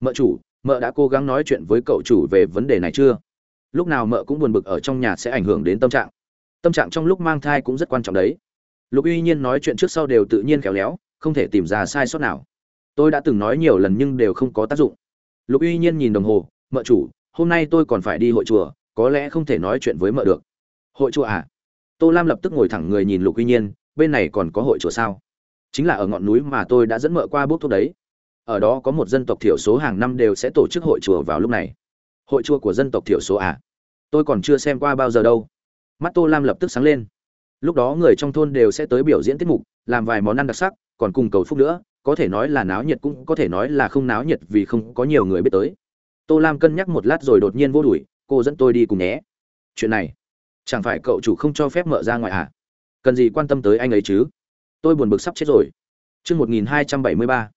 mợ chủ, mợ đã cố gắng nói chuyện với cậu chủ về vấn đề này chưa? Lúc nào mợ cũng buồn bực ở trong nhà sẽ ảnh hưởng đến tâm trạng. Tâm trạng trong lúc mang thai cũng rất quan trọng đấy. Lục uy nhiên nói chuyện trước sau đều tự nhiên khéo léo, không thể tìm ra sai sót nào. Tôi đã từng nói nhiều lần nhưng đều không có tác dụng. Lục uy nhiên nhìn đồng hồ, mợ chủ, hôm nay tôi còn phải đi hội chùa, có lẽ không thể nói chuyện với mợ được. Hội chùa à? Tô lam lập tức ngồi thẳng người nhìn lục uy nhiên, bên này còn có hội chùa sao? Chính là ở ngọn núi mà tôi đã dẫn mợ qua bốc thuốc đấy ở đó có một dân tộc thiểu số hàng năm đều sẽ tổ chức hội chùa vào lúc này. Hội chùa của dân tộc thiểu số à? Tôi còn chưa xem qua bao giờ đâu. Mắt tô lam lập tức sáng lên. Lúc đó người trong thôn đều sẽ tới biểu diễn tiết mục làm vài món ăn đặc sắc còn cùng cầu phúc nữa có thể nói là náo nhiệt cũng có thể nói là không náo nhiệt vì không có nhiều người biết tới. Tô lam cân nhắc một lát rồi đột nhiên vô đuổi cô dẫn tôi đi cùng nhé. Chuyện này chẳng phải cậu chủ không cho phép mở ra ngoài à? Cần gì quan tâm tới anh ấy chứ? Tôi buồn bực sắp chết rồi. Trước 1273,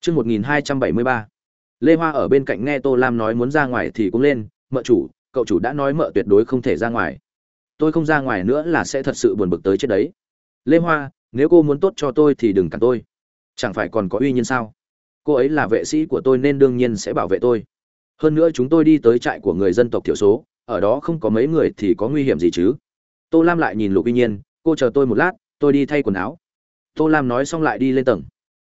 chương một nghìn hai trăm bảy mươi ba. Lê hoa ở bên cạnh nghe tô lam nói muốn ra ngoài thì cũng lên, mợ chủ, cậu chủ đã nói mợ tuyệt đối không thể ra ngoài. Tôi không ra ngoài nữa là sẽ thật sự buồn bực tới chết đấy. Lê hoa, nếu cô muốn tốt cho tôi thì đừng cản tôi. Chẳng phải còn có uy nhân sao? Cô ấy là vệ sĩ của tôi nên đương nhiên sẽ bảo vệ tôi. Hơn nữa chúng tôi đi tới trại của người dân tộc thiểu số, ở đó không có mấy người thì có nguy hiểm gì chứ? Tô lam lại nhìn lục uy nhiên, cô chờ tôi một lát, tôi đi thay quần áo. Tô lam nói xong lại đi lên tầng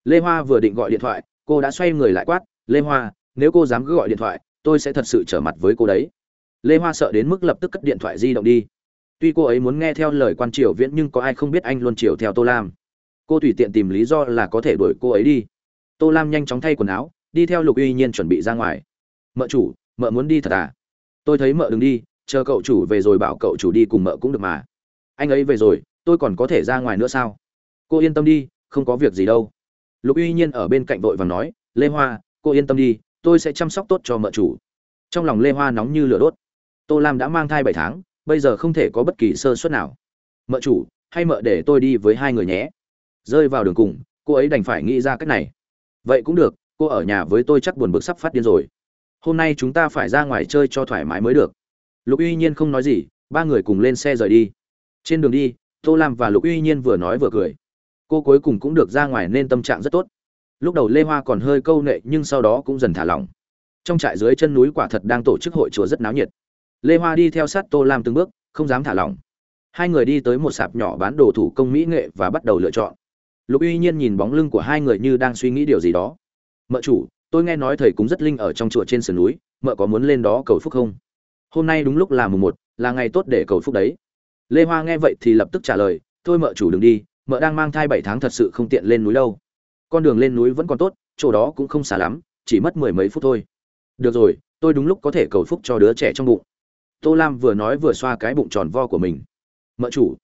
lê hoa vừa định gọi điện thoại, cô đã xoay người lại quát, lê hoa, nếu cô dám cứ gọi điện thoại, tôi sẽ thật sự trở mặt với cô đấy. Lê hoa sợ đến mức lập tức cất điện thoại di động đi. Tuy cô ấy muốn nghe theo lời quan triều viễn nhưng có ai không biết anh luôn chiều theo tô lam. Cô tùy tiện tìm lý do là có thể đuổi cô ấy đi. Tô lam nhanh chóng thay quần áo, đi theo lục uy nhiên chuẩn bị ra ngoài. Mợ chủ, mợ muốn đi thật à? Tôi thấy mợ đừng đi, chờ cậu chủ về rồi bảo cậu chủ đi cùng mợ cũng được mà. Anh ấy về rồi, tôi còn có thể ra ngoài nữa sao? Cô yên tâm đi, không có việc gì đâu lục uy nhiên ở bên cạnh vội và nói, lê hoa, cô yên tâm đi, tôi sẽ chăm sóc tốt cho mợ chủ. Trong lòng lê hoa nóng như lửa đốt. Tô lam đã mang thai bảy tháng, bây giờ không thể có bất kỳ sơ suất nào. Mợ chủ, hay mợ để tôi đi với hai người nhé. Rơi vào đường cùng, cô ấy đành phải nghĩ ra cách này. Vậy cũng được, cô ở nhà với tôi chắc buồn bực sắp phát điên rồi. Hôm nay chúng ta phải ra ngoài chơi cho thoải mái mới được. Lục uy nhiên không nói gì, ba người cùng lên xe rời đi. Trên đường đi, tô lam và lục uy nhiên vừa nói vừa cười cô cuối cùng cũng được ra ngoài nên tâm trạng rất tốt. Lúc đầu lê hoa còn hơi câu nệ nhưng sau đó cũng dần thả lỏng. Trong trại dưới chân núi quả thật đang tổ chức hội chùa rất náo nhiệt. Lê hoa đi theo sát tô lam từng bước, không dám thả lỏng. Hai người đi tới một sạp nhỏ bán đồ thủ công mỹ nghệ và bắt đầu lựa chọn. Lục uy nhiên nhìn bóng lưng của hai người như đang suy nghĩ điều gì đó. Mợ chủ, tôi nghe nói thầy cúng rất linh ở trong chùa trên sườn núi, mợ có muốn lên đó cầu phúc không? Hôm nay đúng lúc là mùng một, là ngày tốt để cầu phúc đấy. Lê hoa nghe vậy thì lập tức trả lời, thôi mợ chủ đừng đi mợ đang mang thai bảy tháng thật sự không tiện lên núi đâu. Con đường lên núi vẫn còn tốt, chỗ đó cũng không xa lắm, chỉ mất mười mấy phút thôi. Được rồi, tôi đúng lúc có thể cầu phúc cho đứa trẻ trong bụng. Tô lam vừa nói vừa xoa cái bụng tròn vo của mình. Mợ chủ,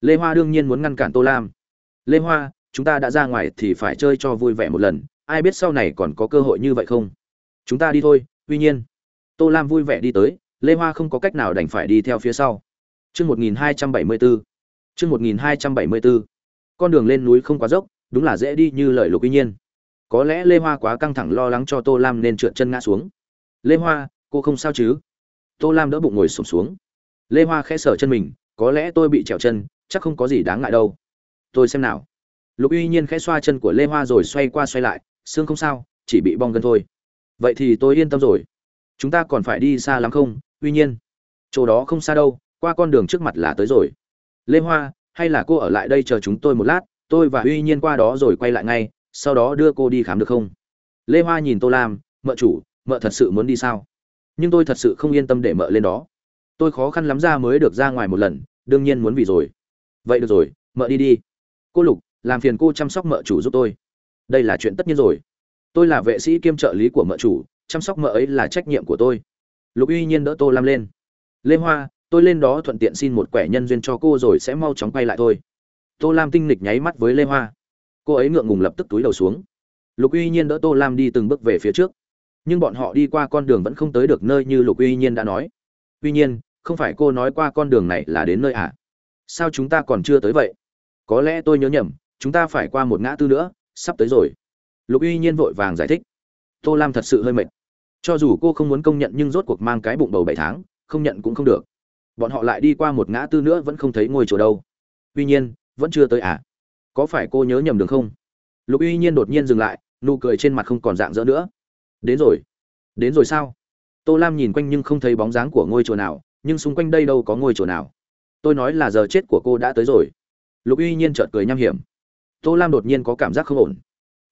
lê hoa đương nhiên muốn ngăn cản tô lam. Lê hoa, chúng ta đã ra ngoài thì phải chơi cho vui vẻ một lần, ai biết sau này còn có cơ hội như vậy không? Chúng ta đi thôi, tuy nhiên. Tô lam vui vẻ đi tới, lê hoa không có cách nào đành phải đi theo phía sau. Chương 1274. Chương 1274. Con đường lên núi không quá dốc, đúng là dễ đi như lời Lục Uy Nhiên. Có lẽ Lê Hoa quá căng thẳng lo lắng cho Tô Lam nên trượt chân ngã xuống. "Lê Hoa, cô không sao chứ?" Tô Lam đỡ bụng ngồi sụp xuống. Lê Hoa khẽ sờ chân mình, "Có lẽ tôi bị trèo chân, chắc không có gì đáng ngại đâu." "Tôi xem nào." Lục Uy Nhiên khẽ xoa chân của Lê Hoa rồi xoay qua xoay lại, "Xương không sao, chỉ bị bong gân thôi." "Vậy thì tôi yên tâm rồi. Chúng ta còn phải đi xa lắm không?" "Uy Nhiên." "Chỗ đó không xa đâu, qua con đường trước mặt là tới rồi lê hoa hay là cô ở lại đây chờ chúng tôi một lát, tôi và uy nhiên qua đó rồi quay lại ngay, sau đó đưa cô đi khám được không? Lê hoa nhìn tô lam, mợ chủ, mợ thật sự muốn đi sao? Nhưng tôi thật sự không yên tâm để mợ lên đó. Tôi khó khăn lắm ra mới được ra ngoài một lần, đương nhiên muốn vì rồi. Vậy được rồi, mợ đi đi. Cô lục, làm phiền cô chăm sóc mợ chủ giúp tôi. Đây là chuyện tất nhiên rồi. Tôi là vệ sĩ kiêm trợ lý của mợ chủ, chăm sóc mợ ấy là trách nhiệm của tôi. Lục uy nhiên đỡ tô lam lên. Lê hoa tôi lên đó thuận tiện xin một quẻ nhân duyên cho cô rồi sẽ mau chóng quay lại thôi. Tô lam tinh nghịch nháy mắt với lê hoa. Cô ấy ngượng ngùng lập tức túi đầu xuống. Lục uy nhiên đỡ tô lam đi từng bước về phía trước. Nhưng bọn họ đi qua con đường vẫn không tới được nơi như lục uy nhiên đã nói. Tuy nhiên, không phải cô nói qua con đường này là đến nơi à? Sao chúng ta còn chưa tới vậy? Có lẽ tôi nhớ nhầm, chúng ta phải qua một ngã tư nữa, sắp tới rồi. Lục uy nhiên vội vàng giải thích. Tô lam thật sự hơi mệt. Cho dù cô không muốn công nhận nhưng rốt cuộc mang cái bụng bầu bảy tháng, không nhận cũng không được bọn họ lại đi qua một ngã tư nữa vẫn không thấy ngôi chùa đâu. Tuy nhiên, vẫn chưa tới à? Có phải cô nhớ nhầm đường không? Lục uy nhiên đột nhiên dừng lại, nụ cười trên mặt không còn dạng dỡ nữa. Đến rồi. Đến rồi sao? Tô lam nhìn quanh nhưng không thấy bóng dáng của ngôi chùa nào, nhưng xung quanh đây đâu có ngôi chùa nào. Tôi nói là giờ chết của cô đã tới rồi. Lục uy nhiên chợt cười nham hiểm. Tô lam đột nhiên có cảm giác không ổn.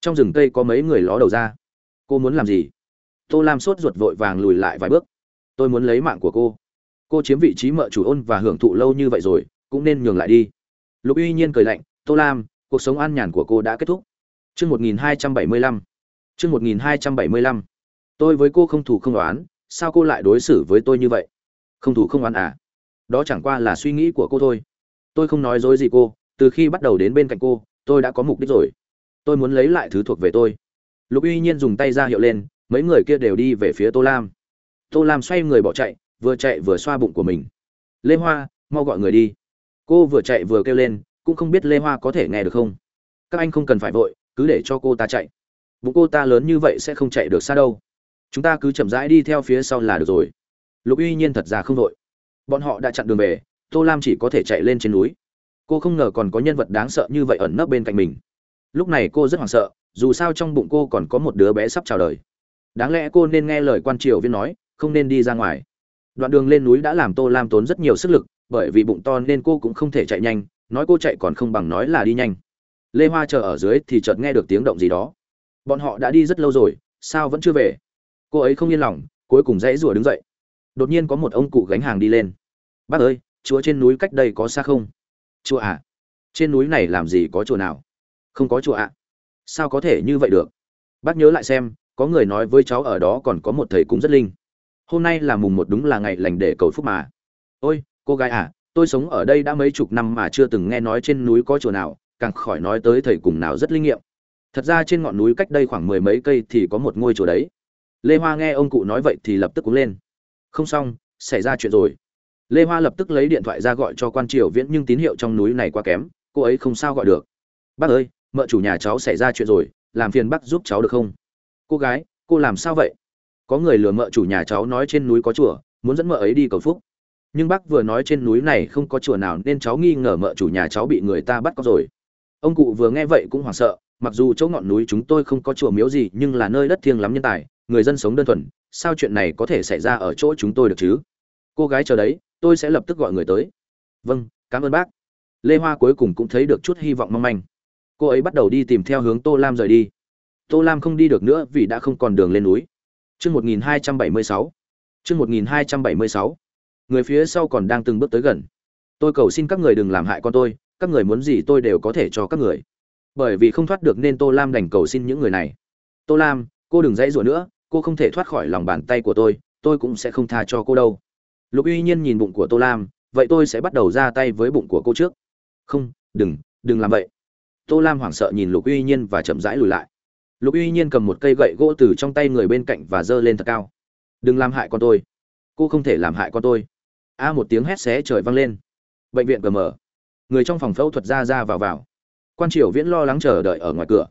Trong rừng cây có mấy người ló đầu ra. Cô muốn làm gì? Tô lam sốt ruột vội vàng lùi lại vài bước. Tôi muốn lấy mạng của cô cô chiếm vị trí mợ chủ ôn và hưởng thụ lâu như vậy rồi, cũng nên nhường lại đi. Lục uy nhiên cười lạnh, tô lam, cuộc sống an nhàn của cô đã kết thúc. Chương một nghìn hai trăm bảy mươi lăm. Chương một nghìn hai trăm bảy mươi lăm. Tôi với cô không thủ không đoán sao cô lại đối xử với tôi như vậy? Không thủ không oán à? Đó chẳng qua là suy nghĩ của cô thôi. Tôi không nói dối gì cô, từ khi bắt đầu đến bên cạnh cô, tôi đã có mục đích rồi. Tôi muốn lấy lại thứ thuộc về tôi. Lục uy nhiên dùng tay ra hiệu lên, mấy người kia đều đi về phía tô lam. Tô lam xoay người bỏ chạy vừa chạy vừa xoa bụng của mình. Lê hoa, mau gọi người đi. Cô vừa chạy vừa kêu lên, cũng không biết lê hoa có thể nghe được không. Các anh không cần phải vội, cứ để cho cô ta chạy. Bụng cô ta lớn như vậy sẽ không chạy được xa đâu. Chúng ta cứ chậm rãi đi theo phía sau là được rồi. Lục uy nhiên thật ra không vội. Bọn họ đã chặn đường về, tô lam chỉ có thể chạy lên trên núi. Cô không ngờ còn có nhân vật đáng sợ như vậy ẩn nấp bên cạnh mình. Lúc này cô rất hoảng sợ, dù sao trong bụng cô còn có một đứa bé sắp chào đời. Đáng lẽ cô nên nghe lời quan triều viên nói, không nên đi ra ngoài đoạn đường lên núi đã làm tô lam tốn rất nhiều sức lực, bởi vì bụng to nên cô cũng không thể chạy nhanh, nói cô chạy còn không bằng nói là đi nhanh. Lê hoa chờ ở dưới thì chợt nghe được tiếng động gì đó. Bọn họ đã đi rất lâu rồi, sao vẫn chưa về? Cô ấy không yên lòng, cuối cùng dãy rủa đứng dậy. Đột nhiên có một ông cụ gánh hàng đi lên. Bác ơi, chúa trên núi cách đây có xa không? Chùa à trên núi này làm gì có chùa nào? Không có chùa ạ. À? sao có thể như vậy được? Bác nhớ lại xem, có người nói với cháu ở đó còn có một thầy cúng rất linh hôm nay là mùng một đúng là ngày lành để cầu phúc mà. Ôi, cô gái à tôi sống ở đây đã mấy chục năm mà chưa từng nghe nói trên núi có chùa nào, càng khỏi nói tới thầy cùng nào rất linh nghiệm. Thật ra trên ngọn núi cách đây khoảng mười mấy cây thì có một ngôi chùa đấy. Lê hoa nghe ông cụ nói vậy thì lập tức cúng lên. Không xong, xảy ra chuyện rồi. Lê hoa lập tức lấy điện thoại ra gọi cho quan triều viễn nhưng tín hiệu trong núi này quá kém, cô ấy không sao gọi được. Bác ơi, mợ chủ nhà cháu xảy ra chuyện rồi, làm phiền bác giúp cháu được không? Cô gái, cô làm sao vậy? Có người lừa mợ chủ nhà cháu nói trên núi có chùa, muốn dẫn mợ ấy đi cầu phúc. Nhưng bác vừa nói trên núi này không có chùa nào nên cháu nghi ngờ mợ chủ nhà cháu bị người ta bắt cóc rồi. Ông cụ vừa nghe vậy cũng hoảng sợ, mặc dù chỗ ngọn núi chúng tôi không có chùa miếu gì nhưng là nơi đất thiêng lắm nhân tài, người dân sống đơn thuần, sao chuyện này có thể xảy ra ở chỗ chúng tôi được chứ? Cô gái chờ đấy, tôi sẽ lập tức gọi người tới. Vâng cảm ơn bác. Lê hoa cuối cùng cũng thấy được chút hy vọng mong manh. Cô ấy bắt đầu đi tìm theo hướng tô lam rời đi. Tô lam không đi được nữa vì đã không còn đường lên núi chương một nghìn hai trăm bảy mươi sáu. Chương một nghìn hai trăm bảy mươi sáu. Người phía sau còn đang từng bước tới gần. Tôi cầu xin các người đừng làm hại con tôi, các người muốn gì tôi đều có thể cho các người. Bởi vì không thoát được nên tô lam đành cầu xin những người này. Tô lam, cô đừng dãy rủa nữa, cô không thể thoát khỏi lòng bàn tay của tôi tôi cũng sẽ không tha cho cô đâu. Lục uy nhiên nhìn bụng của tô lam, vậy tôi sẽ bắt đầu ra tay với bụng của cô trước. Không, đừng đừng làm vậy. Tô lam hoảng sợ nhìn lục uy nhiên và chậm rãi lùi lại lục uy nhiên cầm một cây gậy gỗ từ trong tay người bên cạnh và giơ lên thật cao. Đừng làm hại con tôi. Cô không thể làm hại con tôi. A một tiếng hét xé trời vang lên. Bệnh viện gm người trong phòng phẫu thuật ra ra vào vào. Quan triều viễn lo lắng chờ đợi ở ngoài cửa.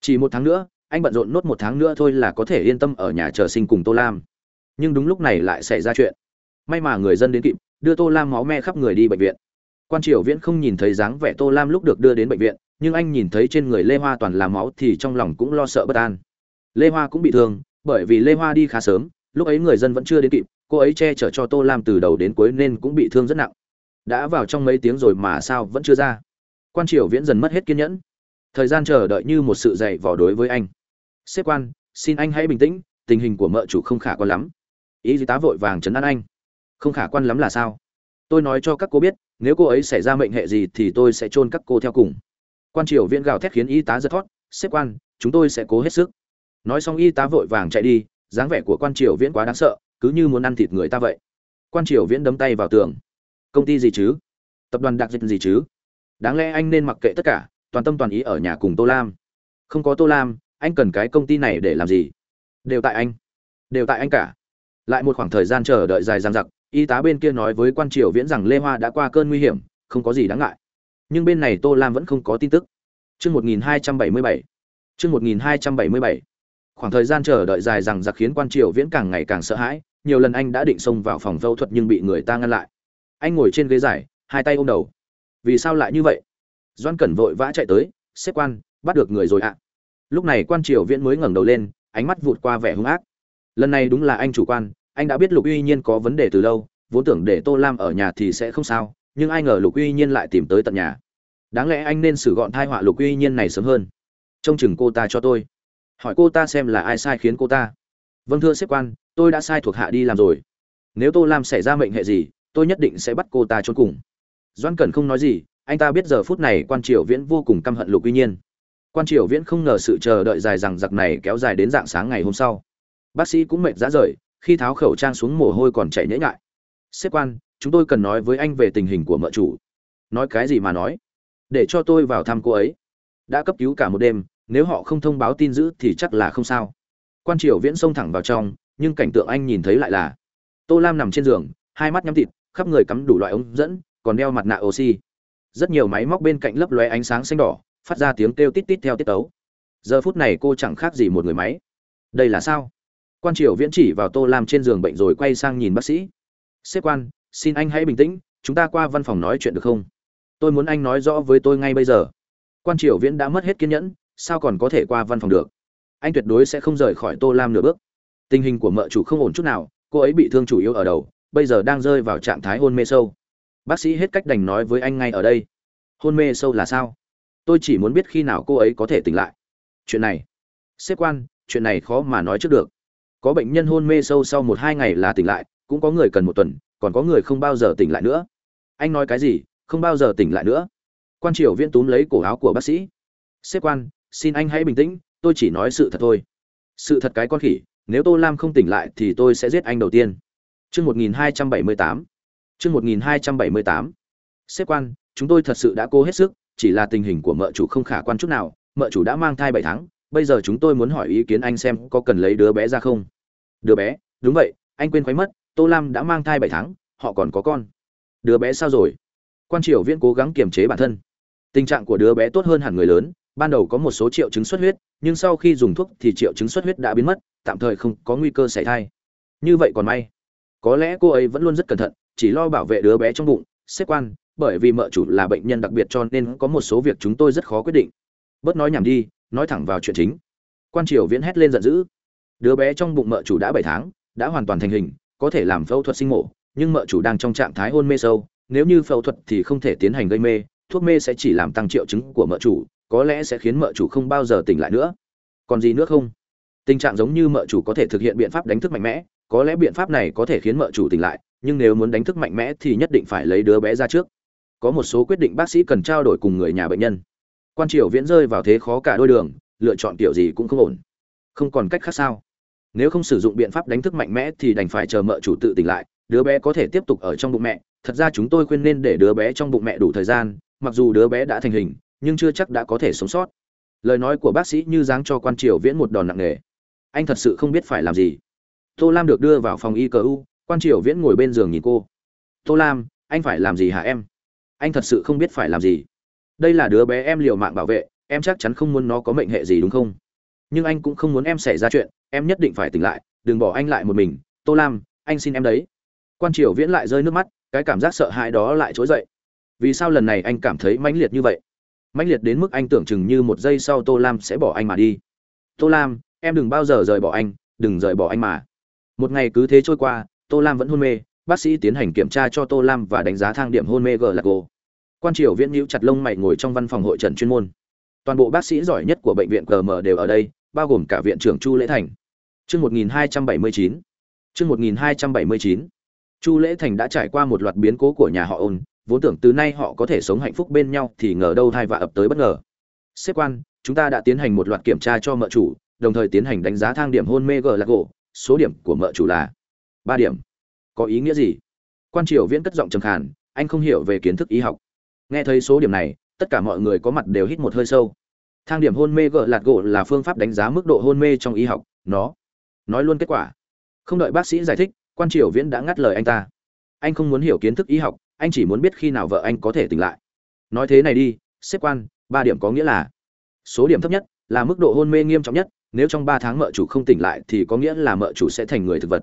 Chỉ một tháng nữa, anh bận rộn nốt một tháng nữa thôi là có thể yên tâm ở nhà chờ sinh cùng tô lam. Nhưng đúng lúc này lại xảy ra chuyện. May mà người dân đến kịp, đưa tô lam máu me khắp người đi bệnh viện. Quan triều viễn không nhìn thấy dáng vẻ tô lam lúc được đưa đến bệnh viện nhưng anh nhìn thấy trên người lê hoa toàn là máu thì trong lòng cũng lo sợ bất an. Lê hoa cũng bị thương, bởi vì lê hoa đi khá sớm, lúc ấy người dân vẫn chưa đến kịp, cô ấy che chở cho tô lam từ đầu đến cuối nên cũng bị thương rất nặng. Đã vào trong mấy tiếng rồi mà sao vẫn chưa ra. Quan triều viễn dần mất hết kiên nhẫn. Thời gian chờ đợi như một sự dạy vò đối với anh. Xếp quan, xin anh hãy bình tĩnh, tình hình của mợ chủ không khả quan lắm. Ý tá vội vàng chấn an anh. Không khả quan lắm là sao? Tôi nói cho các cô biết, nếu cô ấy xảy ra mệnh hệ gì thì tôi sẽ chôn các cô theo cùng quan triều viễn gào thét khiến y tá giật thót xếp quan, chúng tôi sẽ cố hết sức. Nói xong y tá vội vàng chạy đi, dáng vẻ của quan triều viễn quá đáng sợ, cứ như muốn ăn thịt người ta vậy. Quan triều viễn đấm tay vào tường. Công ty gì chứ? Tập đoàn đặc dịch gì chứ? Đáng lẽ anh nên mặc kệ tất cả, toàn tâm toàn ý ở nhà cùng tô lam. Không có tô lam, anh cần cái công ty này để làm gì? Đều tại anh. Đều tại anh cả. Lại một khoảng thời gian chờ đợi dài dằng dặc, y tá bên kia nói với quan triều viễn rằng lê hoa đã qua cơn nguy hiểm, không có gì đáng ngại nhưng bên này tô lam vẫn không có tin tức. Chương một nghìn hai trăm bảy mươi bảy. Chương một nghìn hai trăm bảy mươi bảy. Khoảng thời gian chờ đợi dài dằng dặc khiến quan triều viễn càng ngày càng sợ hãi, nhiều lần anh đã định xông vào phòng phẫu thuật nhưng bị người ta ngăn lại. Anh ngồi trên ghế dài, hai tay ôm đầu. Vì sao lại như vậy? Doan cẩn vội vã chạy tới xếp quan, bắt được người rồi ạ. Lúc này quan triều viễn mới ngẩng đầu lên, ánh mắt vụt qua vẻ hung ác. Lần này đúng là anh chủ quan, anh đã biết lục uy nhiên có vấn đề từ lâu, vốn tưởng để tô lam ở nhà thì sẽ không sao nhưng ai ngờ lục uy nhiên lại tìm tới tận nhà. Đáng lẽ anh nên xử gọn thai họa lục uy nhiên này sớm hơn. Trông chừng cô ta cho tôi. Hỏi cô ta xem là ai sai khiến cô ta. Vâng thưa sếp quan, tôi đã sai thuộc hạ đi làm rồi. Nếu tôi làm xảy ra mệnh hệ gì, tôi nhất định sẽ bắt cô ta trốn cùng. Doan cẩn không nói gì, anh ta biết giờ phút này quan triều viễn vô cùng căm hận lục uy nhiên. Quan triều viễn không ngờ sự chờ đợi dài rằng giặc này kéo dài đến dạng sáng ngày hôm sau. Bác sĩ cũng mệt rã rời, khi tháo khẩu trang xuống mồ hôi còn chảy nhễ nhại. Xếp quan chúng tôi cần nói với anh về tình hình của mợ chủ. Nói cái gì mà nói? Để cho tôi vào thăm cô ấy. Đã cấp cứu cả một đêm, nếu họ không thông báo tin dữ thì chắc là không sao. Quan triều viễn xông thẳng vào trong, nhưng cảnh tượng anh nhìn thấy lại là, tô lam nằm trên giường, hai mắt nhắm thịt khắp người cắm đủ loại ống dẫn, còn đeo mặt nạ oxy. Rất nhiều máy móc bên cạnh lấp lóe ánh sáng xanh đỏ, phát ra tiếng kêu tít tít theo tiết tấu. Giờ phút này cô chẳng khác gì một người máy. Đây là sao? Quan triều viễn chỉ vào tô lam trên giường bệnh rồi quay sang nhìn bác sĩ. Xếp quan xin anh hãy bình tĩnh, chúng ta qua văn phòng nói chuyện được không? Tôi muốn anh nói rõ với tôi ngay bây giờ. Quan triều viễn đã mất hết kiên nhẫn, sao còn có thể qua văn phòng được? Anh tuyệt đối sẽ không rời khỏi tô lam nửa bước. Tình hình của mợ chủ không ổn chút nào, cô ấy bị thương chủ yếu ở đầu, bây giờ đang rơi vào trạng thái hôn mê sâu. Bác sĩ hết cách đành nói với anh ngay ở đây. Hôn mê sâu là sao? Tôi chỉ muốn biết khi nào cô ấy có thể tỉnh lại. Chuyện này. Xếp quan, chuyện này khó mà nói trước được. Có bệnh nhân hôn mê sâu sau một hai ngày là tỉnh lại, cũng có người cần một tuần còn có người không bao giờ tỉnh lại nữa. Anh nói cái gì, không bao giờ tỉnh lại nữa. Quan triều viễn túm lấy cổ áo của bác sĩ. Sếp quan, xin anh hãy bình tĩnh, tôi chỉ nói sự thật thôi. Sự thật cái con khỉ, nếu tô lam không tỉnh lại thì tôi sẽ giết anh đầu tiên. Chương một nghìn hai trăm bảy mươi tám. Chương một nghìn hai trăm bảy mươi tám. Sếp quan, chúng tôi thật sự đã cố hết sức, chỉ là tình hình của mợ chủ không khả quan chút nào, mợ chủ đã mang thai bảy tháng, bây giờ chúng tôi muốn hỏi ý kiến anh xem có cần lấy đứa bé ra không. Đứa bé? Đúng vậy, anh quên khoái mất tô lam đã mang thai bảy tháng, họ còn có con. Đứa bé sao rồi? Quan triều viễn cố gắng kiềm chế bản thân. Tình trạng của đứa bé tốt hơn hẳn người lớn, ban đầu có một số triệu chứng xuất huyết, nhưng sau khi dùng thuốc thì triệu chứng xuất huyết đã biến mất, tạm thời không có nguy cơ xảy thai. Như vậy còn may. Có lẽ cô ấy vẫn luôn rất cẩn thận, chỉ lo bảo vệ đứa bé trong bụng, xếp quan, bởi vì mợ chủ là bệnh nhân đặc biệt cho nên có một số việc chúng tôi rất khó quyết định. Bớt nói nhảm đi, nói thẳng vào chuyện chính. Quan triều viễn hét lên giận dữ. Đứa bé trong bụng mợ chủ đã bảy tháng, đã hoàn toàn thành hình có thể làm phẫu thuật sinh mổ, nhưng mợ chủ đang trong trạng thái hôn mê sâu, nếu như phẫu thuật thì không thể tiến hành gây mê, thuốc mê sẽ chỉ làm tăng triệu chứng của mợ chủ, có lẽ sẽ khiến mợ chủ không bao giờ tỉnh lại nữa. Còn gì nữa không? Tình trạng giống như mợ chủ có thể thực hiện biện pháp đánh thức mạnh mẽ, có lẽ biện pháp này có thể khiến mợ chủ tỉnh lại, nhưng nếu muốn đánh thức mạnh mẽ thì nhất định phải lấy đứa bé ra trước. Có một số quyết định bác sĩ cần trao đổi cùng người nhà bệnh nhân. Quan triều viễn rơi vào thế khó cả đôi đường, lựa chọn kiểu gì cũng không ổn. Không còn cách khác sao? Nếu không sử dụng biện pháp đánh thức mạnh mẽ thì đành phải chờ mợ chủ tự tỉnh lại, đứa bé có thể tiếp tục ở trong bụng mẹ. Thật ra chúng tôi khuyên nên để đứa bé trong bụng mẹ đủ thời gian, mặc dù đứa bé đã thành hình, nhưng chưa chắc đã có thể sống sót. Lời nói của bác sĩ như giáng cho quan triều viễn một đòn nặng nề. Anh thật sự không biết phải làm gì. Tô lam được đưa vào phòng y cờ u, quan triều viễn ngồi bên giường nhìn cô. Tô lam, anh phải làm gì hả em? Anh thật sự không biết phải làm gì. Đây là đứa bé em liều mạng bảo vệ, em chắc chắn không muốn nó có mệnh hệ gì đúng không? Nhưng anh cũng không muốn em xảy ra chuyện, em nhất định phải tỉnh lại, đừng bỏ anh lại một mình. Tô lam, anh xin em đấy. Quan triều viễn lại rơi nước mắt, cái cảm giác sợ hãi đó lại trỗi dậy. Vì sao lần này anh cảm thấy mãnh liệt như vậy? Mãnh liệt đến mức anh tưởng chừng như một giây sau tô lam sẽ bỏ anh mà đi. Tô lam, em đừng bao giờ rời bỏ anh, đừng rời bỏ anh mà. Một ngày cứ thế trôi qua, tô lam vẫn hôn mê. Bác sĩ tiến hành kiểm tra cho tô lam và đánh giá thang điểm hôn mê g là cô quan triều viễn nhíu chặt lông mày ngồi trong văn phòng hội trần chuyên môn. Toàn bộ bác sĩ giỏi nhất của bệnh viện gm đều ở đây bao gồm cả viện trưởng chu lễ thành. Chương 1279 chương 1279 chu lễ thành đã trải qua một loạt biến cố của nhà họ ôn, vốn tưởng từ nay họ có thể sống hạnh phúc bên nhau thì ngờ đâu hai vạ ập tới bất ngờ. Xếp quan, chúng ta đã tiến hành một loạt kiểm tra cho mợ chủ, đồng thời tiến hành đánh giá thang điểm hôn mê gờ là gỗ, số điểm của mợ chủ là ba điểm. Có ý nghĩa gì? Quan triều viễn cất giọng trầm khàn, anh không hiểu về kiến thức y học. Nghe thấy số điểm này, tất cả mọi người có mặt đều hít một hơi sâu thang điểm hôn mê gợ lạt gỗ là phương pháp đánh giá mức độ hôn mê trong y học. Nó nói luôn kết quả. Không đợi bác sĩ giải thích, quan triều viễn đã ngắt lời anh ta. Anh không muốn hiểu kiến thức y học, anh chỉ muốn biết khi nào vợ anh có thể tỉnh lại. Nói thế này đi, xếp quan, ba điểm có nghĩa là số điểm thấp nhất, là mức độ hôn mê nghiêm trọng nhất, nếu trong ba tháng mợ chủ không tỉnh lại thì có nghĩa là mợ chủ sẽ thành người thực vật.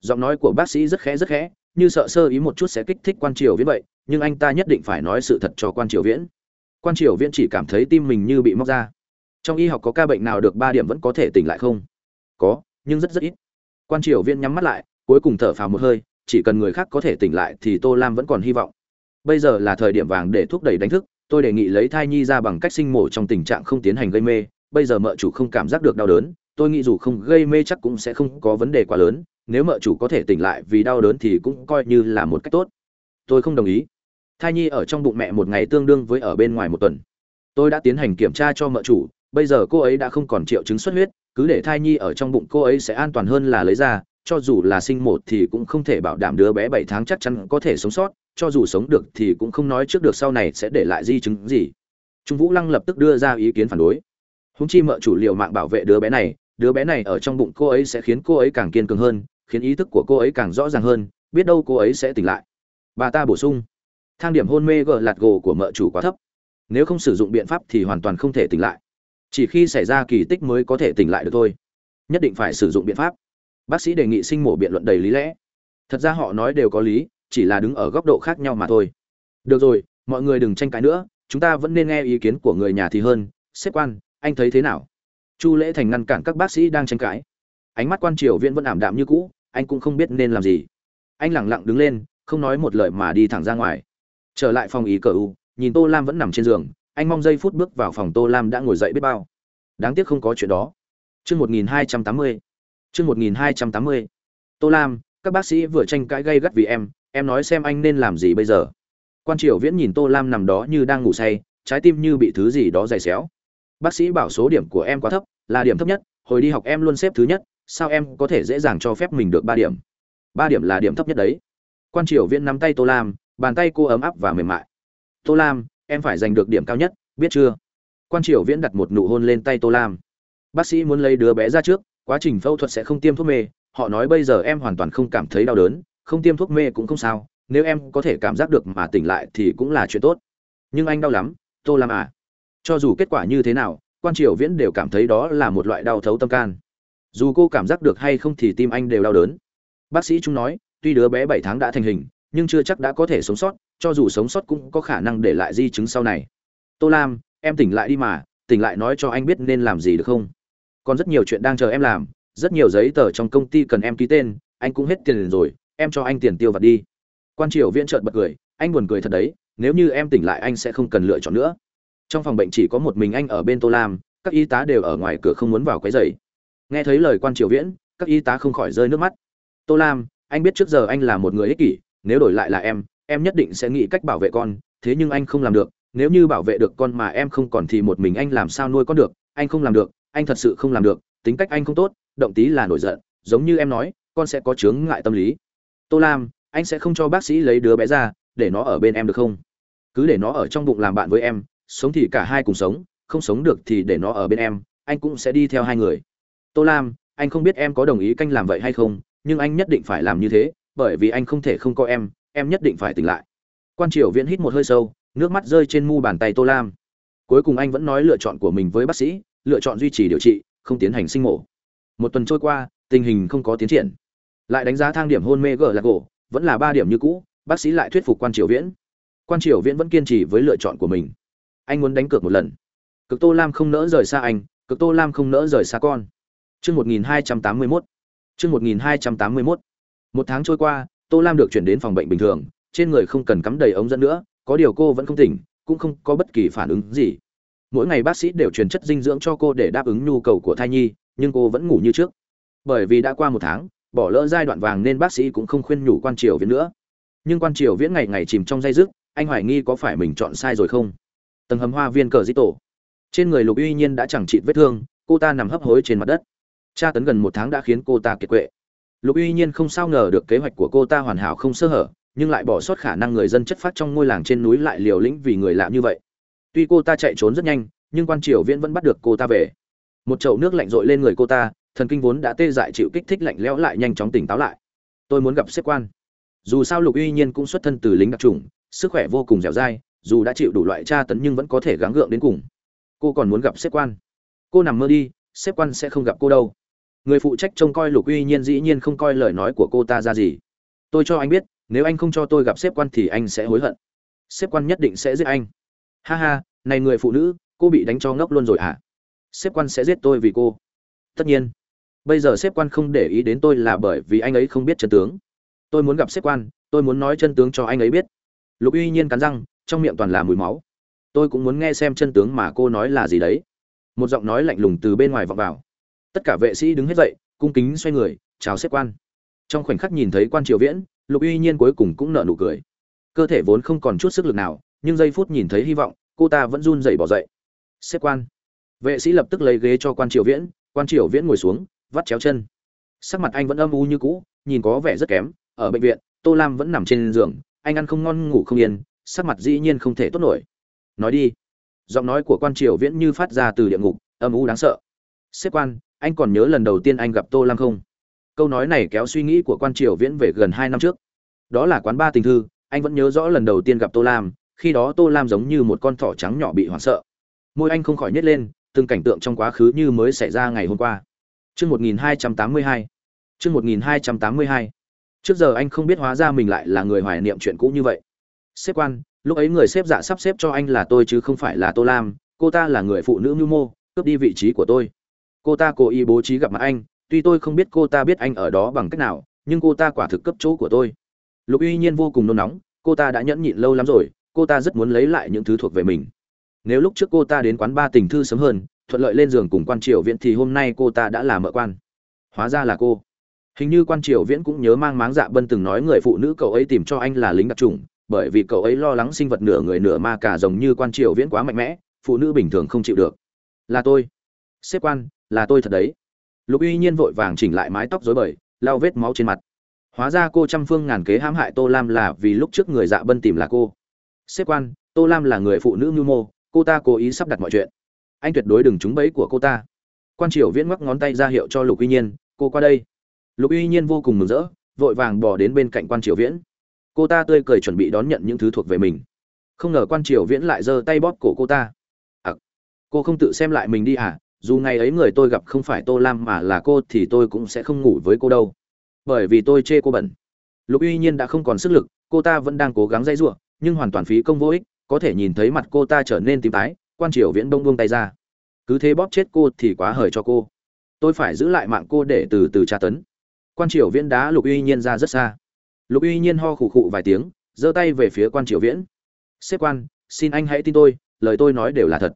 Giọng nói của bác sĩ rất khẽ rất khẽ, như sợ sơ ý một chút sẽ kích thích quan triều viễn vậy, nhưng anh ta nhất định phải nói sự thật cho quan triều viễn quan triều viễn chỉ cảm thấy tim mình như bị móc ra. Trong y học có ca bệnh nào được ba điểm vẫn có thể tỉnh lại không? Có, nhưng rất rất ít. Quan triều viễn nhắm mắt lại, cuối cùng thở phào một hơi, chỉ cần người khác có thể tỉnh lại thì tô lam vẫn còn hy vọng. Bây giờ là thời điểm vàng để thúc đẩy đánh thức, tôi đề nghị lấy thai nhi ra bằng cách sinh mổ trong tình trạng không tiến hành gây mê. Bây giờ mợ chủ không cảm giác được đau đớn, tôi nghĩ dù không gây mê chắc cũng sẽ không có vấn đề quá lớn. Nếu mợ chủ có thể tỉnh lại vì đau đớn thì cũng coi như là một cách tốt. Tôi không đồng ý thai nhi ở trong bụng mẹ một ngày tương đương với ở bên ngoài một tuần. Tôi đã tiến hành kiểm tra cho mợ chủ, bây giờ cô ấy đã không còn triệu chứng xuất huyết, cứ để thai nhi ở trong bụng cô ấy sẽ an toàn hơn là lấy ra, cho dù là sinh một thì cũng không thể bảo đảm đứa bé bảy tháng chắc chắn có thể sống sót, cho dù sống được thì cũng không nói trước được sau này sẽ để lại di chứng gì. Trung vũ lăng lập tức đưa ra ý kiến phản đối. Húng chi mợ chủ liệu mạng bảo vệ đứa bé này, đứa bé này ở trong bụng cô ấy sẽ khiến cô ấy càng kiên cường hơn, khiến ý thức của cô ấy càng rõ ràng hơn, biết đâu cô ấy sẽ tỉnh lại. Bà ta bổ sung thang điểm hôn mê gờ lạt gồ của mợ chủ quá thấp. Nếu không sử dụng biện pháp thì hoàn toàn không thể tỉnh lại. Chỉ khi xảy ra kỳ tích mới có thể tỉnh lại được thôi. Nhất định phải sử dụng biện pháp. Bác sĩ đề nghị sinh mổ biện luận đầy lý lẽ. Thật ra họ nói đều có lý, chỉ là đứng ở góc độ khác nhau mà thôi. Được rồi, mọi người đừng tranh cãi nữa, chúng ta vẫn nên nghe ý kiến của người nhà thì hơn. Xếp quan, anh thấy thế nào? Chu lễ thành ngăn cản các bác sĩ đang tranh cãi. Ánh mắt quan triều viễn vẫn ảm đạm như cũ, anh cũng không biết nên làm gì. Anh lẳng lặng đứng lên, không nói một lời mà đi thẳng ra ngoài trở lại phòng ý cờ u, nhìn tô lam vẫn nằm trên giường, anh mong giây phút bước vào phòng tô lam đã ngồi dậy biết bao. Đáng tiếc không có chuyện đó. Chương một nghìn hai trăm tám mươi, chương một nghìn hai trăm tám mươi. Tô lam, các bác sĩ vừa tranh cãi gay gắt vì em em nói xem anh nên làm gì bây giờ. Quan triều viễn nhìn tô lam nằm đó như đang ngủ say, trái tim như bị thứ gì đó dày xéo. Bác sĩ bảo số điểm của em quá thấp, là điểm thấp nhất, hồi đi học em luôn xếp thứ nhất, sao em có thể dễ dàng cho phép mình được ba điểm? Ba điểm là điểm thấp nhất đấy. Quan triều viễn nắm tay tô lam bàn tay cô ấm áp và mềm mại. Tô lam, em phải giành được điểm cao nhất, biết chưa? Quan triều viễn đặt một nụ hôn lên tay tô lam. Bác sĩ muốn lấy đứa bé ra trước, quá trình phẫu thuật sẽ không tiêm thuốc mê. Họ nói bây giờ em hoàn toàn không cảm thấy đau đớn, không tiêm thuốc mê cũng không sao. Nếu em có thể cảm giác được mà tỉnh lại thì cũng là chuyện tốt. Nhưng anh đau lắm, tô lam à. Cho dù kết quả như thế nào, quan triều viễn đều cảm thấy đó là một loại đau thấu tâm can. Dù cô cảm giác được hay không thì tim anh đều đau đớn. Bác sĩ trung nói, tuy đứa bé bảy tháng đã thành hình nhưng chưa chắc đã có thể sống sót, cho dù sống sót cũng có khả năng để lại di chứng sau này. Tô lam, em tỉnh lại đi mà, tỉnh lại nói cho anh biết nên làm gì được không? Còn rất nhiều chuyện đang chờ em làm, rất nhiều giấy tờ trong công ty cần em ký tên, anh cũng hết tiền rồi, em cho anh tiền tiêu vặt đi. Quan triều viễn trợn bật cười, anh buồn cười thật đấy, nếu như em tỉnh lại anh sẽ không cần lựa chọn nữa. Trong phòng bệnh chỉ có một mình anh ở bên tô lam, các y tá đều ở ngoài cửa không muốn vào quấy rầy. Nghe thấy lời quan triều viễn, các y tá không khỏi rơi nước mắt. Tô lam, anh biết trước giờ anh là một người ích kỷ nếu đổi lại là em em nhất định sẽ nghĩ cách bảo vệ con, thế nhưng anh không làm được, nếu như bảo vệ được con mà em không còn thì một mình anh làm sao nuôi con được, anh không làm được, anh thật sự không làm được, tính cách anh không tốt, động tí là nổi giận, giống như em nói, con sẽ có chướng ngại tâm lý. Tô lam, anh sẽ không cho bác sĩ lấy đứa bé ra, để nó ở bên em được không? Cứ để nó ở trong bụng làm bạn với em, sống thì cả hai cùng sống, không sống được thì để nó ở bên em, anh cũng sẽ đi theo hai người. Tô lam, anh không biết em có đồng ý canh làm vậy hay không, nhưng anh nhất định phải làm như thế bởi vì anh không thể không có em em nhất định phải tỉnh lại. Quan triều viễn hít một hơi sâu, nước mắt rơi trên mu bàn tay tô lam. Cuối cùng anh vẫn nói lựa chọn của mình với bác sĩ, lựa chọn duy trì điều trị, không tiến hành sinh mổ. Một tuần trôi qua, tình hình không có tiến triển. Lại đánh giá thang điểm hôn mê gờ là gỗ, vẫn là ba điểm như cũ, bác sĩ lại thuyết phục quan triều viễn. Quan triều viễn vẫn kiên trì với lựa chọn của mình. Anh muốn đánh cược một lần. Cực tô lam không nỡ rời xa anh, cực tô lam không nỡ rời xa con. Chương một nghìn hai trăm tám mươi mốt. Chương một nghìn hai trăm tám mươi mốt một tháng trôi qua, tô lam được chuyển đến phòng bệnh bình thường, trên người không cần cắm đầy ống dẫn nữa, có điều cô vẫn không tỉnh, cũng không có bất kỳ phản ứng gì. Mỗi ngày bác sĩ đều truyền chất dinh dưỡng cho cô để đáp ứng nhu cầu của thai nhi, nhưng cô vẫn ngủ như trước. Bởi vì đã qua một tháng, bỏ lỡ giai đoạn vàng nên bác sĩ cũng không khuyên nhủ quan triều viễn nữa. Nhưng quan triều viễn ngày ngày chìm trong dây dứt, anh hoài nghi có phải mình chọn sai rồi không? Tầng hầm hoa viên cờ di tổ. Trên người lục uy nhiên đã chẳng trị vết thương, cô ta nằm hấp hối trên mặt đất. Tra tấn gần một tháng đã khiến cô ta kiệt quệ lục uy nhiên không sao ngờ được kế hoạch của cô ta hoàn hảo không sơ hở, nhưng lại bỏ sót khả năng người dân chất phát trong ngôi làng trên núi lại liều lĩnh vì người lạ như vậy. Tuy cô ta chạy trốn rất nhanh, nhưng quan triều viễn vẫn bắt được cô ta về. Một chậu nước lạnh rội lên người cô ta, thần kinh vốn đã tê dại chịu kích thích lạnh lẽo lại nhanh chóng tỉnh táo lại. Tôi muốn gặp xếp quan. Dù sao lục uy nhiên cũng xuất thân từ lính đặc trùng sức khỏe vô cùng dẻo dai, dù đã chịu đủ loại tra tấn nhưng vẫn có thể gắng gượng đến cùng. Cô còn muốn gặp xếp quan? Cô nằm mơ đi xếp quan sẽ không gặp cô đâu người phụ trách trông coi lục uy nhiên dĩ nhiên không coi lời nói của cô ta ra gì. Tôi cho anh biết, nếu anh không cho tôi gặp xếp quan thì anh sẽ hối hận. Xếp quan nhất định sẽ giết anh. Ha ha, này người phụ nữ, cô bị đánh cho ngốc luôn rồi hả? À? xếp quan sẽ giết tôi vì cô. Tất nhiên. Bây giờ xếp quan không để ý đến tôi là bởi vì anh ấy không biết chân tướng. Tôi muốn gặp xếp quan, tôi muốn nói chân tướng cho anh ấy biết. Lục uy nhiên cắn răng, trong miệng toàn là mùi máu. Tôi cũng muốn nghe xem chân tướng mà cô nói là gì đấy. Một giọng nói lạnh lùng từ bên ngoài vọng vào tất cả vệ sĩ đứng hết dậy, cung kính xoay người, chào xếp quan. Trong khoảnh khắc nhìn thấy quan triều viễn, lục uy nhiên cuối cùng cũng nở nụ cười. Cơ thể vốn không còn chút sức lực nào, nhưng giây phút nhìn thấy hy vọng, cô ta vẫn run rẩy bỏ dậy. Xếp quan. Vệ sĩ lập tức lấy ghế cho quan triều viễn, quan triều viễn ngồi xuống, vắt chéo chân. Sắc mặt anh vẫn âm u như cũ, nhìn có vẻ rất kém, ở bệnh viện, tô lam vẫn nằm trên giường, anh ăn không ngon, ngủ không yên, sắc mặt dĩ nhiên không thể tốt nổi. Nói đi. Giọng nói của quan triều viễn như phát ra từ địa ngục, âm u đáng sợ. Xếp quan anh còn nhớ lần đầu tiên anh gặp tô lam không câu nói này kéo suy nghĩ của quan triều viễn về gần hai năm trước đó là quán ba tình thư anh vẫn nhớ rõ lần đầu tiên gặp tô lam khi đó tô lam giống như một con thỏ trắng nhỏ bị hoảng sợ môi anh không khỏi nhét lên từng cảnh tượng trong quá khứ như mới xảy ra ngày hôm qua Trước 1282. Trước 1282. Trước giờ anh không biết hóa ra mình lại là người hoài niệm chuyện cũ như vậy. Xếp quan, lúc ấy người xếp dạ sắp xếp cho anh là tôi chứ không phải là Tô Lam, cô ta là người phụ nữ mưu mô, cướp đi vị trí của tôi. Cô ta cố ý bố trí gặp mặt anh, tuy tôi không biết cô ta biết anh ở đó bằng cách nào, nhưng cô ta quả thực cấp chỗ của tôi. Lục Uy Nhiên vô cùng nôn nóng, cô ta đã nhẫn nhịn lâu lắm rồi, cô ta rất muốn lấy lại những thứ thuộc về mình. Nếu lúc trước cô ta đến quán ba tình thư sớm hơn, thuận lợi lên giường cùng quan triều viễn thì hôm nay cô ta đã là mợ quan hóa ra là cô hình như quan triều viễn cũng nhớ mang máng dạ bân từng nói người phụ nữ cậu ấy tìm cho anh là lính đặc trùng bởi vì cậu ấy lo lắng sinh vật nửa người nửa ma cả giống như quan triều viễn quá mạnh mẽ phụ nữ bình thường không chịu được là tôi xếp quan là tôi thật đấy. Lục uy nhiên vội vàng chỉnh lại mái tóc rối bời lau vết máu trên mặt. Hóa ra cô trăm phương ngàn kế hãm hại tô lam là vì lúc trước người dạ bân tìm là cô. Xếp quan tô lam là người phụ nữ mưu mô cô ta cố ý sắp đặt mọi chuyện. Anh tuyệt đối đừng trúng bẫy của cô ta. Quan triều viễn ngoắc ngón tay ra hiệu cho lục uy nhiên cô qua đây. Lục uy nhiên vô cùng mừng rỡ vội vàng bỏ đến bên cạnh quan triều viễn. Cô ta tươi cười chuẩn bị đón nhận những thứ thuộc về mình. Không ngờ quan triều viễn lại giơ tay bóp cổ cô ta. À, cô không tự xem lại mình đi à dù ngày ấy người tôi gặp không phải tô lam mà là cô thì tôi cũng sẽ không ngủ với cô đâu. Bởi vì tôi chê cô bẩn. Lục uy nhiên đã không còn sức lực, cô ta vẫn đang cố gắng dây giụa, nhưng hoàn toàn phí công vô ích, có thể nhìn thấy mặt cô ta trở nên tím tái, quan triều viễn bông buông tay ra. Cứ thế bóp chết cô thì quá hời cho cô. Tôi phải giữ lại mạng cô để từ từ tra tấn. Quan triều viễn đá lục uy nhiên ra rất xa. Lục uy nhiên ho khủ khụ vài tiếng, giơ tay về phía quan triều viễn. Xếp quan, xin anh hãy tin tôi, lời tôi nói đều là thật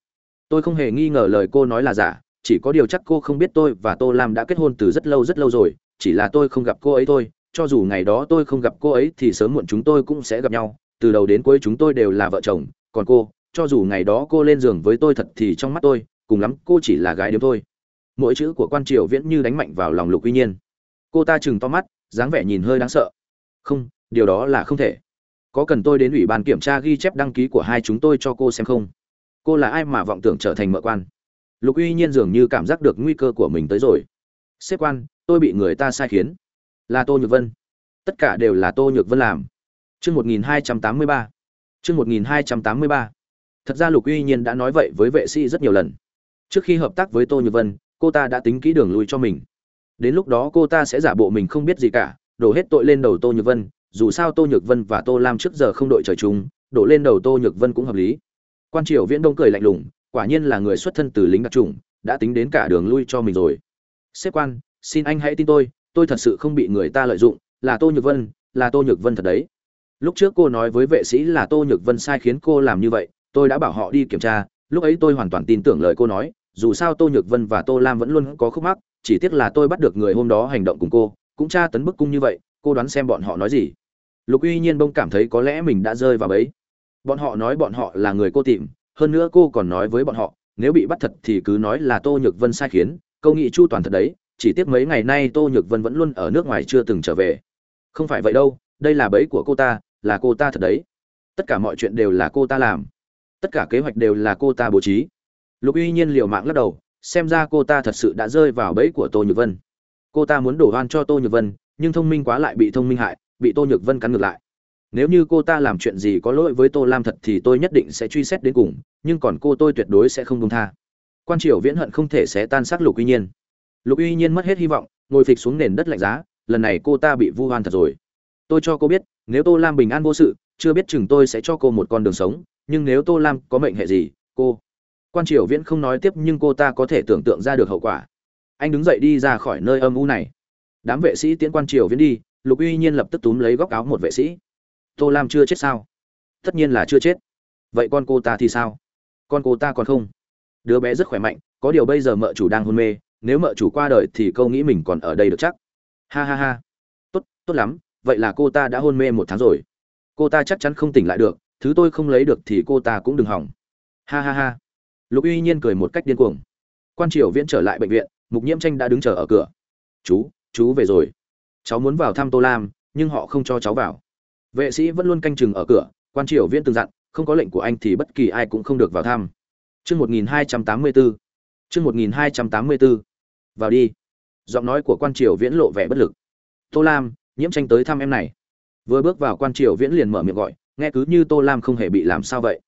tôi không hề nghi ngờ lời cô nói là giả, chỉ có điều chắc cô không biết tôi và tô lam đã kết hôn từ rất lâu rất lâu rồi, chỉ là tôi không gặp cô ấy thôi, cho dù ngày đó tôi không gặp cô ấy thì sớm muộn chúng tôi cũng sẽ gặp nhau, từ đầu đến cuối chúng tôi đều là vợ chồng, còn cô, cho dù ngày đó cô lên giường với tôi thật thì trong mắt tôi, cùng lắm cô chỉ là gái điếm thôi. Mỗi chữ của quan triều viễn như đánh mạnh vào lòng lục Uy nhiên. Cô ta chừng to mắt, dáng vẻ nhìn hơi đáng sợ. Không, điều đó là không thể. Có cần tôi đến ủy ban kiểm tra ghi chép đăng ký của hai chúng tôi cho cô xem không? Cô là ai mà vọng tưởng trở thành mợ quan? Lục uy nhiên dường như cảm giác được nguy cơ của mình tới rồi. Xếp quan, tôi bị người ta sai khiến. Là tô nhược vân. Tất cả đều là tô nhược vân làm. Chương một nghìn hai trăm tám mươi ba. Chương một nghìn hai trăm tám mươi ba. Thật ra lục uy nhiên đã nói vậy với vệ sĩ rất nhiều lần. Trước khi hợp tác với tô nhược vân, cô ta đã tính kỹ đường lui cho mình. Đến lúc đó cô ta sẽ giả bộ mình không biết gì cả, đổ hết tội lên đầu tô nhược vân, dù sao tô nhược vân và tô lam trước giờ không đội trời chung, đổ lên đầu tô nhược vân cũng hợp lý quan triều viễn đông cười lạnh lùng, quả nhiên là người xuất thân từ lính đặc trùng, đã tính đến cả đường lui cho mình rồi. Xếp quan, xin anh hãy tin tôi tôi thật sự không bị người ta lợi dụng, là tô nhược vân, là tô nhược vân thật đấy. Lúc trước cô nói với vệ sĩ là tô nhược vân sai khiến cô làm như vậy, tôi đã bảo họ đi kiểm tra, lúc ấy tôi hoàn toàn tin tưởng lời cô nói, dù sao tô nhược vân và tô lam vẫn luôn có khúc mắc, chỉ tiếc là tôi bắt được người hôm đó hành động cùng cô, cũng tra tấn bức cung như vậy, cô đoán xem bọn họ nói gì. Lục uy nhiên bông cảm thấy có lẽ mình đã rơi vào bẫy bọn họ nói bọn họ là người cô tìm, hơn nữa cô còn nói với bọn họ, nếu bị bắt thật thì cứ nói là tô nhược vân sai khiến, câu nghị chu toàn thật đấy, chỉ tiếc mấy ngày nay tô nhược vân vẫn luôn ở nước ngoài chưa từng trở về. Không phải vậy đâu, đây là bẫy của cô ta, là cô ta thật đấy. Tất cả mọi chuyện đều là cô ta làm. Tất cả kế hoạch đều là cô ta bố trí. Lục uy nhiên liều mạng lắc đầu, xem ra cô ta thật sự đã rơi vào bẫy của tô nhược vân. Cô ta muốn đổ oan cho tô nhược vân, nhưng thông minh quá lại bị thông minh hại, bị tô nhược vân cắn ngược lại nếu như cô ta làm chuyện gì có lỗi với tô lam thật thì tôi nhất định sẽ truy xét đến cùng, nhưng còn cô tôi tuyệt đối sẽ không công tha. Quan triều viễn hận không thể sẽ tan xác lục uy nhiên. Lục uy nhiên mất hết hy vọng, ngồi phịch xuống nền đất lạnh giá, lần này cô ta bị vu oan thật rồi. Tôi cho cô biết, nếu tô lam bình an vô sự, chưa biết chừng tôi sẽ cho cô một con đường sống, nhưng nếu tô lam có mệnh hệ gì, cô quan triều viễn không nói tiếp nhưng cô ta có thể tưởng tượng ra được hậu quả. Anh đứng dậy đi ra khỏi nơi âm u này. Đám vệ sĩ tiễn quan triều viễn đi, lục uy nhiên lập tức túm lấy góc áo một vệ sĩ tô lam chưa chết sao? Tất nhiên là chưa chết. Vậy con cô ta thì sao? Con cô ta còn không? Đứa bé rất khỏe mạnh, có điều bây giờ mợ chủ đang hôn mê, nếu mợ chủ qua đời thì câu nghĩ mình còn ở đây được chắc. Ha ha ha. Tốt tốt lắm, vậy là cô ta đã hôn mê một tháng rồi. Cô ta chắc chắn không tỉnh lại được, thứ tôi không lấy được thì cô ta cũng đừng hỏng. Ha ha ha. Lục uy nhiên cười một cách điên cuồng. Quan triều viễn trở lại bệnh viện, mục nhiễm tranh đã đứng chờ ở cửa. Chú chú về rồi. Cháu muốn vào thăm tô lam, nhưng họ không cho cháu vào vệ sĩ vẫn luôn canh chừng ở cửa, quan triều viễn từng dặn, không có lệnh của anh thì bất kỳ ai cũng không được vào thăm. Chương một nghìn hai trăm tám mươi bốn chương một nghìn hai trăm tám mươi bốn vào đi. Giọng nói của quan triều viễn lộ vẻ bất lực. Tô lam, nhiễm tranh tới thăm em này. Vừa bước vào quan triều viễn liền mở miệng gọi, nghe cứ như tô lam không hề bị làm sao vậy.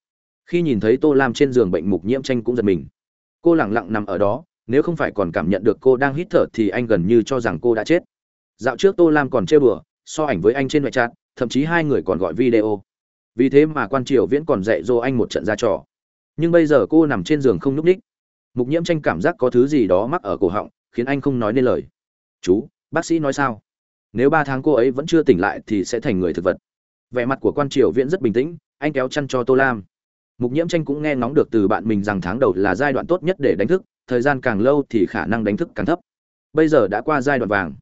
Khi nhìn thấy tô lam trên giường bệnh mục nhiễm tranh cũng giật mình. Cô lẳng lặng nằm ở đó, nếu không phải còn cảm nhận được cô đang hít thở thì anh gần như cho rằng cô đã chết. Dạo trước tô lam còn chơi bừa so ảnh với anh trên ngoại chat thậm chí hai người còn gọi video. Vì thế mà quan triều viễn còn dạy dỗ anh một trận ra trò. Nhưng bây giờ cô nằm trên giường không nhúc ních mục nhiễm tranh cảm giác có thứ gì đó mắc ở cổ họng, khiến anh không nói nên lời. Chú, bác sĩ nói sao? Nếu ba tháng cô ấy vẫn chưa tỉnh lại thì sẽ thành người thực vật. Vẻ mặt của quan triều viễn rất bình tĩnh, anh kéo chăn cho tô lam. Mục nhiễm tranh cũng nghe ngóng được từ bạn mình rằng tháng đầu là giai đoạn tốt nhất để đánh thức, thời gian càng lâu thì khả năng đánh thức càng thấp. Bây giờ đã qua giai đoạn vàng.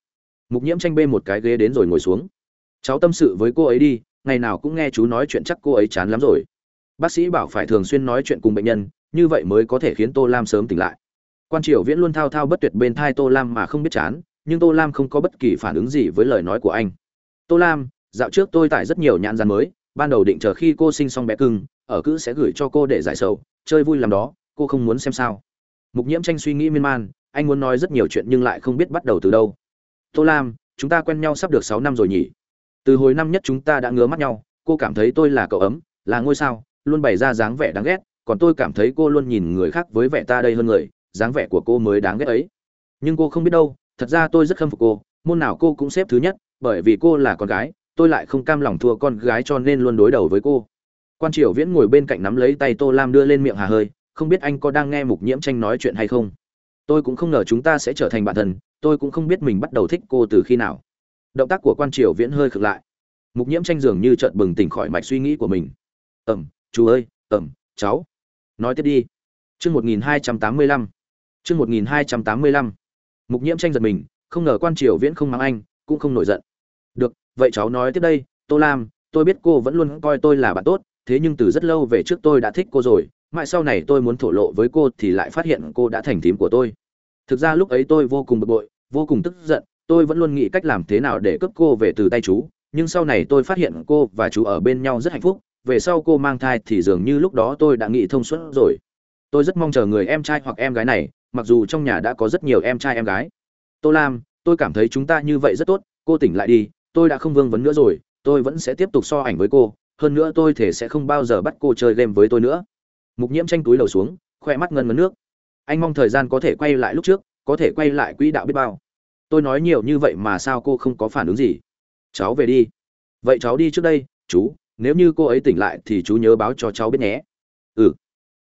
Mục nhiễm tranh bê một cái ghế đến rồi ngồi xuống cháu tâm sự với cô ấy đi, ngày nào cũng nghe chú nói chuyện chắc cô ấy chán lắm rồi. Bác sĩ bảo phải thường xuyên nói chuyện cùng bệnh nhân, như vậy mới có thể khiến tô lam sớm tỉnh lại. Quan triều viễn luôn thao thao bất tuyệt bên thai tô lam mà không biết chán, nhưng tô lam không có bất kỳ phản ứng gì với lời nói của anh. Tô lam, dạo trước tôi tải rất nhiều nhãn rán mới, ban đầu định chờ khi cô sinh xong bé cưng, ở cữ sẽ gửi cho cô để giải sầu, chơi vui làm đó, cô không muốn xem sao. Mục nhiễm tranh suy nghĩ miên man, anh muốn nói rất nhiều chuyện nhưng lại không biết bắt đầu từ đâu. Tô lam, chúng ta quen nhau sắp được sáu năm rồi nhỉ? Từ hồi năm nhất chúng ta đã ngứa mắt nhau, cô cảm thấy tôi là cậu ấm, là ngôi sao, luôn bày ra dáng vẻ đáng ghét, còn tôi cảm thấy cô luôn nhìn người khác với vẻ ta đây hơn người, dáng vẻ của cô mới đáng ghét ấy. Nhưng cô không biết đâu, thật ra tôi rất khâm phục cô, môn nào cô cũng xếp thứ nhất, bởi vì cô là con gái, tôi lại không cam lòng thua con gái cho nên luôn đối đầu với cô. Quan triều viễn ngồi bên cạnh nắm lấy tay tô lam đưa lên miệng hà hơi, không biết anh có đang nghe mục nhiễm tranh nói chuyện hay không. Tôi cũng không ngờ chúng ta sẽ trở thành bạn thân, tôi cũng không biết mình bắt đầu thích cô từ khi nào động tác của quan triều viễn hơi khực lại. Mục nhiễm tranh dường như chợt bừng tỉnh khỏi mạch suy nghĩ của mình. Ẩm, chú ơi, ẩm, cháu. Nói tiếp đi. Chương một nghìn hai trăm tám mươi lăm. Chương một nghìn hai trăm tám mươi lăm. Mục nhiễm tranh giật mình, không ngờ quan triều viễn không mắng anh, cũng không nổi giận. Được, vậy cháu nói tiếp đây, tô lam, tôi biết cô vẫn luôn coi tôi là bạn tốt, thế nhưng từ rất lâu về trước tôi đã thích cô rồi, mãi sau này tôi muốn thổ lộ với cô thì lại phát hiện cô đã thành thím của tôi. Thực ra lúc ấy tôi vô cùng bực bội, vô cùng tức giận tôi vẫn luôn nghĩ cách làm thế nào để cướp cô về từ tay chú, nhưng sau này tôi phát hiện cô và chú ở bên nhau rất hạnh phúc, về sau cô mang thai thì dường như lúc đó tôi đã nghĩ thông suốt rồi. Tôi rất mong chờ người em trai hoặc em gái này, mặc dù trong nhà đã có rất nhiều em trai em gái. Tô lam, tôi cảm thấy chúng ta như vậy rất tốt, cô tỉnh lại đi, tôi đã không vương vấn nữa rồi, tôi vẫn sẽ tiếp tục so ảnh với cô, hơn nữa tôi thể sẽ không bao giờ bắt cô chơi game với tôi nữa. Mục nhiễm tranh túi đầu xuống khoe mắt ngân ngấn nước. Anh mong thời gian có thể quay lại lúc trước, có thể quay lại quỹ đạo biết bao tôi nói nhiều như vậy mà sao cô không có phản ứng gì? Cháu về đi. Vậy cháu đi trước đây, chú. Nếu như cô ấy tỉnh lại thì chú nhớ báo cho cháu biết nhé. Ừ.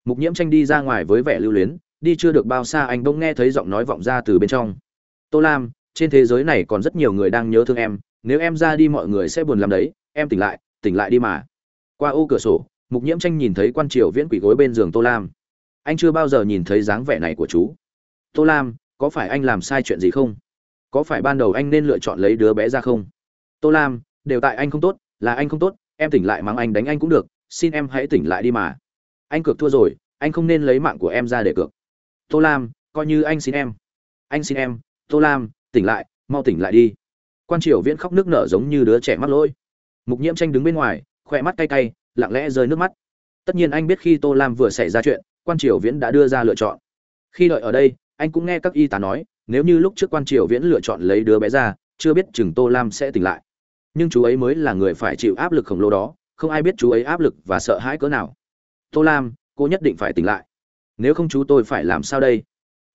Mục nhiễm tranh đi ra ngoài với vẻ lưu luyến, đi chưa được bao xa anh bỗng nghe thấy giọng nói vọng ra từ bên trong. Tô lam, trên thế giới này còn rất nhiều người đang nhớ thương em. Nếu em ra đi mọi người sẽ buồn làm đấy. Em tỉnh lại tỉnh lại đi mà. Qua ô cửa sổ, mục nhiễm tranh nhìn thấy quan triều viễn quỷ gối bên giường tô lam. Anh chưa bao giờ nhìn thấy dáng vẻ này của chú. Tô lam, có phải anh làm sai chuyện gì không? Có phải ban đầu anh nên lựa chọn lấy đứa bé ra không? Tô lam, đều tại anh không tốt, là anh không tốt, em tỉnh lại mắng anh đánh anh cũng được, xin em hãy tỉnh lại đi mà. Anh cược thua rồi, anh không nên lấy mạng của em ra để cược. Tô lam, coi như anh xin em. Anh xin em, tô lam, tỉnh lại, mau tỉnh lại đi. Quan triều viễn khóc nước nở giống như đứa trẻ mắc lỗi. Mục nhiễm tranh đứng bên ngoài, khỏe mắt cay cay, lặng lẽ rơi nước mắt. Tất nhiên anh biết khi tô lam vừa xảy ra chuyện, quan triều viễn đã đưa ra lựa chọn. Khi đợi ở đây, anh cũng nghe các y tá nói nếu như lúc trước quan triều viễn lựa chọn lấy đứa bé ra, chưa biết chừng tô lam sẽ tỉnh lại. Nhưng chú ấy mới là người phải chịu áp lực khổng lồ đó, không ai biết chú ấy áp lực và sợ hãi cỡ nào. Tô lam, cô nhất định phải tỉnh lại. Nếu không chú tôi phải làm sao đây?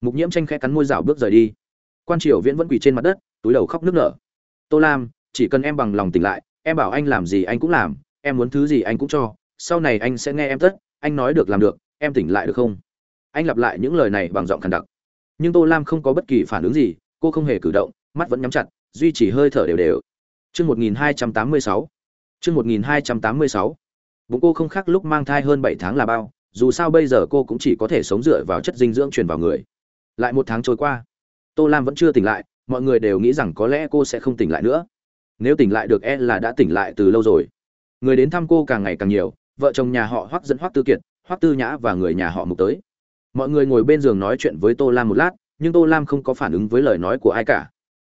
Mục nhiễm tranh khẽ cắn môi rào bước rời đi. Quan triều viễn vẫn quỳ trên mặt đất, túi đầu khóc nức nở. Tô lam, chỉ cần em bằng lòng tỉnh lại, em bảo anh làm gì anh cũng làm, em muốn thứ gì anh cũng cho, sau này anh sẽ nghe em tất, anh nói được làm được, em tỉnh lại được không? Anh lặp lại những lời này bằng giọng khàn đặc nhưng tô lam không có bất kỳ phản ứng gì, cô không hề cử động, mắt vẫn nhắm chặt, duy trì hơi thở đều đều. Chương một nghìn hai trăm tám mươi sáu. Chương một nghìn hai trăm tám mươi sáu. Bụng cô không khác lúc mang thai hơn bảy tháng là bao, dù sao bây giờ cô cũng chỉ có thể sống dựa vào chất dinh dưỡng truyền vào người. Lại một tháng trôi qua, tô lam vẫn chưa tỉnh lại, mọi người đều nghĩ rằng có lẽ cô sẽ không tỉnh lại nữa. Nếu tỉnh lại được e là đã tỉnh lại từ lâu rồi. Người đến thăm cô càng ngày càng nhiều, vợ chồng nhà họ hoắc dẫn hoắc tư kiệt, hoắc tư nhã và người nhà họ mục tới mọi người ngồi bên giường nói chuyện với tô lam một lát, nhưng tô lam không có phản ứng với lời nói của ai cả.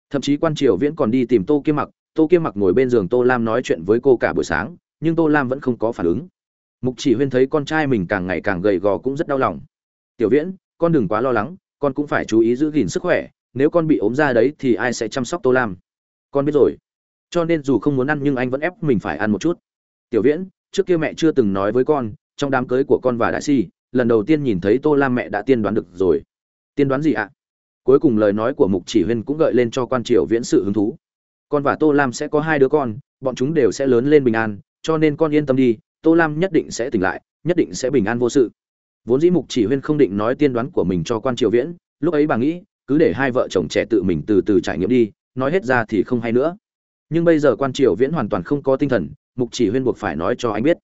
Thậm chí quan triều viễn còn đi tìm tô kiêm mặc, tô kiêm mặc ngồi bên giường tô lam nói chuyện với cô cả buổi sáng, nhưng tô lam vẫn không có phản ứng. Mục chỉ huyên thấy con trai mình càng ngày càng gầy gò cũng rất đau lòng. Tiểu viễn, con đừng quá lo lắng, con cũng phải chú ý giữ gìn sức khỏe, nếu con bị ốm ra đấy thì ai sẽ chăm sóc tô lam? Con biết rồi, cho nên dù không muốn ăn nhưng anh vẫn ép mình phải ăn một chút. Tiểu viễn, trước kia mẹ chưa từng nói với con, trong đám cưới của con và đại si lần đầu tiên nhìn thấy tô lam mẹ đã tiên đoán được rồi. Tiên đoán gì ạ? Cuối cùng lời nói của mục chỉ huyên cũng gợi lên cho quan triều viễn sự hứng thú. Con và tô lam sẽ có hai đứa con, bọn chúng đều sẽ lớn lên bình an, cho nên con yên tâm đi, tô lam nhất định sẽ tỉnh lại, nhất định sẽ bình an vô sự. Vốn dĩ mục chỉ huyên không định nói tiên đoán của mình cho quan triều viễn, lúc ấy bà nghĩ, cứ để hai vợ chồng trẻ tự mình từ từ trải nghiệm đi, nói hết ra thì không hay nữa. Nhưng bây giờ quan triều viễn hoàn toàn không có tinh thần, mục chỉ huyên buộc phải nói cho anh biết.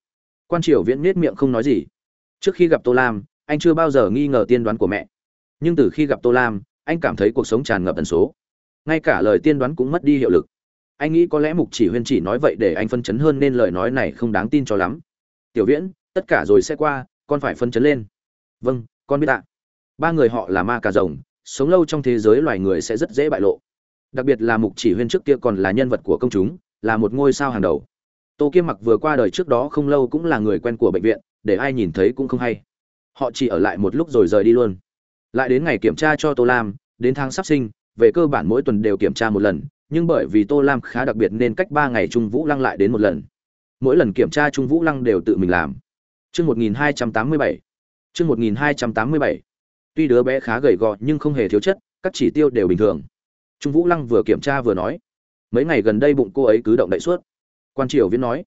Quan triều viễn nết miệng không nói gì trước khi gặp tô lam, anh chưa bao giờ nghi ngờ tiên đoán của mẹ. Nhưng từ khi gặp tô lam, anh cảm thấy cuộc sống tràn ngập tần số. Ngay cả lời tiên đoán cũng mất đi hiệu lực. Anh nghĩ có lẽ mục chỉ huyên chỉ nói vậy để anh phân chấn hơn nên lời nói này không đáng tin cho lắm. Tiểu viễn, tất cả rồi sẽ qua, con phải phân chấn lên. Vâng con biết ạ. Ba người họ là ma cà rồng, sống lâu trong thế giới loài người sẽ rất dễ bại lộ. Đặc biệt là mục chỉ huyên trước kia còn là nhân vật của công chúng, là một ngôi sao hàng đầu. Tô kiêm mặc vừa qua đời trước đó không lâu cũng là người quen của bệnh viện để ai nhìn thấy cũng không hay. Họ chỉ ở lại một lúc rồi rời đi luôn. Lại đến ngày kiểm tra cho tô lam, đến tháng sắp sinh, về cơ bản mỗi tuần đều kiểm tra một lần, nhưng bởi vì tô lam khá đặc biệt nên cách ba ngày trung vũ lăng lại đến một lần. Mỗi lần kiểm tra trung vũ lăng đều tự mình làm. Chương một nghìn hai trăm tám mươi bảy. Chương một nghìn hai trăm tám mươi bảy. Tuy đứa bé khá gầy gò nhưng không hề thiếu chất, các chỉ tiêu đều bình thường. Trung vũ lăng vừa kiểm tra vừa nói. Mấy ngày gần đây bụng cô ấy cứ động đậy suốt. Quan triều viễn nói,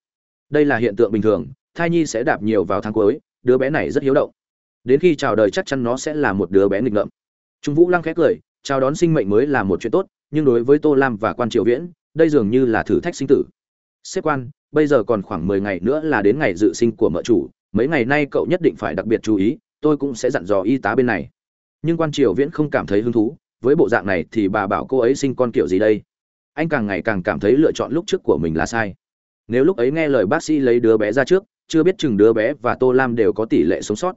đây là hiện tượng bình thường thai nhi sẽ đạp nhiều vào tháng cuối, đứa bé này rất hiếu động. Đến khi chào đời chắc chắn nó sẽ là một đứa bé nghịch ngợm. Trung vũ lăng khét cười, chào đón sinh mệnh mới là một chuyện tốt, nhưng đối với tô lam và quan triều viễn, đây dường như là thử thách sinh tử. Xếp quan, bây giờ còn khoảng mười ngày nữa là đến ngày dự sinh của mợ chủ, mấy ngày nay cậu nhất định phải đặc biệt chú ý, tôi cũng sẽ dặn dò y tá bên này. Nhưng quan triều viễn không cảm thấy hứng thú, với bộ dạng này thì bà bảo cô ấy sinh con kiểu gì đây? Anh càng ngày càng cảm thấy lựa chọn lúc trước của mình là sai. Nếu lúc ấy nghe lời bác sĩ lấy đứa bé ra trước chưa biết chừng đứa bé và tô lam đều có tỷ lệ sống sót.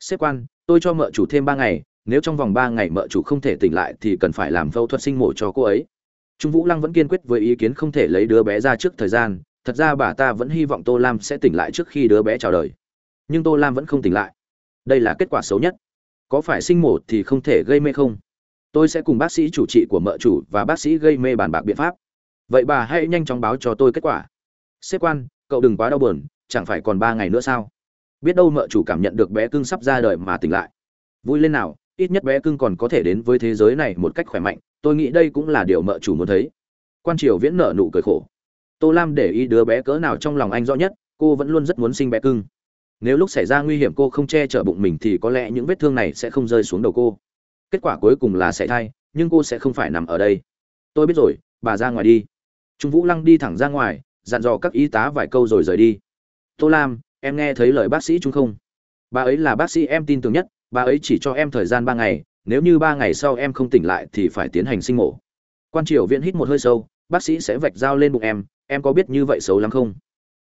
Xếp quan, tôi cho mợ chủ thêm ba ngày, nếu trong vòng ba ngày mợ chủ không thể tỉnh lại thì cần phải làm phẫu thuật sinh mổ cho cô ấy. Trung vũ lăng vẫn kiên quyết với ý kiến không thể lấy đứa bé ra trước thời gian, thật ra bà ta vẫn hy vọng tô lam sẽ tỉnh lại trước khi đứa bé chào đời. Nhưng tô lam vẫn không tỉnh lại. Đây là kết quả xấu nhất. Có phải sinh mổ thì không thể gây mê không? Tôi sẽ cùng bác sĩ chủ trị của mợ chủ và bác sĩ gây mê bàn bạc biện pháp. Vậy bà hãy nhanh chóng báo cho tôi kết quả. Xếp quan, cậu đừng quá đau buồn chẳng phải còn ba ngày nữa sao? Biết đâu mợ chủ cảm nhận được bé cưng sắp ra đời mà tỉnh lại. Vui lên nào, ít nhất bé cưng còn có thể đến với thế giới này một cách khỏe mạnh, tôi nghĩ đây cũng là điều mợ chủ muốn thấy. Quan triều viễn nở nụ cười khổ. Tô lam để ý đứa bé cỡ nào trong lòng anh rõ nhất, cô vẫn luôn rất muốn sinh bé cưng. Nếu lúc xảy ra nguy hiểm cô không che chở bụng mình thì có lẽ những vết thương này sẽ không rơi xuống đầu cô. Kết quả cuối cùng là sẽ thai, nhưng cô sẽ không phải nằm ở đây. Tôi biết rồi, bà ra ngoài đi. Trung vũ lăng đi thẳng ra ngoài, dặn dò các y tá vài câu rồi rời đi tô lam, em nghe thấy lời bác sĩ chúng không? Bà ấy là bác sĩ em tin tưởng nhất, bà ấy chỉ cho em thời gian ba ngày, nếu như ba ngày sau em không tỉnh lại thì phải tiến hành sinh mổ. Quan triều viễn hít một hơi sâu, bác sĩ sẽ vạch dao lên bụng em em có biết như vậy xấu lắm không?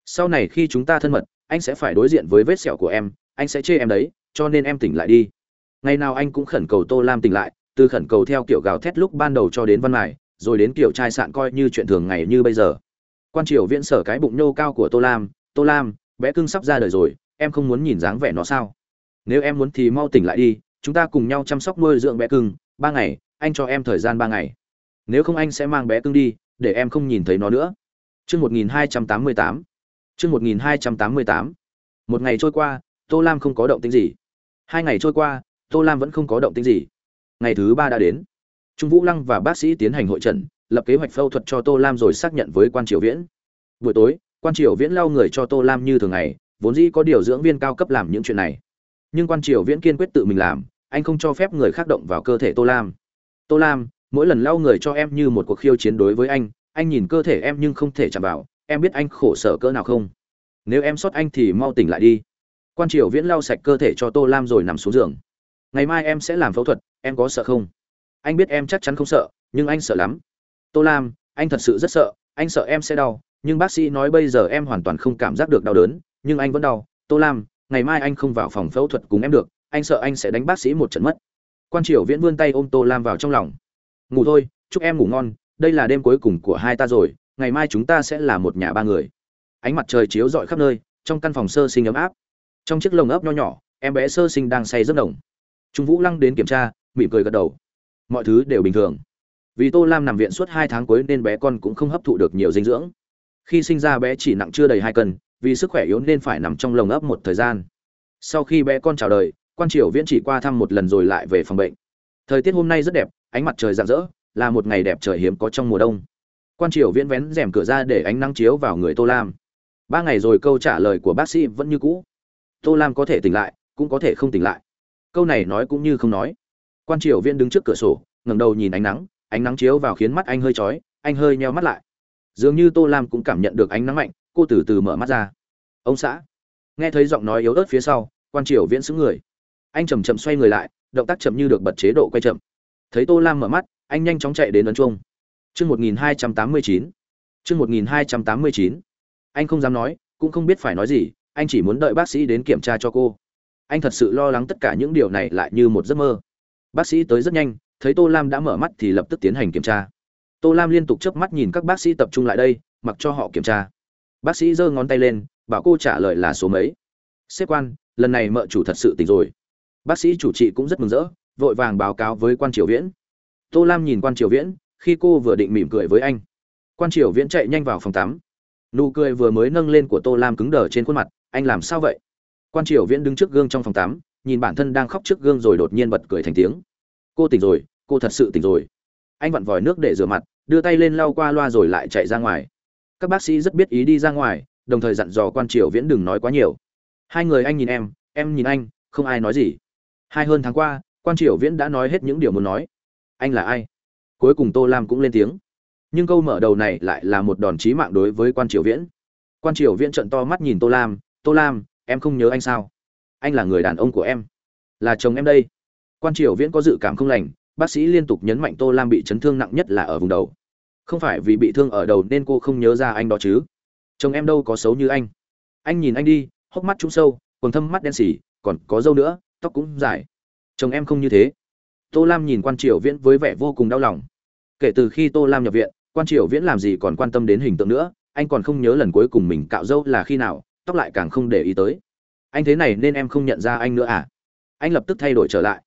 Sau này khi chúng ta thân mật, anh sẽ phải đối diện với vết sẹo của em, anh sẽ chê em đấy, cho nên em tỉnh lại đi. Ngày nào anh cũng khẩn cầu tô lam tỉnh lại, từ khẩn cầu theo kiểu gào thét lúc ban đầu cho đến văn mài, rồi đến kiểu trai sạn coi như chuyện thường ngày như bây giờ. Quan triều viễn sở cái bụng nhô cao của tô lam tô lam, bé cưng sắp ra đời rồi, em không muốn nhìn dáng vẻ nó sao? Nếu em muốn thì mau tỉnh lại đi, chúng ta cùng nhau chăm sóc nuôi dưỡng bé cưng, ba ngày, anh cho em thời gian ba ngày. Nếu không anh sẽ mang bé cưng đi, để em không nhìn thấy nó nữa. Chương một nghìn hai trăm tám mươi tám. Chương một nghìn hai trăm tám mươi tám. Một ngày trôi qua, tô lam không có động tính gì. Hai ngày trôi qua, tô lam vẫn không có động tính gì. Ngày thứ ba đã đến. Trung vũ lăng và bác sĩ tiến hành hội trần, lập kế hoạch phẫu thuật cho tô lam rồi xác nhận với quan triều viễn. Buổi tối quan triều viễn lau người cho tô lam như thường ngày, vốn dĩ có điều dưỡng viên cao cấp làm những chuyện này. Nhưng quan triều viễn kiên quyết tự mình làm, anh không cho phép người khác động vào cơ thể tô lam. Tô lam, mỗi lần lau người cho em như một cuộc khiêu chiến đối với anh anh nhìn cơ thể em nhưng không thể chạm vào, em biết anh khổ sở cỡ nào không? Nếu em sót anh thì mau tỉnh lại đi. Quan triều viễn lau sạch cơ thể cho tô lam rồi nằm xuống giường. Ngày mai em sẽ làm phẫu thuật, em có sợ không? Anh biết em chắc chắn không sợ, nhưng anh sợ lắm. Tô lam, anh thật sự rất sợ, anh sợ em sẽ đau nhưng bác sĩ nói bây giờ em hoàn toàn không cảm giác được đau đớn, nhưng anh vẫn đau. Tô lam, ngày mai anh không vào phòng phẫu thuật cùng em được, anh sợ anh sẽ đánh bác sĩ một trận mất. Quan triều viễn vươn tay ôm tô lam vào trong lòng. Ngủ thôi, chúc em ngủ ngon, đây là đêm cuối cùng của hai ta rồi, ngày mai chúng ta sẽ là một nhà ba người. Ánh mặt trời chiếu rọi khắp nơi, trong căn phòng sơ sinh ấm áp. Trong chiếc lồng ấp nho nhỏ, em bé sơ sinh đang say rất đồng trung vũ lăng đến kiểm tra, mỉm cười gật đầu. Mọi thứ đều bình thường. Vì tô lam nằm viện suốt hai tháng cuối nên bé con cũng không hấp thụ được nhiều dinh dưỡng khi sinh ra bé chỉ nặng chưa đầy hai cân, vì sức khỏe yếu nên phải nằm trong lồng ấp một thời gian. Sau khi bé con chào đời, quan triều viễn chỉ qua thăm một lần rồi lại về phòng bệnh. Thời tiết hôm nay rất đẹp, ánh mặt trời rạng rỡ, là một ngày đẹp trời hiếm có trong mùa đông. Quan triều viễn vén rèm cửa ra để ánh nắng chiếu vào người tô lam. Ba ngày rồi câu trả lời của bác sĩ vẫn như cũ. Tô lam có thể tỉnh lại, cũng có thể không tỉnh lại. Câu này nói cũng như không nói. Quan triều viễn đứng trước cửa sổ, ngẩng đầu nhìn ánh nắng ánh nắng chiếu vào khiến mắt anh hơi chói, anh hơi nheo mắt lại dường như tô lam cũng cảm nhận được ánh nắng mạnh, cô từ từ mở mắt ra. Ông xã. Nghe thấy giọng nói yếu ớt phía sau, quan triều viễn xứng người. Anh chầm chậm xoay người lại, động tác chậm như được bật chế độ quay chậm. Thấy tô lam mở mắt, anh nhanh chóng chạy đến ấn chuông. Chương một nghìn hai trăm tám mươi chín. Chương một nghìn hai trăm tám mươi chín. Anh không dám nói, cũng không biết phải nói gì, anh chỉ muốn đợi bác sĩ đến kiểm tra cho cô. Anh thật sự lo lắng tất cả những điều này lại như một giấc mơ. Bác sĩ tới rất nhanh, thấy tô lam đã mở mắt thì lập tức tiến hành kiểm tra tô lam liên tục chớp mắt nhìn các bác sĩ tập trung lại đây, mặc cho họ kiểm tra. Bác sĩ giơ ngón tay lên, bảo cô trả lời là số mấy. Xếp quan, lần này mợ chủ thật sự tỉnh rồi. Bác sĩ chủ trị cũng rất mừng rỡ, vội vàng báo cáo với quan triều viễn. Tô lam nhìn quan triều viễn, khi cô vừa định mỉm cười với anh. Quan triều viễn chạy nhanh vào phòng tắm. Nụ cười vừa mới nâng lên của tô lam cứng đờ trên khuôn mặt, anh làm sao vậy? Quan triều viễn đứng trước gương trong phòng tắm, nhìn bản thân đang khóc trước gương rồi đột nhiên bật cười thành tiếng. Cô tỉnh rồi, cô thật sự tỉnh rồi anh vặn vòi nước để rửa mặt, đưa tay lên lau qua loa rồi lại chạy ra ngoài. Các bác sĩ rất biết ý đi ra ngoài, đồng thời dặn dò quan triều viễn đừng nói quá nhiều. Hai người anh nhìn em em nhìn anh, không ai nói gì. Hai hơn tháng qua, quan triều viễn đã nói hết những điều muốn nói. Anh là ai? Cuối cùng tô lam cũng lên tiếng. Nhưng câu mở đầu này lại là một đòn chí mạng đối với quan triều viễn. Quan triều viễn trận to mắt nhìn tô lam tô lam, em không nhớ anh sao? Anh là người đàn ông của em. Là chồng em đây. Quan triều viễn có dự cảm không lành bác sĩ liên tục nhấn mạnh tô lam bị chấn thương nặng nhất là ở vùng đầu. Không phải vì bị thương ở đầu nên cô không nhớ ra anh đó chứ? Chồng em đâu có xấu như anh. Anh nhìn anh đi, hốc mắt trũng sâu còn thâm mắt đen xỉ, còn có râu nữa, tóc cũng dài. Chồng em không như thế. Tô lam nhìn quan triều viễn với vẻ vô cùng đau lòng. Kể từ khi tô lam nhập viện, quan triều viễn làm gì còn quan tâm đến hình tượng nữa, anh còn không nhớ lần cuối cùng mình cạo râu là khi nào, tóc lại càng không để ý tới. Anh thế này nên em không nhận ra anh nữa à? Anh lập tức thay đổi trở lại.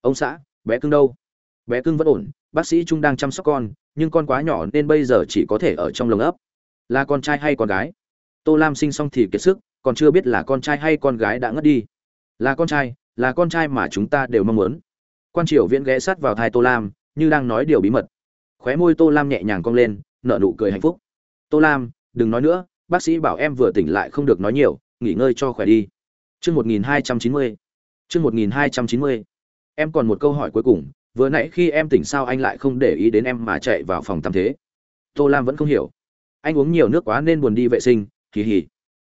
Ông xã, bé cưng đâu? Bé cưng vẫn ổn, bác sĩ trung đang chăm sóc con, nhưng con quá nhỏ nên bây giờ chỉ có thể ở trong lồng ấp. Là con trai hay con gái? Tô lam sinh xong thì kiệt sức, còn chưa biết là con trai hay con gái đã ngất đi. Là con trai, là con trai mà chúng ta đều mong muốn. Quan triều viễn ghé sát vào thai tô lam, như đang nói điều bí mật. Khóe môi tô lam nhẹ nhàng cong lên, nở nụ cười hạnh phúc. Tô lam, đừng nói nữa, bác sĩ bảo em vừa tỉnh lại không được nói nhiều, nghỉ ngơi cho khỏe đi. Chương một nghìn hai trăm chín mươi. Chương một nghìn hai trăm chín mươi. Em còn một câu hỏi cuối cùng vừa nãy khi em tỉnh sao anh lại không để ý đến em mà chạy vào phòng tắm thế? Tô lam vẫn không hiểu. Anh uống nhiều nước quá nên buồn đi vệ sinh, kỳ hỉ.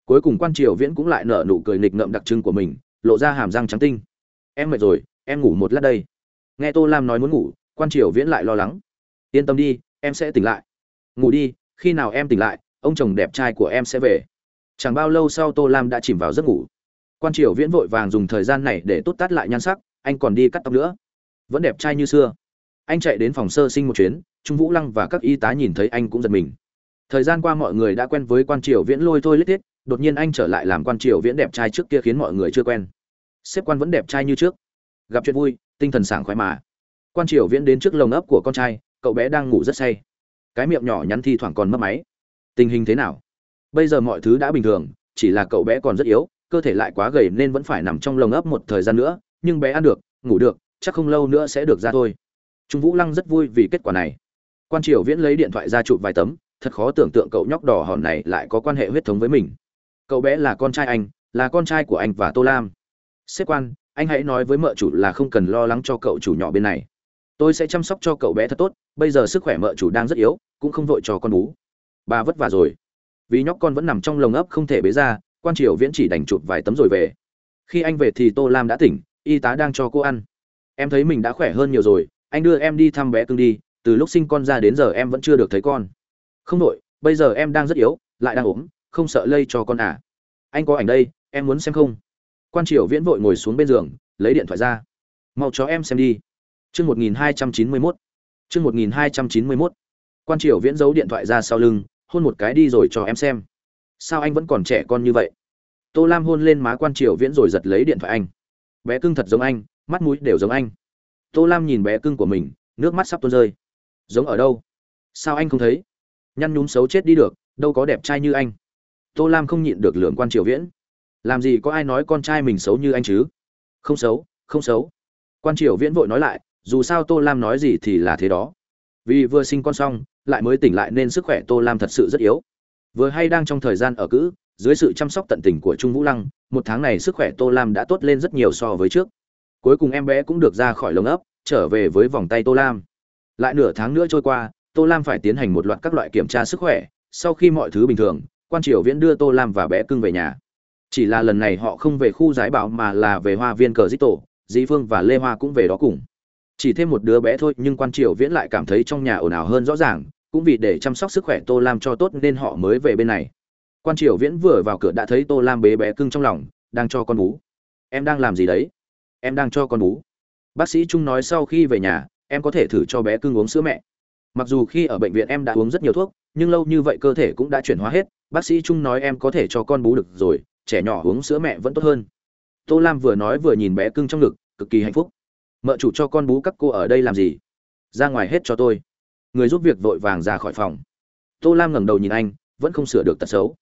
Cuối cùng quan triều viễn cũng lại nở nụ cười nghịch ngợm đặc trưng của mình, lộ ra hàm răng trắng tinh. Em mệt rồi, em ngủ một lát đây. Nghe tô lam nói muốn ngủ, quan triều viễn lại lo lắng. Yên tâm đi, em sẽ tỉnh lại. Ngủ đi, khi nào em tỉnh lại, ông chồng đẹp trai của em sẽ về. Chẳng bao lâu sau tô lam đã chìm vào giấc ngủ. Quan triều viễn vội vàng dùng thời gian này để tốt tát lại nhan sắc, anh còn đi cắt tóc nữa vẫn đẹp trai như xưa. Anh chạy đến phòng sơ sinh một chuyến trung vũ lăng và các y tá nhìn thấy anh cũng giật mình. Thời gian qua mọi người đã quen với quan triều viễn lôi thôi lết tiết, đột nhiên anh trở lại làm quan triều viễn đẹp trai trước kia khiến mọi người chưa quen. Xếp quan vẫn đẹp trai như trước. Gặp chuyện vui tinh thần sảng khoái mà. Quan triều viễn đến trước lồng ấp của con trai cậu bé đang ngủ rất say. Cái miệng nhỏ nhắn thi thoảng còn mất máy. Tình hình thế nào? Bây giờ mọi thứ đã bình thường chỉ là cậu bé còn rất yếu cơ thể lại quá gầy nên vẫn phải nằm trong lồng ấp một thời gian nữa nhưng bé ăn được ngủ được chắc không lâu nữa sẽ được ra thôi. Trung vũ lăng rất vui vì kết quả này. Quan triều viễn lấy điện thoại ra chụp vài tấm, thật khó tưởng tượng cậu nhóc đỏ hòn này lại có quan hệ huyết thống với mình. Cậu bé là con trai anh, là con trai của anh và tô lam. Xếp quan, anh hãy nói với mợ chủ là không cần lo lắng cho cậu chủ nhỏ bên này. Tôi sẽ chăm sóc cho cậu bé thật tốt, bây giờ sức khỏe mợ chủ đang rất yếu, cũng không vội cho con bú. Bà vất vả rồi. Vì nhóc con vẫn nằm trong lồng ấp không thể bế ra, quan triều viễn chỉ đành chụp vài tấm rồi về. Khi anh về thì tô lam đã tỉnh, y tá đang cho cô ăn em thấy mình đã khỏe hơn nhiều rồi, anh đưa em đi thăm bé cưng đi, từ lúc sinh con ra đến giờ em vẫn chưa được thấy con. Không nội bây giờ em đang rất yếu, lại đang ốm, không sợ lây cho con à. Anh có ảnh đây, em muốn xem không? Quan triều viễn vội ngồi xuống bên giường, lấy điện thoại ra. Mau cho em xem đi. Chương một nghìn hai trăm chín mươi mốt. Chương một nghìn hai trăm chín mươi mốt. Quan triều viễn giấu điện thoại ra sau lưng, hôn một cái đi rồi cho em xem. Sao anh vẫn còn trẻ con như vậy? Tô lam hôn lên má quan triều viễn rồi giật lấy điện thoại anh. Bé cưng thật giống anh mắt mũi đều giống anh. Tô lam nhìn bé cưng của mình, nước mắt sắp tuôn rơi. Giống ở đâu? Sao anh không thấy? Nhăn nhúm xấu chết đi được, đâu có đẹp trai như anh. Tô lam không nhịn được lường quan triều viễn. Làm gì có ai nói con trai mình xấu như anh chứ? Không xấu không xấu. Quan triều viễn vội nói lại, dù sao tô lam nói gì thì là thế đó. Vì vừa sinh con xong, lại mới tỉnh lại nên sức khỏe tô lam thật sự rất yếu. Vừa hay đang trong thời gian ở cữ, dưới sự chăm sóc tận tình của trung vũ lăng, một tháng này sức khỏe tô lam đã tốt lên rất nhiều so với trước cuối cùng em bé cũng được ra khỏi lồng ấp, trở về với vòng tay tô lam. Lại nửa tháng nữa trôi qua, tô lam phải tiến hành một loạt các loại kiểm tra sức khỏe. Sau khi mọi thứ bình thường, quan triều viễn đưa tô lam và bé cưng về nhà. Chỉ là lần này họ không về khu giải bảo mà là về hoa viên cờ dích tổ, dĩ phương và lê hoa cũng về đó cùng. Chỉ thêm một đứa bé thôi, nhưng quan triều viễn lại cảm thấy trong nhà ồn ào hơn rõ ràng, cũng vì để chăm sóc sức khỏe tô lam cho tốt nên họ mới về bên này. Quan triều viễn vừa vào cửa đã thấy tô lam bế bé cưng trong lòng, đang cho con bú. Em đang làm gì đấy? Em đang cho con bú. Bác sĩ trung nói sau khi về nhà, em có thể thử cho bé cưng uống sữa mẹ. Mặc dù khi ở bệnh viện em đã uống rất nhiều thuốc, nhưng lâu như vậy cơ thể cũng đã chuyển hóa hết. Bác sĩ trung nói em có thể cho con bú được rồi, trẻ nhỏ uống sữa mẹ vẫn tốt hơn. Tô lam vừa nói vừa nhìn bé cưng trong ngực, cực kỳ hạnh phúc. Mợ chủ cho con bú các cô ở đây làm gì? Ra ngoài hết cho tôi. Người giúp việc vội vàng ra khỏi phòng. Tô lam ngẩng đầu nhìn anh, vẫn không sửa được tật xấu.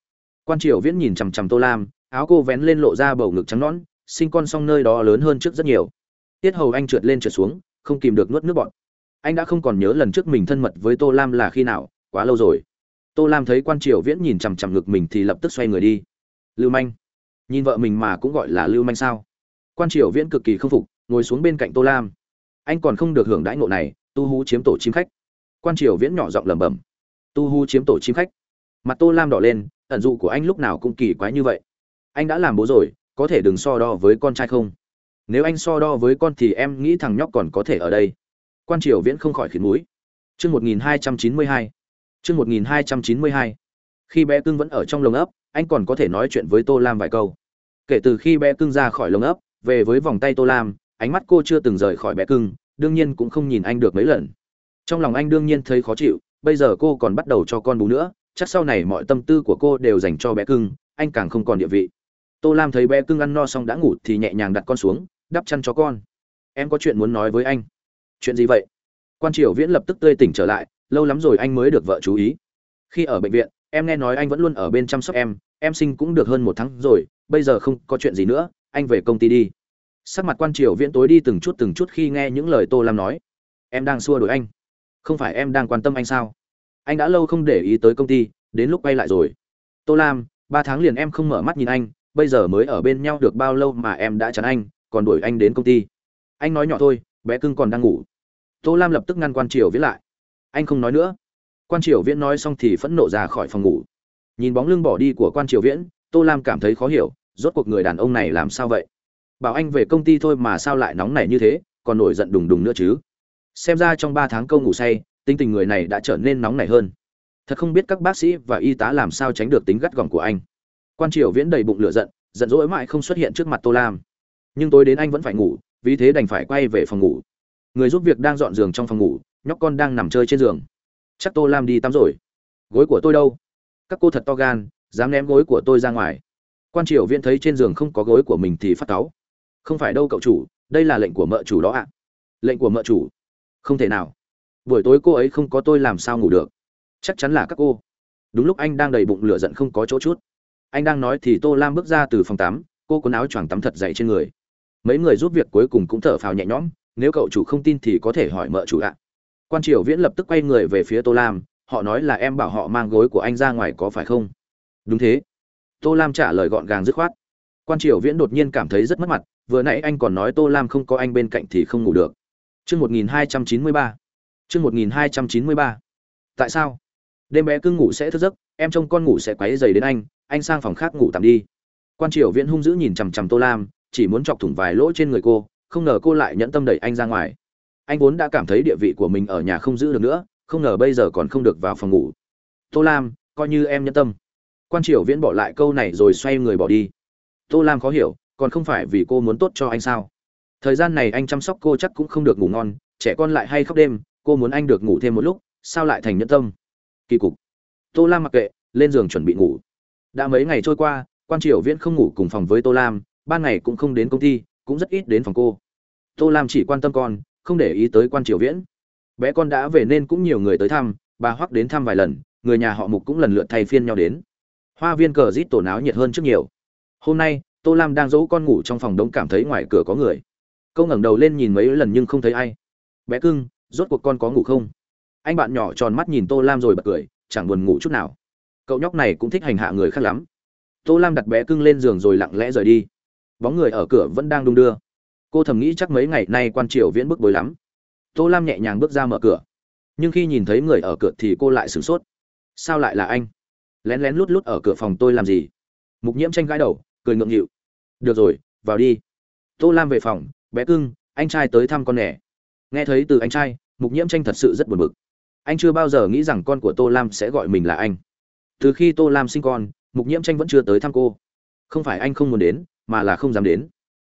Quan triều viễn nhìn chằm chằm tô lam, áo cô vén lên lộ ra bầu ngực trắng nõn sinh con xong nơi đó lớn hơn trước rất nhiều. Tiết hầu anh trượt lên trượt xuống, không kìm được nuốt nước bọn anh đã không còn nhớ lần trước mình thân mật với tô lam là khi nào, quá lâu rồi. Tô lam thấy quan triều viễn nhìn chằm chằm ngực mình thì lập tức xoay người đi. Lưu manh. Nhìn vợ mình mà cũng gọi là lưu manh sao? Quan triều viễn cực kỳ k phục, ngồi xuống bên cạnh tô lam. Anh còn không được hưởng đãi ngộ này, tu hú chiếm tổ chim khách. Quan triều viễn nhỏ giọng lẩm bẩm. Tu hú chiếm tổ chim khách. Mặt tô lam đỏ lên, ẩn dụ của anh lúc nào cũng kỳ quái như vậy. Anh đã làm bố rồi có thể đừng so đo với con trai không? Nếu anh so đo với con thì em nghĩ thằng nhóc còn có thể ở đây. Quan triều viễn không khỏi khiến mũi. Chương một nghìn hai trăm chín mươi hai. Chương một nghìn hai trăm chín mươi hai. Khi bé cưng vẫn ở trong lồng ấp, anh còn có thể nói chuyện với tô lam vài câu. Kể từ khi bé cưng ra khỏi lồng ấp, về với vòng tay tô lam, ánh mắt cô chưa từng rời khỏi bé cưng, đương nhiên cũng không nhìn anh được mấy lần. Trong lòng anh đương nhiên thấy khó chịu, bây giờ cô còn bắt đầu cho con bú nữa, chắc sau này mọi tâm tư của cô đều dành cho bé cưng, anh càng không còn địa vị tô lam thấy bé cưng ăn no xong đã ngủ thì nhẹ nhàng đặt con xuống, đắp chăn cho con. Em có chuyện muốn nói với anh. Chuyện gì vậy? Quan triều viễn lập tức tươi tỉnh trở lại, lâu lắm rồi anh mới được vợ chú ý. Khi ở bệnh viện, em nghe nói anh vẫn luôn ở bên chăm sóc em em sinh cũng được hơn một tháng rồi, bây giờ không có chuyện gì nữa, anh về công ty đi. Sắc mặt quan triều viễn tối đi từng chút từng chút khi nghe những lời tô lam nói. Em đang xua đuổi anh. Không phải em đang quan tâm anh sao? Anh đã lâu không để ý tới công ty, đến lúc quay lại rồi. Tô lam, ba tháng liền em không mở mắt nhìn anh bây giờ mới ở bên nhau được bao lâu mà em đã chắn anh, còn đuổi anh đến công ty? Anh nói nhỏ thôi, bé cưng còn đang ngủ. Tô lam lập tức ngăn quan triều viễn lại. Anh không nói nữa. Quan triều viễn nói xong thì phẫn nộ ra khỏi phòng ngủ. Nhìn bóng lưng bỏ đi của quan triều viễn, tô lam cảm thấy khó hiểu, rốt cuộc người đàn ông này làm sao vậy? Bảo anh về công ty thôi mà sao lại nóng nảy như thế, còn nổi giận đùng đùng nữa chứ? Xem ra trong ba tháng câu ngủ say, tính tình người này đã trở nên nóng nảy hơn. Thật không biết các bác sĩ và y tá làm sao tránh được tính gắt gỏng của anh quan triều viễn đầy bụng lửa giận giận dỗi mãi không xuất hiện trước mặt tô lam. Nhưng tối đến anh vẫn phải ngủ, vì thế đành phải quay về phòng ngủ. Người giúp việc đang dọn giường trong phòng ngủ, nhóc con đang nằm chơi trên giường. Chắc tô lam đi tắm rồi. Gối của tôi đâu? Các cô thật to gan, dám ném gối của tôi ra ngoài. Quan triều viễn thấy trên giường không có gối của mình thì phát cáu. Không phải đâu cậu chủ, đây là lệnh của mợ chủ đó ạ. Lệnh của mợ chủ. Không thể nào. Buổi tối cô ấy không có tôi làm sao ngủ được. Chắc chắn là các cô. Đúng lúc anh đang đầy bụng lửa giận không có chỗ chút anh đang nói thì tô lam bước ra từ phòng tắm, cô quần áo choàng tắm thật dậy trên người. Mấy người giúp việc cuối cùng cũng thở phào nhẹ nhõm, nếu cậu chủ không tin thì có thể hỏi mợ chủ ạ. Quan triều viễn lập tức quay người về phía tô lam, họ nói là em bảo họ mang gối của anh ra ngoài có phải không? Đúng thế. Tô lam trả lời gọn gàng dứt khoát. Quan triều viễn đột nhiên cảm thấy rất mất mặt, vừa nãy anh còn nói tô lam không có anh bên cạnh thì không ngủ được. Chương một nghìn hai trăm chín mươi ba. Chương một nghìn hai trăm chín mươi ba. Tại sao? Đêm bé cưng ngủ sẽ thức giấc, em trông con ngủ sẽ quấy dày đến anh anh sang phòng khác ngủ tạm đi. Quan triều viễn hung dữ nhìn chằm chằm tô lam, chỉ muốn chọc thủng vài lỗ trên người cô, không ngờ cô lại nhẫn tâm đẩy anh ra ngoài. Anh vốn đã cảm thấy địa vị của mình ở nhà không giữ được nữa, không ngờ bây giờ còn không được vào phòng ngủ. Tô lam, coi như em nhẫn tâm. Quan triều viễn bỏ lại câu này rồi xoay người bỏ đi. Tô lam khó hiểu, còn không phải vì cô muốn tốt cho anh sao? Thời gian này anh chăm sóc cô chắc cũng không được ngủ ngon, trẻ con lại hay khóc đêm, cô muốn anh được ngủ thêm một lúc, sao lại thành nhẫn tâm? Kỳ cục. Tô lam mặc kệ, lên giường chuẩn bị ngủ. Đã mấy ngày trôi qua, quan triều viễn không ngủ cùng phòng với tô lam, ban ngày cũng không đến công ty, cũng rất ít đến phòng cô. Tô lam chỉ quan tâm con, không để ý tới quan triều viễn. Bé con đã về nên cũng nhiều người tới thăm, bà hoắc đến thăm vài lần, người nhà họ mục cũng lần lượt thay phiên nhau đến. Hoa viên cờ rít tổ náo nhiệt hơn trước nhiều. Hôm nay, tô lam đang dỗ con ngủ trong phòng đống cảm thấy ngoài cửa có người. Câu ngẩng đầu lên nhìn mấy lần nhưng không thấy ai. Bé cưng, rốt cuộc con có ngủ không? Anh bạn nhỏ tròn mắt nhìn tô lam rồi bật cười, chẳng buồn ngủ chút nào. Cậu nhóc này cũng thích hành hạ người khác lắm. Tô lam đặt bé cưng lên giường rồi lặng lẽ rời đi. Bóng người ở cửa vẫn đang đung đưa. Cô thầm nghĩ chắc mấy ngày nay quan triều viễn bức bối lắm. Tô lam nhẹ nhàng bước ra mở cửa. Nhưng khi nhìn thấy người ở cửa thì cô lại sửng sốt. Sao lại là anh? Lén lén lút lút ở cửa phòng tôi làm gì? Mục nhiễm tranh gãi đầu, cười ngượng nghịu. Được rồi, vào đi. Tô lam về phòng. Bé cưng, anh trai tới thăm con nẻ nghe thấy từ anh trai, mục nhiễm tranh thật sự rất buồn bực anh chưa bao giờ nghĩ rằng con của tô lam sẽ gọi mình là anh. Từ khi tô lam sinh con, mục nhiễm tranh vẫn chưa tới thăm cô. Không phải anh không muốn đến, mà là không dám đến.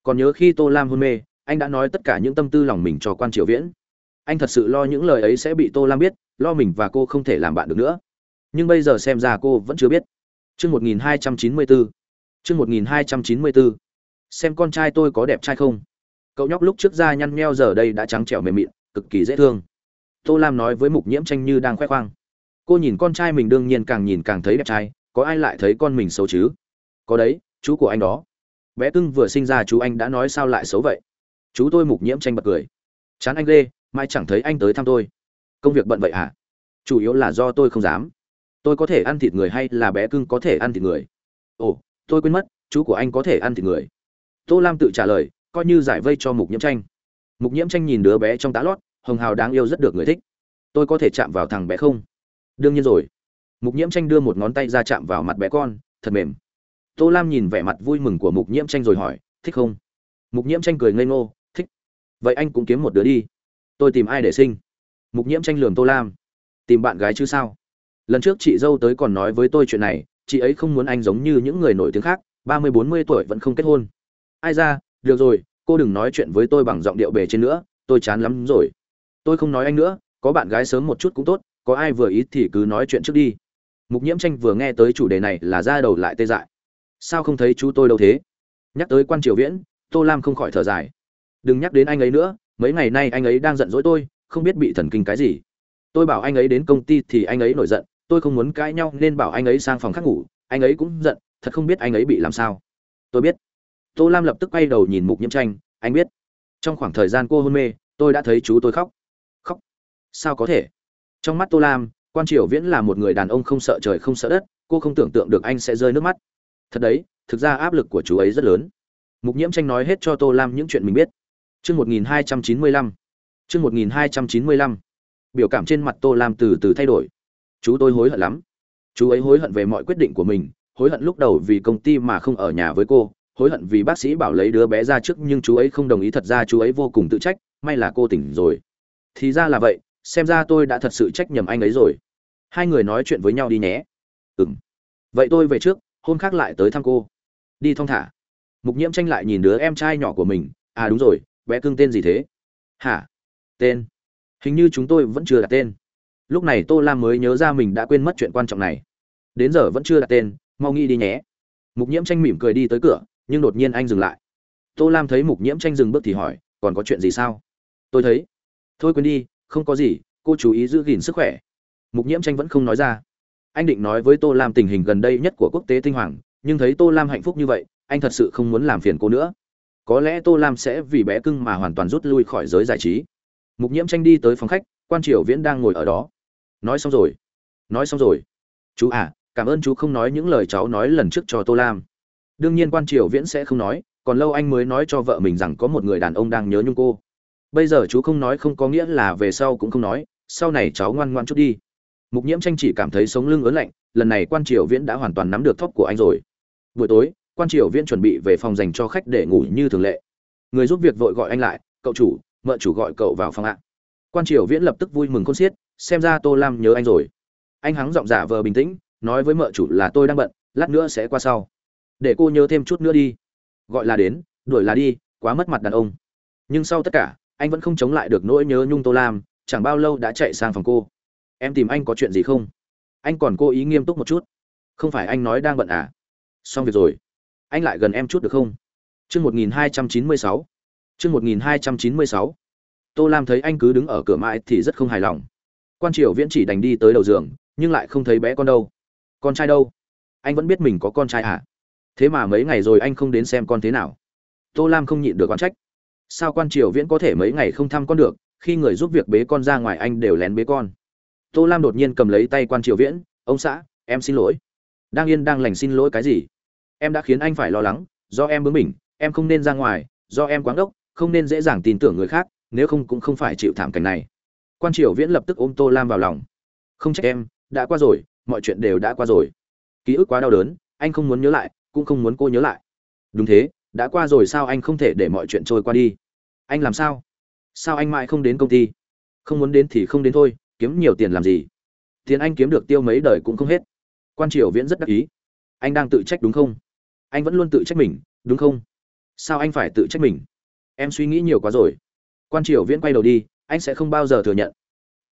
Còn nhớ khi tô lam hôn mê, anh đã nói tất cả những tâm tư lòng mình cho quan triều viễn. Anh thật sự lo những lời ấy sẽ bị tô lam biết, lo mình và cô không thể làm bạn được nữa. Nhưng bây giờ xem ra cô vẫn chưa biết. Chương một nghìn hai trăm chín mươi bốn chương một nghìn hai trăm chín mươi bốn xem con trai tôi có đẹp trai không? Cậu nhóc lúc trước da nhăn nheo giờ đây đã trắng trẻo mềm mịn, cực kỳ dễ thương tô lam nói với mục nhiễm tranh như đang khoe khoang. Cô nhìn con trai mình đương nhiên càng nhìn càng thấy đẹp trai, có ai lại thấy con mình xấu chứ? Có đấy, chú của anh đó. Bé cưng vừa sinh ra chú anh đã nói sao lại xấu vậy? Chú tôi mục nhiễm tranh bật cười. Chán anh ghê, mai chẳng thấy anh tới thăm tôi. Công việc bận vậy hả? Chủ yếu là do tôi không dám. Tôi có thể ăn thịt người hay là bé cưng có thể ăn thịt người? Ồ, tôi quên mất, chú của anh có thể ăn thịt người. Tô lam tự trả lời, coi như giải vây cho mục nhiễm tranh. Mục nhiễm tranh nhìn đứa bé trong tá lót hồng hào đáng yêu rất được người thích. Tôi có thể chạm vào thằng bé không? Đương nhiên rồi. Mục nhiễm tranh đưa một ngón tay ra chạm vào mặt bé con, thật mềm. Tô lam nhìn vẻ mặt vui mừng của mục nhiễm tranh rồi hỏi, thích không? Mục nhiễm tranh cười ngây ngô, thích. Vậy anh cũng kiếm một đứa đi. Tôi tìm ai để sinh? Mục nhiễm tranh lường tô lam. Tìm bạn gái chứ sao? Lần trước chị dâu tới còn nói với tôi chuyện này, chị ấy không muốn anh giống như những người nổi tiếng khác, ba mươi bốn mươi tuổi vẫn không kết hôn. Ai ra, được rồi, cô đừng nói chuyện với tôi bằng giọng điệu bề trên nữa, tôi chán lắm rồi tôi không nói anh nữa, có bạn gái sớm một chút cũng tốt, có ai vừa ý thì cứ nói chuyện trước đi. Mục nhiễm tranh vừa nghe tới chủ đề này là ra đầu lại tê dại. Sao không thấy chú tôi đâu thế? Nhắc tới quan triều viễn, tô lam không khỏi thở dài. Đừng nhắc đến anh ấy nữa, mấy ngày nay anh ấy đang giận dỗi tôi, không biết bị thần kinh cái gì. Tôi bảo anh ấy đến công ty thì anh ấy nổi giận, tôi không muốn cãi nhau nên bảo anh ấy sang phòng khác ngủ, anh ấy cũng giận, thật không biết anh ấy bị làm sao. Tôi biết. Tô lam lập tức quay đầu nhìn mục nhiễm tranh, anh biết. Trong khoảng thời gian cô hôn mê, tôi đã thấy chú tôi khóc. khóc sao có thể? Trong mắt tô lam, quan triều viễn là một người đàn ông không sợ trời không sợ đất, cô không tưởng tượng được anh sẽ rơi nước mắt. Thật đấy, thực ra áp lực của chú ấy rất lớn. Mục nhiễm tranh nói hết cho tô lam những chuyện mình biết. Chương một nghìn hai trăm chín mươi lăm. Chương một nghìn hai trăm chín mươi lăm. Biểu cảm trên mặt tô lam từ từ thay đổi. Chú tôi hối hận lắm. Chú ấy hối hận về mọi quyết định của mình, hối hận lúc đầu vì công ty mà không ở nhà với cô, hối hận vì bác sĩ bảo lấy đứa bé ra trước nhưng chú ấy không đồng ý, thật ra chú ấy vô cùng tự trách, may là cô tỉnh rồi. Thì ra là vậy xem ra tôi đã thật sự trách nhầm anh ấy rồi. Hai người nói chuyện với nhau đi nhé. Ừ m vậy tôi về trước, hôm khác lại tới thăm cô. Đi thong thả. Mục nhiễm tranh lại nhìn đứa em trai nhỏ của mình. À đúng rồi, bé cưng tên gì thế? Hả? Tên. Hình như chúng tôi vẫn chưa đặt tên. Lúc này tô lam mới nhớ ra mình đã quên mất chuyện quan trọng này. Đến giờ vẫn chưa đặt tên, mau nghĩ đi nhé. Mục nhiễm tranh mỉm cười đi tới cửa, nhưng đột nhiên anh dừng lại. Tô lam thấy mục nhiễm tranh dừng bước thì hỏi, còn có chuyện gì sao? Tôi thấy. Thôi quên đi không có gì, cô chú ý giữ gìn sức khỏe. Mục nhiễm tranh vẫn không nói ra. Anh định nói với tô lam tình hình gần đây nhất của quốc tế tinh hoàng, nhưng thấy tô lam hạnh phúc như vậy, anh thật sự không muốn làm phiền cô nữa. Có lẽ tô lam sẽ vì bé cưng mà hoàn toàn rút lui khỏi giới giải trí. Mục nhiễm tranh đi tới phòng khách, quan triều viễn đang ngồi ở đó. Nói xong rồi. Nói xong rồi. Chú à cảm ơn chú không nói những lời cháu nói lần trước cho tô lam. Đương nhiên quan triều viễn sẽ không nói, còn lâu anh mới nói cho vợ mình rằng có một người đàn ông đang nhớ nhung cô bây giờ chú không nói không có nghĩa là về sau cũng không nói, sau này cháu ngoan ngoan chút đi. Mục nhiễm tranh chỉ cảm thấy sống lưng ớn lạnh, lần này quan triều viễn đã hoàn toàn nắm được thóp của anh rồi. Buổi tối, quan triều viễn chuẩn bị về phòng dành cho khách để ngủ như thường lệ. Người giúp việc vội gọi anh lại, cậu chủ, mợ chủ gọi cậu vào phòng ạ. Quan triều viễn lập tức vui mừng con xiết, xem ra tô lam nhớ anh rồi. Anh hắng giọng giả vờ bình tĩnh, nói với mợ chủ là tôi đang bận, lát nữa sẽ qua sau. Để cô nhớ thêm chút nữa đi. Gọi là đến, đuổi là đi, quá mất mặt đàn ông. Nhưng sau tất cả anh vẫn không chống lại được nỗi nhớ nhung tô lam, chẳng bao lâu đã chạy sang phòng cô. Em tìm anh có chuyện gì không? Anh còn cố ý nghiêm túc một chút. Không phải anh nói đang bận à? Xong việc rồi. Anh lại gần em chút được không? Chương một nghìn hai trăm chín mươi sáu. Chương một nghìn hai trăm chín mươi sáu. Tô lam thấy anh cứ đứng ở cửa mãi thì rất không hài lòng. Quan triều viễn chỉ đành đi tới đầu giường, nhưng lại không thấy bé con đâu. Con trai đâu? Anh vẫn biết mình có con trai à? Thế mà mấy ngày rồi anh không đến xem con thế nào. Tô lam không nhịn được quan trách sao quan triều viễn có thể mấy ngày không thăm con được, khi người giúp việc bế con ra ngoài anh đều lén bế con. Tô lam đột nhiên cầm lấy tay quan triều viễn, ông xã, em xin lỗi. Đang yên, đang lành xin lỗi cái gì? Em đã khiến anh phải lo lắng, do em bướng mình em không nên ra ngoài, do em quáng ốc không nên dễ dàng tin tưởng người khác, nếu không cũng không phải chịu thảm cảnh này. Quan triều viễn lập tức ôm tô lam vào lòng. Không trách em, đã qua rồi, mọi chuyện đều đã qua rồi. Ký ức quá đau đớn, anh không muốn nhớ lại, cũng không muốn cô nhớ lại. Đúng thế đã qua rồi sao anh không thể để mọi chuyện trôi qua đi? Anh làm sao? Sao anh mãi không đến công ty? Không muốn đến thì không đến thôi, kiếm nhiều tiền làm gì? Tiền anh kiếm được tiêu mấy đời cũng không hết. Quan triều viễn rất đắc ý. Anh đang tự trách đúng không? Anh vẫn luôn tự trách mình, đúng không? Sao anh phải tự trách mình? Em suy nghĩ nhiều quá rồi. Quan triều viễn quay đầu đi, anh sẽ không bao giờ thừa nhận.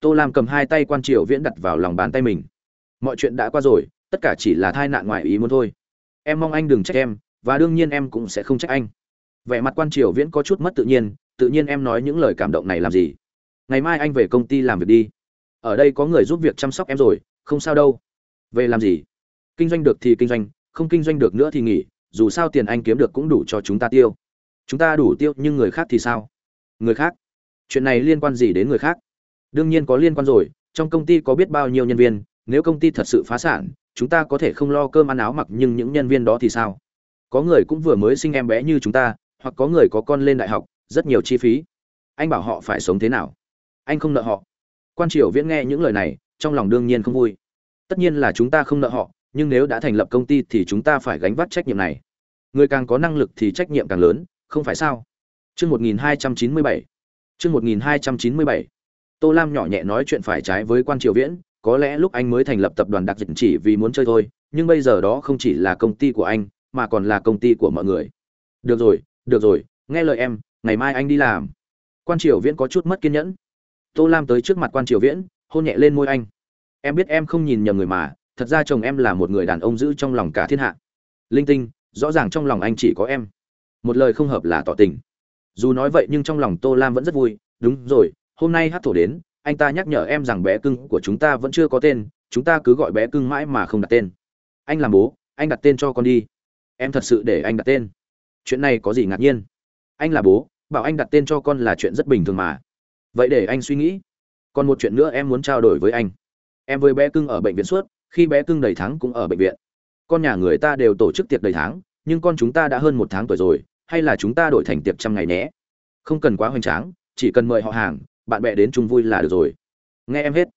Tô lam cầm hai tay quan triều viễn đặt vào lòng bàn tay mình. Mọi chuyện đã qua rồi, tất cả chỉ là tai nạn ngoài ý muốn thôi. Em mong anh đừng trách em và đương nhiên em cũng sẽ không trách anh. Vẻ mặt quan triều viễn có chút mất tự nhiên tự nhiên em nói những lời cảm động này làm gì? Ngày mai anh về công ty làm việc đi. Ở đây có người giúp việc chăm sóc em rồi, không sao đâu. Về làm gì? Kinh doanh được thì kinh doanh, không kinh doanh được nữa thì nghỉ, dù sao tiền anh kiếm được cũng đủ cho chúng ta tiêu. Chúng ta đủ tiêu, nhưng người khác thì sao? Người khác? Chuyện này liên quan gì đến người khác? Đương nhiên có liên quan rồi, trong công ty có biết bao nhiêu nhân viên, nếu công ty thật sự phá sản, chúng ta có thể không lo cơm ăn áo mặc, nhưng những nhân viên đó thì sao? Có người cũng vừa mới sinh em bé như chúng ta, hoặc có người có con lên đại học, rất nhiều chi phí. Anh bảo họ phải sống thế nào? Anh không nợ họ. Quan triều viễn nghe những lời này, trong lòng đương nhiên không vui. Tất nhiên là chúng ta không nợ họ, nhưng nếu đã thành lập công ty thì chúng ta phải gánh vác trách nhiệm này. Người càng có năng lực thì trách nhiệm càng lớn, không phải sao? Chương một nghìn hai trăm chín mươi bảy. Chương một nghìn hai trăm chín mươi bảy. Tô lam nhỏ nhẹ nói chuyện phải trái với quan triều viễn, có lẽ lúc anh mới thành lập tập đoàn đặc dịch chỉ vì muốn chơi thôi, nhưng bây giờ đó không chỉ là công ty của anh mà còn là công ty của mọi người. Được rồi được rồi, nghe lời em, ngày mai anh đi làm. Quan triều viễn có chút mất kiên nhẫn. Tô lam tới trước mặt quan triều viễn, hôn nhẹ lên môi anh. Em biết em không nhìn nhầm người mà, thật ra chồng em là một người đàn ông giữ trong lòng cả thiên hạ. Linh tinh, rõ ràng trong lòng anh chỉ có em. Một lời không hợp là tỏ tình. Dù nói vậy nhưng trong lòng tô lam vẫn rất vui. Đúng rồi, hôm nay hát thổ đến, anh ta nhắc nhở em rằng bé cưng của chúng ta vẫn chưa có tên, chúng ta cứ gọi bé cưng mãi mà không đặt tên. Anh làm bố, anh đặt tên cho con đi em thật sự để anh đặt tên. Chuyện này có gì ngạc nhiên? Anh là bố, bảo anh đặt tên cho con là chuyện rất bình thường mà. Vậy để anh suy nghĩ. Còn một chuyện nữa em muốn trao đổi với anh. Em với bé cưng ở bệnh viện suốt, khi bé cưng đầy tháng cũng ở bệnh viện. Con nhà người ta đều tổ chức tiệc đầy tháng, nhưng con chúng ta đã hơn một tháng tuổi rồi, hay là chúng ta đổi thành tiệc trăm ngày nhé? Không cần quá hoành tráng, chỉ cần mời họ hàng, bạn bè đến chung vui là được rồi. Nghe em hết.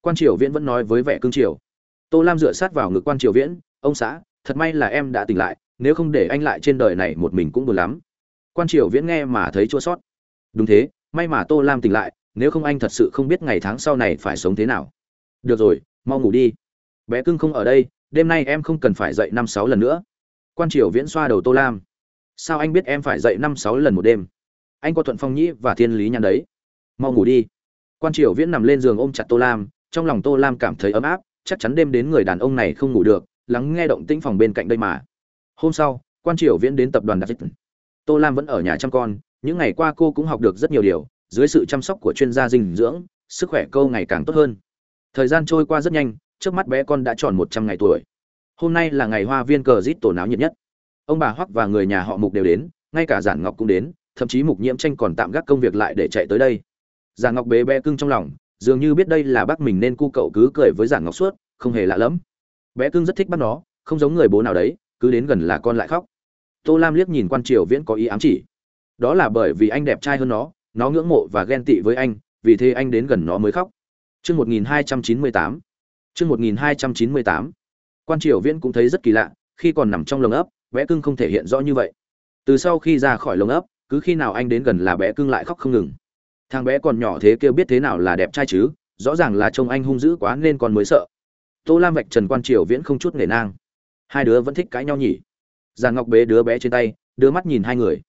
Quan triều viễn vẫn nói với vẻ cương triều. Tô lam dựa sát vào ngực quan triều viễn, ông xã, thật may là em đã tỉnh lại nếu không để anh lại trên đời này một mình cũng buồn lắm. Quan triều viễn nghe mà thấy chua sót. Đúng thế, may mà tô lam tỉnh lại, nếu không anh thật sự không biết ngày tháng sau này phải sống thế nào. Được rồi, mau ngủ đi. Bé cưng không ở đây, đêm nay em không cần phải dậy năm sáu lần nữa. Quan triều viễn xoa đầu tô lam. Sao anh biết em phải dậy năm sáu lần một đêm? Anh có thuận phong nhĩ và thiên lý nhăn đấy. Mau ngủ đi. Quan triều viễn nằm lên giường ôm chặt tô lam, trong lòng tô lam cảm thấy ấm áp, chắc chắn đêm đến người đàn ông này không ngủ được, lắng nghe động tĩnh phòng bên cạnh đây mà hôm sau, quan triều viễn đến tập đoàn đặc dịch. Tô lam vẫn ở nhà chăm con, những ngày qua cô cũng học được rất nhiều điều, dưới sự chăm sóc của chuyên gia dinh dưỡng, sức khỏe câu ngày càng tốt hơn. Thời gian trôi qua rất nhanh, trước mắt bé con đã tròn một trăm ngày tuổi. Hôm nay là ngày hoa viên cờ rít tổ náo nhiệt nhất. Ông bà hoắc và người nhà họ mục đều đến, ngay cả giản ngọc cũng đến, thậm chí mục nhiễm tranh còn tạm gác công việc lại để chạy tới đây. Giản ngọc bé bé cưng trong lòng, dường như biết đây là bác mình nên cu cậu cứ cười với giản ngọc suốt, không hề lạ lẫm. Bé cưng rất thích bắt nó, không giống người bố nào đấy cứ đến gần là con lại khóc tô lam liếc nhìn quan triều viễn có ý ám chỉ đó là bởi vì anh đẹp trai hơn nó nó ngưỡng mộ và ghen tị với anh vì thế anh đến gần nó mới khóc Chương 1298. Chương 1298. Quan Triều Viễn cũng thấy rất kỳ lạ, khi còn nằm trong lồng ấp, bé cưng không thể hiện rõ như vậy. Từ sau khi ra khỏi lồng ấp, cứ khi nào anh đến gần là bé cưng lại khóc không ngừng. Thằng bé còn nhỏ thế kia biết thế nào là đẹp trai chứ, rõ ràng là trông anh hung dữ quá nên con mới sợ. Tô Lam vạch Trần Quan Triều Viễn không chút nể nang. Hai đứa vẫn thích cãi nhau nhỉ? Giang Ngọc bế đứa bé trên tay, đưa mắt nhìn hai người.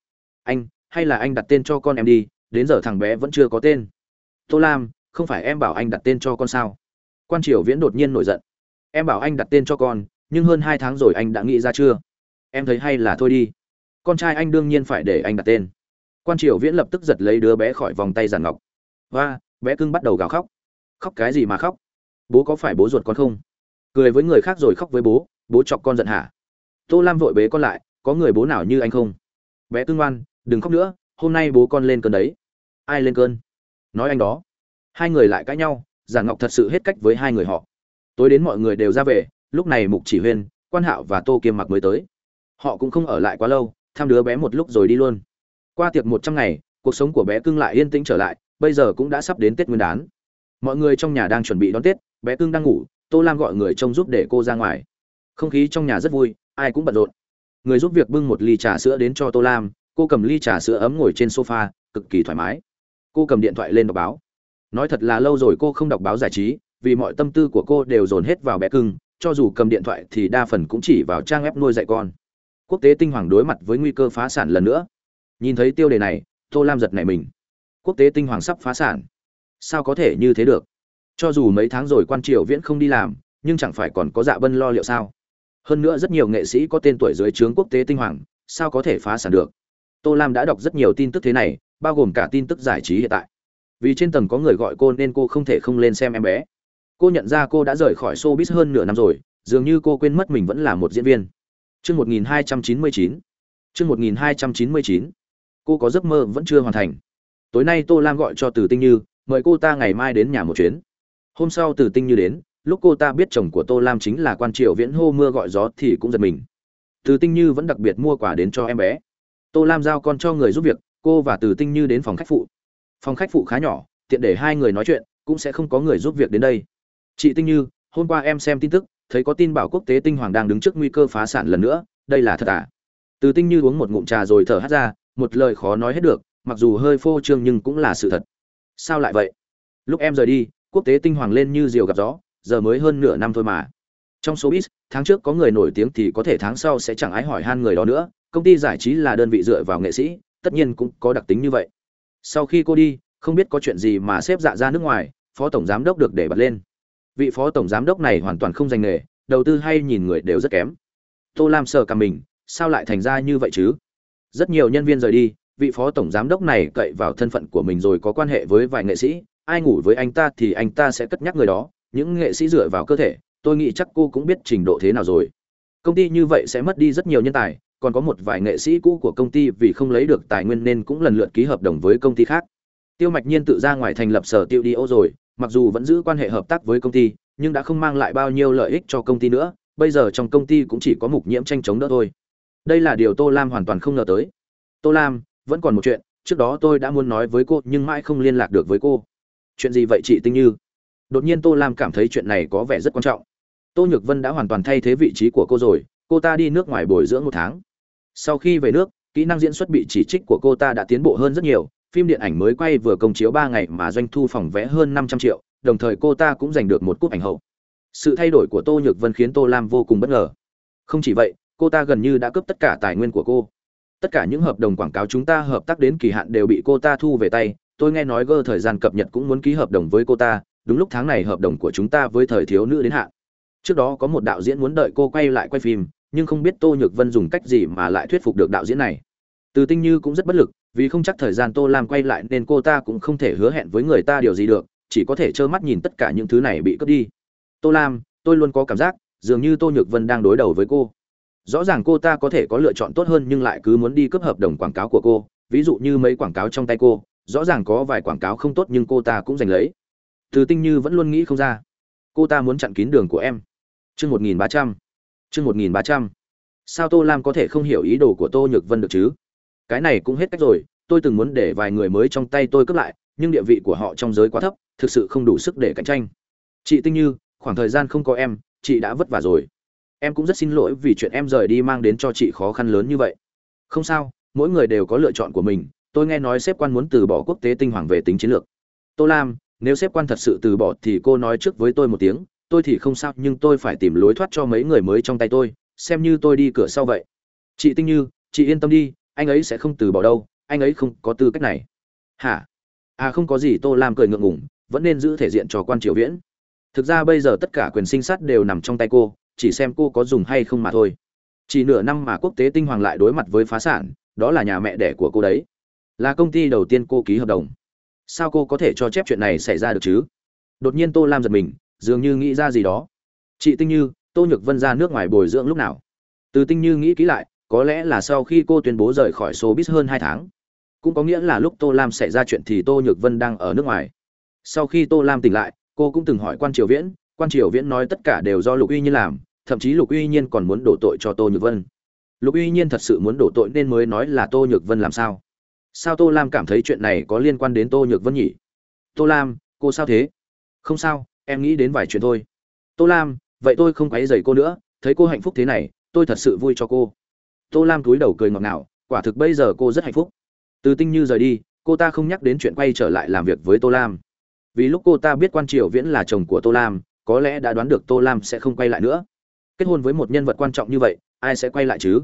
Anh, hay là anh đặt tên cho con em đi, đến giờ thằng bé vẫn chưa có tên. Tô Lam, không phải em bảo anh đặt tên cho con sao? Quan triều viễn đột nhiên nổi giận. Em bảo anh đặt tên cho con nhưng hơn hai tháng rồi anh đã nghĩ ra chưa? Em thấy hay là thôi đi. Con trai anh đương nhiên phải để anh đặt tên. Quan triều viễn lập tức giật lấy đứa bé khỏi vòng tay giàn ngọc. Và bé cưng bắt đầu gào khóc. Khóc cái gì mà khóc? Bố có phải bố ruột con không? Cười với người khác rồi khóc với bố bố chọc con giận hả? Tô lam vội bế con lại, có người bố nào như anh không? Bé tương ngoan, đừng khóc nữa, hôm nay bố con lên cơn đấy. Ai lên cơn? Nói anh đó. Hai người lại cãi nhau giản ngọc thật sự hết cách với hai người họ. Tối đến mọi người đều ra về, lúc này mục chỉ huyên, quan hạo và tô kiêm mặc mới tới. Họ cũng không ở lại quá lâu, thăm đứa bé một lúc rồi đi luôn. Qua tiệc một trăm ngày, cuộc sống của bé cưng lại yên tĩnh trở lại, bây giờ cũng đã sắp đến tết nguyên đán. Mọi người trong nhà đang chuẩn bị đón tết, bé cưng đang ngủ, tô lam gọi người trông giúp để cô ra ngoài không khí trong nhà rất vui, ai cũng bận rộn. Người giúp việc bưng một ly trà sữa đến cho tô lam, cô cầm ly trà sữa ấm ngồi trên sofa, cực kỳ thoải mái. Cô cầm điện thoại lên đọc báo. Nói thật là lâu rồi cô không đọc báo giải trí, vì mọi tâm tư của cô đều dồn hết vào bé cưng, cho dù cầm điện thoại thì đa phần cũng chỉ vào trang web nuôi dạy con. Quốc tế tinh hoàng đối mặt với nguy cơ phá sản lần nữa. Nhìn thấy tiêu đề này, tô lam giật nảy mình. Quốc tế tinh hoàng sắp phá sản. Sao có thể như thế được? Cho dù mấy tháng rồi quan triều viễn không đi làm, nhưng chẳng phải còn có dạ bân lo liệu sao? Hơn nữa rất nhiều nghệ sĩ có tên tuổi dưới trướng quốc tế tinh hoàng sao có thể phá sản được tô lam đã đọc rất nhiều tin tức thế này bao gồm cả tin tức giải trí hiện tại vì trên tầng có người gọi cô nên cô không thể không lên xem em bé cô nhận ra cô đã rời khỏi showbiz hơn nửa năm rồi dường như cô quên mất mình vẫn là một diễn viên trước 1299. trước 1299. Cô có giấc mơ vẫn chưa hoàn thành. Tối nay Tô Lam gọi cho Từ Tinh Như, mời cô ta ngày mai đến nhà một chuyến. Hôm sau Từ Tinh Như đến, lúc cô ta biết chồng của Tô Lam chính là quan triều viễn hô mưa gọi gió thì cũng giật mình. Từ Tinh Như vẫn đặc biệt mua quà đến cho em bé. Tô Lam giao con cho người giúp việc, cô và Từ Tinh Như đến phòng khách phụ. Phòng khách phụ khá nhỏ tiện để hai người nói chuyện cũng sẽ không có người giúp việc đến đây. Chị tinh như hôm qua em xem tin tức thấy có tin bảo quốc tế tinh hoàng đang đứng trước nguy cơ phá sản lần nữa đây là thật à? Từ tinh như uống một ngụm trà rồi thở hắt ra một lời khó nói hết được mặc dù hơi phô trương nhưng cũng là sự thật. Sao lại vậy? Lúc em rời đi quốc tế tinh hoàng lên như diều gặp gió giờ mới hơn nửa năm thôi mà. Trong số showbiz, tháng trước có người nổi tiếng thì có thể tháng sau sẽ chẳng ái hỏi han người đó nữa, công ty giải trí là đơn vị dựa vào nghệ sĩ, tất nhiên cũng có đặc tính như vậy. Sau khi cô đi, không biết có chuyện gì mà xếp dạ ra nước ngoài, phó tổng giám đốc được để bật lên. Vị phó tổng giám đốc này hoàn toàn không dành nghề, đầu tư hay nhìn người đều rất kém. Tô lam sợ cả mình, sao lại thành ra như vậy chứ? Rất nhiều nhân viên rời đi, vị phó tổng giám đốc này cậy vào thân phận của mình rồi có quan hệ với vài nghệ sĩ, ai ngủ với anh ta thì anh ta sẽ cất nhắc người đó những nghệ sĩ dựa vào cơ thể tôi nghĩ chắc cô cũng biết trình độ thế nào rồi công ty như vậy sẽ mất đi rất nhiều nhân tài còn có một vài nghệ sĩ cũ của công ty vì không lấy được tài nguyên nên cũng lần lượt ký hợp đồng với công ty khác. Tiêu Mạch Nhiên tự ra ngoài thành lập sở tiêu đi ô rồi, mặc dù vẫn giữ quan hệ hợp tác với công ty, nhưng đã không mang lại bao nhiêu lợi ích cho công ty nữa, bây giờ trong công ty cũng chỉ có mục nhiễm tranh chống đỡ thôi. Đây là điều Tô Lam hoàn toàn không ngờ tới. Tô Lam, vẫn còn một chuyện, trước đó tôi đã muốn nói với cô nhưng mãi không liên lạc được với cô. Chuyện gì vậy chị Tinh Như? Đột nhiên Tô Lam cảm thấy chuyện này có vẻ rất quan trọng. Tô Nhược Vân đã hoàn toàn thay thế vị trí của cô rồi, cô ta đi nước ngoài bồi dưỡng một tháng. Sau khi về nước kỹ năng diễn xuất bị chỉ trích của cô ta đã tiến bộ hơn rất nhiều phim điện ảnh mới quay vừa công chiếu ba ngày mà doanh thu phòng vé hơn năm trăm triệu đồng thời cô ta cũng giành được một cúp ảnh hậu. Sự thay đổi của tô nhược vân khiến tô lam vô cùng bất ngờ. Không chỉ vậy cô ta gần như đã cướp tất cả tài nguyên của cô. Tất cả những hợp đồng quảng cáo chúng ta hợp tác đến kỳ hạn đều bị cô ta thu về tay. Tôi nghe nói gơ thời gian cập nhật cũng muốn ký hợp đồng với cô ta đúng lúc tháng này hợp đồng của chúng ta với thời thiếu nữ đến hạn trước đó có một đạo diễn muốn đợi cô quay lại quay phim nhưng không biết Tô Nhược Vân dùng cách gì mà lại thuyết phục được đạo diễn này. Từ Tinh Như cũng rất bất lực, vì không chắc thời gian Tô Lam quay lại nên cô ta cũng không thể hứa hẹn với người ta điều gì được, chỉ có thể trơ mắt nhìn tất cả những thứ này bị cướp đi. Tô Lam, tôi luôn có cảm giác, dường như Tô Nhược Vân đang đối đầu với cô. Rõ ràng cô ta có thể có lựa chọn tốt hơn nhưng lại cứ muốn đi cướp hợp đồng quảng cáo của cô, ví dụ như mấy quảng cáo trong tay cô, rõ ràng có vài quảng cáo không tốt nhưng cô ta cũng giành lấy. Từ Tinh Như vẫn luôn nghĩ không ra. Cô ta muốn chặn kín đường của em. Chương 1300 Chương 1300. sao tô lam có thể không hiểu ý đồ của tô nhược vân được chứ cái này cũng hết cách rồi, tôi từng muốn để vài người mới trong tay tôi cướp lại, nhưng địa vị của họ trong giới quá thấp, thực sự không đủ sức để cạnh tranh chị tinh như, khoảng thời gian không có em, chị đã vất vả rồi em cũng rất xin lỗi vì chuyện em rời đi mang đến cho chị khó khăn lớn như vậy không sao, mỗi người đều có lựa chọn của mình, tôi nghe nói sếp quan muốn từ bỏ quốc tế tinh hoàng về tính chiến lược tô lam nếu xếp quan thật sự từ bỏ thì cô nói trước với tôi một tiếng, tôi thì không sao, nhưng tôi phải tìm lối thoát cho mấy người mới trong tay tôi, xem như tôi đi cửa sau vậy. Chị tinh như, chị yên tâm đi, anh ấy sẽ không từ bỏ đâu, anh ấy không có tư cách này. Hả? À không có gì, tô lam cười ngượng ngủng vẫn nên giữ thể diện cho quan triều viễn. Thực ra bây giờ tất cả quyền sinh sát đều nằm trong tay cô, chỉ xem cô có dùng hay không mà thôi. Chỉ nửa năm mà quốc tế tinh hoàng lại đối mặt với phá sản, đó là nhà mẹ đẻ của cô đấy. Là công ty đầu tiên cô ký hợp đồng sao cô có thể cho chép chuyện này xảy ra được chứ? Đột nhiên tô lam giật mình, dường như nghĩ ra gì đó. Chị tinh như, tô nhược vân ra nước ngoài bồi dưỡng lúc nào? Từ tinh như nghĩ kỹ lại, có lẽ là sau khi cô tuyên bố rời khỏi showbiz hơn hai tháng. Cũng có nghĩa là lúc tô lam xảy ra chuyện thì tô nhược vân đang ở nước ngoài. Sau khi tô lam tỉnh lại, cô cũng từng hỏi quan triều viễn, quan triều viễn nói tất cả đều do lục uy nhiên làm, thậm chí lục uy nhiên còn muốn đổ tội cho tô nhược vân. Lục uy nhiên thật sự muốn đổ tội nên mới nói là tô nhược vân làm sao? Sao tô lam cảm thấy chuyện này có liên quan đến tô nhược vân nhỉ? Tô lam, cô sao thế? Không sao, em nghĩ đến vài chuyện thôi. Tô lam, vậy tôi không quấy dày cô nữa, thấy cô hạnh phúc thế này, tôi thật sự vui cho cô. Tô lam cúi đầu cười ngọt ngào, quả thực bây giờ cô rất hạnh phúc. Từ tinh như rời đi, cô ta không nhắc đến chuyện quay trở lại làm việc với tô lam. Vì lúc cô ta biết quan triều viễn là chồng của tô lam, có lẽ đã đoán được tô lam sẽ không quay lại nữa. Kết hôn với một nhân vật quan trọng như vậy, ai sẽ quay lại chứ?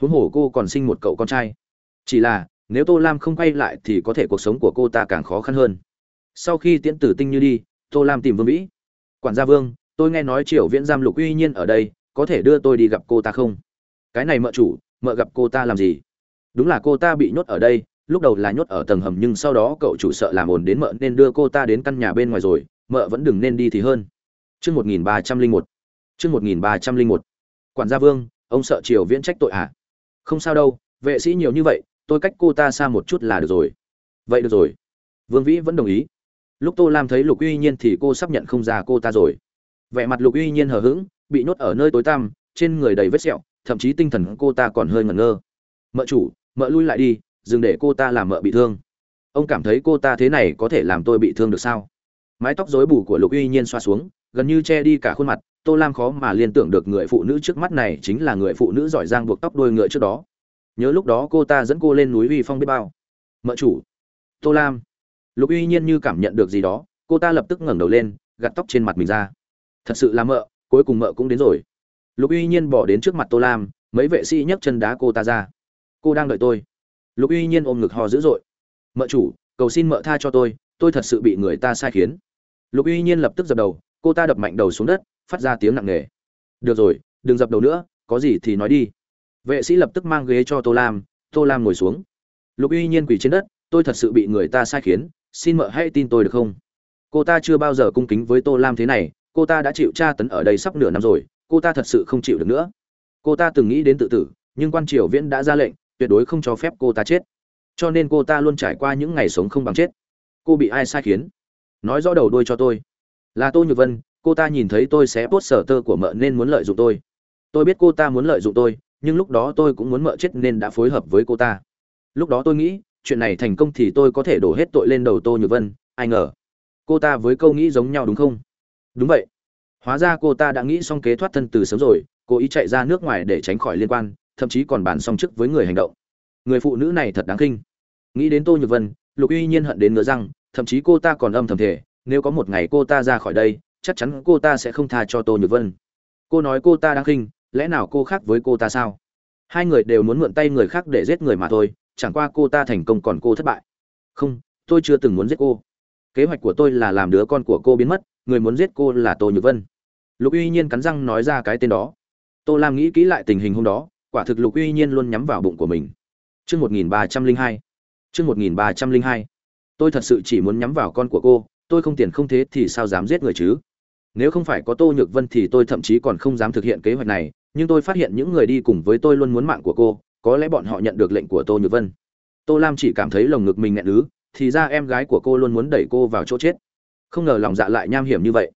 Huống hồ cô còn sinh một cậu con trai. Chỉ là nếu tô lam không quay lại thì có thể cuộc sống của cô ta càng khó khăn hơn sau khi tiễn tử tinh như đi tô lam tìm vương vĩ quản gia vương tôi nghe nói triều viễn giam lục uy nhiên ở đây có thể đưa tôi đi gặp cô ta không cái này mợ chủ mợ gặp cô ta làm gì đúng là cô ta bị nhốt ở đây lúc đầu là nhốt ở tầng hầm nhưng sau đó cậu chủ sợ làm ồn đến mợ nên đưa cô ta đến căn nhà bên ngoài rồi mợ vẫn đừng nên đi thì hơn Chương 1301. Chương 1301. Quản gia Vương, ông sợ Triều Viễn trách tội à? Không sao đâu, vệ sĩ nhiều như vậy, tôi cách cô ta xa một chút là được rồi. Vậy được rồi. Vương Vĩ vẫn đồng ý. Lúc Tô Lam thấy Lục Uy Nhiên thì cô sắp nhận không ra cô ta rồi. Vẻ mặt Lục Uy Nhiên hờ hững, bị nhốt ở nơi tối tăm, trên người đầy vết sẹo, thậm chí tinh thần cô ta còn hơi ngẩn ngơ. "Mợ chủ, mợ lui lại đi, dừng để cô ta làm mợ bị thương." Ông cảm thấy cô ta thế này có thể làm tôi bị thương được sao? Mái tóc rối bù của Lục Uy Nhiên xoa xuống, gần như che đi cả khuôn mặt tô lam khó mà liên tưởng được người phụ nữ trước mắt này chính là người phụ nữ giỏi giang buộc tóc đôi ngựa trước đó nhớ lúc đó cô ta dẫn cô lên núi uy phong biết bao. Mợ chủ, tô lam. Lục uy nhiên như cảm nhận được gì đó, cô ta lập tức ngẩng đầu lên gặt tóc trên mặt mình ra. Thật sự là mợ, cuối cùng mợ cũng đến rồi. Lục uy nhiên bỏ đến trước mặt tô lam, mấy vệ sĩ nhấc chân đá cô ta ra. Cô đang đợi tôi. Lục uy nhiên ôm ngực hò dữ dội. Mợ chủ, cầu xin mợ tha cho tôi tôi thật sự bị người ta sai khiến. Lục uy nhiên lập tức dập đầu, cô ta đập mạnh đầu xuống đất, phát ra tiếng nặng nề. Được rồi, đừng dập đầu nữa, có gì thì nói đi vệ sĩ lập tức mang ghế cho tô lam tô lam ngồi xuống. Lục uy nhiên quỳ trên đất, tôi thật sự bị người ta sai khiến, xin mợ hãy tin tôi được không? Cô ta chưa bao giờ cung kính với tô lam thế này, cô ta đã chịu tra tấn ở đây sắp nửa năm rồi, cô ta thật sự không chịu được nữa. Cô ta từng nghĩ đến tự tử, nhưng quan triều viễn đã ra lệnh, tuyệt đối không cho phép cô ta chết. Cho nên cô ta luôn trải qua những ngày sống không bằng chết. Cô bị ai sai khiến? Nói rõ đầu đuôi cho tôi. Là tô nhược vân, cô ta nhìn thấy tôi sẽ post sở tơ của mợ nên muốn lợi dụng tôi. Tôi biết cô ta muốn lợi dụng tôi nhưng lúc đó tôi cũng muốn mợ chết nên đã phối hợp với cô ta. Lúc đó tôi nghĩ, chuyện này thành công thì tôi có thể đổ hết tội lên đầu tô nhược vân, ai ngờ. Cô ta với câu nghĩ giống nhau đúng không? Đúng vậy. Hóa ra cô ta đã nghĩ xong kế thoát thân từ sớm rồi cô ý chạy ra nước ngoài để tránh khỏi liên quan, thậm chí còn bàn xong chức với người hành động. Người phụ nữ này thật đáng khinh. Nghĩ đến tô nhược vân, lục uy nhiên hận đến ngứa răng, thậm chí cô ta còn âm thầm thể nếu có một ngày cô ta ra khỏi đây, chắc chắn cô ta sẽ không tha cho tô nhược vân. Cô nói cô ta đáng khinh lẽ nào cô khác với cô ta sao? Hai người đều muốn mượn tay người khác để giết người mà thôi, chẳng qua cô ta thành công còn cô thất bại. Không, tôi chưa từng muốn giết cô. Kế hoạch của tôi là làm đứa con của cô biến mất, người muốn giết cô là tô nhược vân. Lục uy nhiên cắn răng nói ra cái tên đó. Tô lam nghĩ kỹ lại tình hình hôm đó, quả thực lục uy nhiên luôn nhắm vào bụng của mình. Chương một nghìn ba trăm linh hai. Chương một nghìn ba trăm linh hai. Tôi thật sự chỉ muốn nhắm vào con của cô, tôi không tiền không thế thì sao dám giết người chứ? Nếu không phải có tô nhược vân thì tôi thậm chí còn không dám thực hiện kế hoạch này nhưng tôi phát hiện những người đi cùng với tôi luôn muốn mạng của cô, có lẽ bọn họ nhận được lệnh của tô nhược vân. Tô lam chỉ cảm thấy lồng ngực mình nghẹn ứ, thì ra em gái của cô luôn muốn đẩy cô vào chỗ chết. Không ngờ lòng dạ lại nham hiểm như vậy.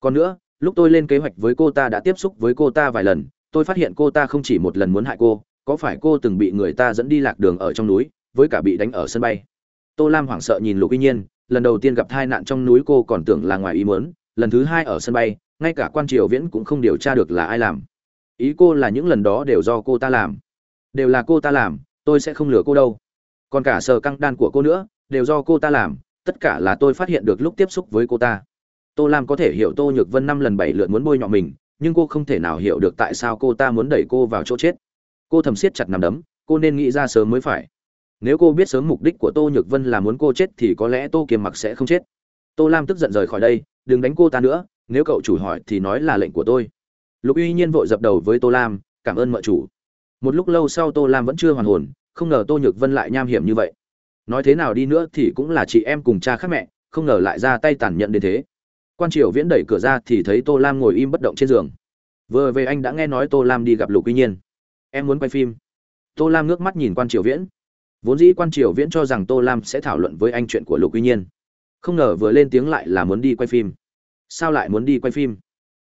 Còn nữa, lúc tôi lên kế hoạch với cô ta đã tiếp xúc với cô ta vài lần, tôi phát hiện cô ta không chỉ một lần muốn hại cô, có phải cô từng bị người ta dẫn đi lạc đường ở trong núi, với cả bị đánh ở sân bay. Tô lam hoảng sợ nhìn lục y nhiên, lần đầu tiên gặp tai nạn trong núi cô còn tưởng là ngoài ý muốn, lần thứ hai ở sân bay, ngay cả quan triều viễn cũng không điều tra được là ai làm ý cô là những lần đó đều do cô ta làm. Đều là cô ta làm, tôi sẽ không lừa cô đâu. Còn cả sờ căng đan của cô nữa, đều do cô ta làm, tất cả là tôi phát hiện được lúc tiếp xúc với cô ta. Tô lam có thể hiểu tô nhược vân năm lần bảy lượt muốn bôi nhọ mình, nhưng cô không thể nào hiểu được tại sao cô ta muốn đẩy cô vào chỗ chết. Cô thầm siết chặt nằm đấm, cô nên nghĩ ra sớm mới phải. Nếu cô biết sớm mục đích của tô nhược vân là muốn cô chết thì có lẽ tô kiềm mặc sẽ không chết. Tô lam tức giận rời khỏi đây, đừng đánh cô ta nữa, nếu cậu chủ hỏi thì nói là lệnh của tôi lục uy nhiên vội dập đầu với tô lam, cảm ơn mợ chủ. Một lúc lâu sau tô lam vẫn chưa hoàn hồn, không ngờ tô nhược vân lại nham hiểm như vậy. Nói thế nào đi nữa thì cũng là chị em cùng cha khác mẹ, không ngờ lại ra tay tàn nhẫn đến thế. Quan triều viễn đẩy cửa ra thì thấy tô lam ngồi im bất động trên giường. Vừa về anh đã nghe nói tô lam đi gặp lục uy nhiên. Em muốn quay phim. Tô lam ngước mắt nhìn quan triều viễn. Vốn dĩ quan triều viễn cho rằng tô lam sẽ thảo luận với anh chuyện của lục uy nhiên. Không ngờ vừa lên tiếng lại là muốn đi quay phim. Sao lại muốn đi quay phim?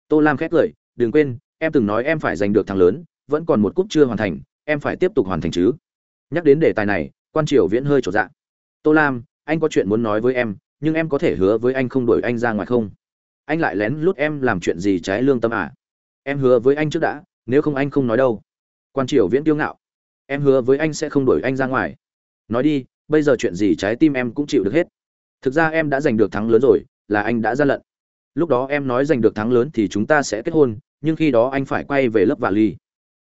Tô lam khét lời đừng quên, em từng nói em phải giành được thằng lớn, vẫn còn một cúp chưa hoàn thành, em phải tiếp tục hoàn thành chứ. Nhắc đến đề tài này, quan triều viễn hơi trột dạ. Tô lam, anh có chuyện muốn nói với em, nhưng em có thể hứa với anh không đuổi anh ra ngoài không? Anh lại lén lút em làm chuyện gì trái lương tâm à? Em hứa với anh trước đã, nếu không anh không nói đâu. Quan triều viễn kiêu ngạo. Em hứa với anh sẽ không đuổi anh ra ngoài. Nói đi, bây giờ chuyện gì trái tim em cũng chịu được hết. Thực ra em đã giành được thắng lớn rồi, là anh đã ra lận lúc đó em nói giành được thắng lớn thì chúng ta sẽ kết hôn, nhưng khi đó anh phải quay về lớp vạ ly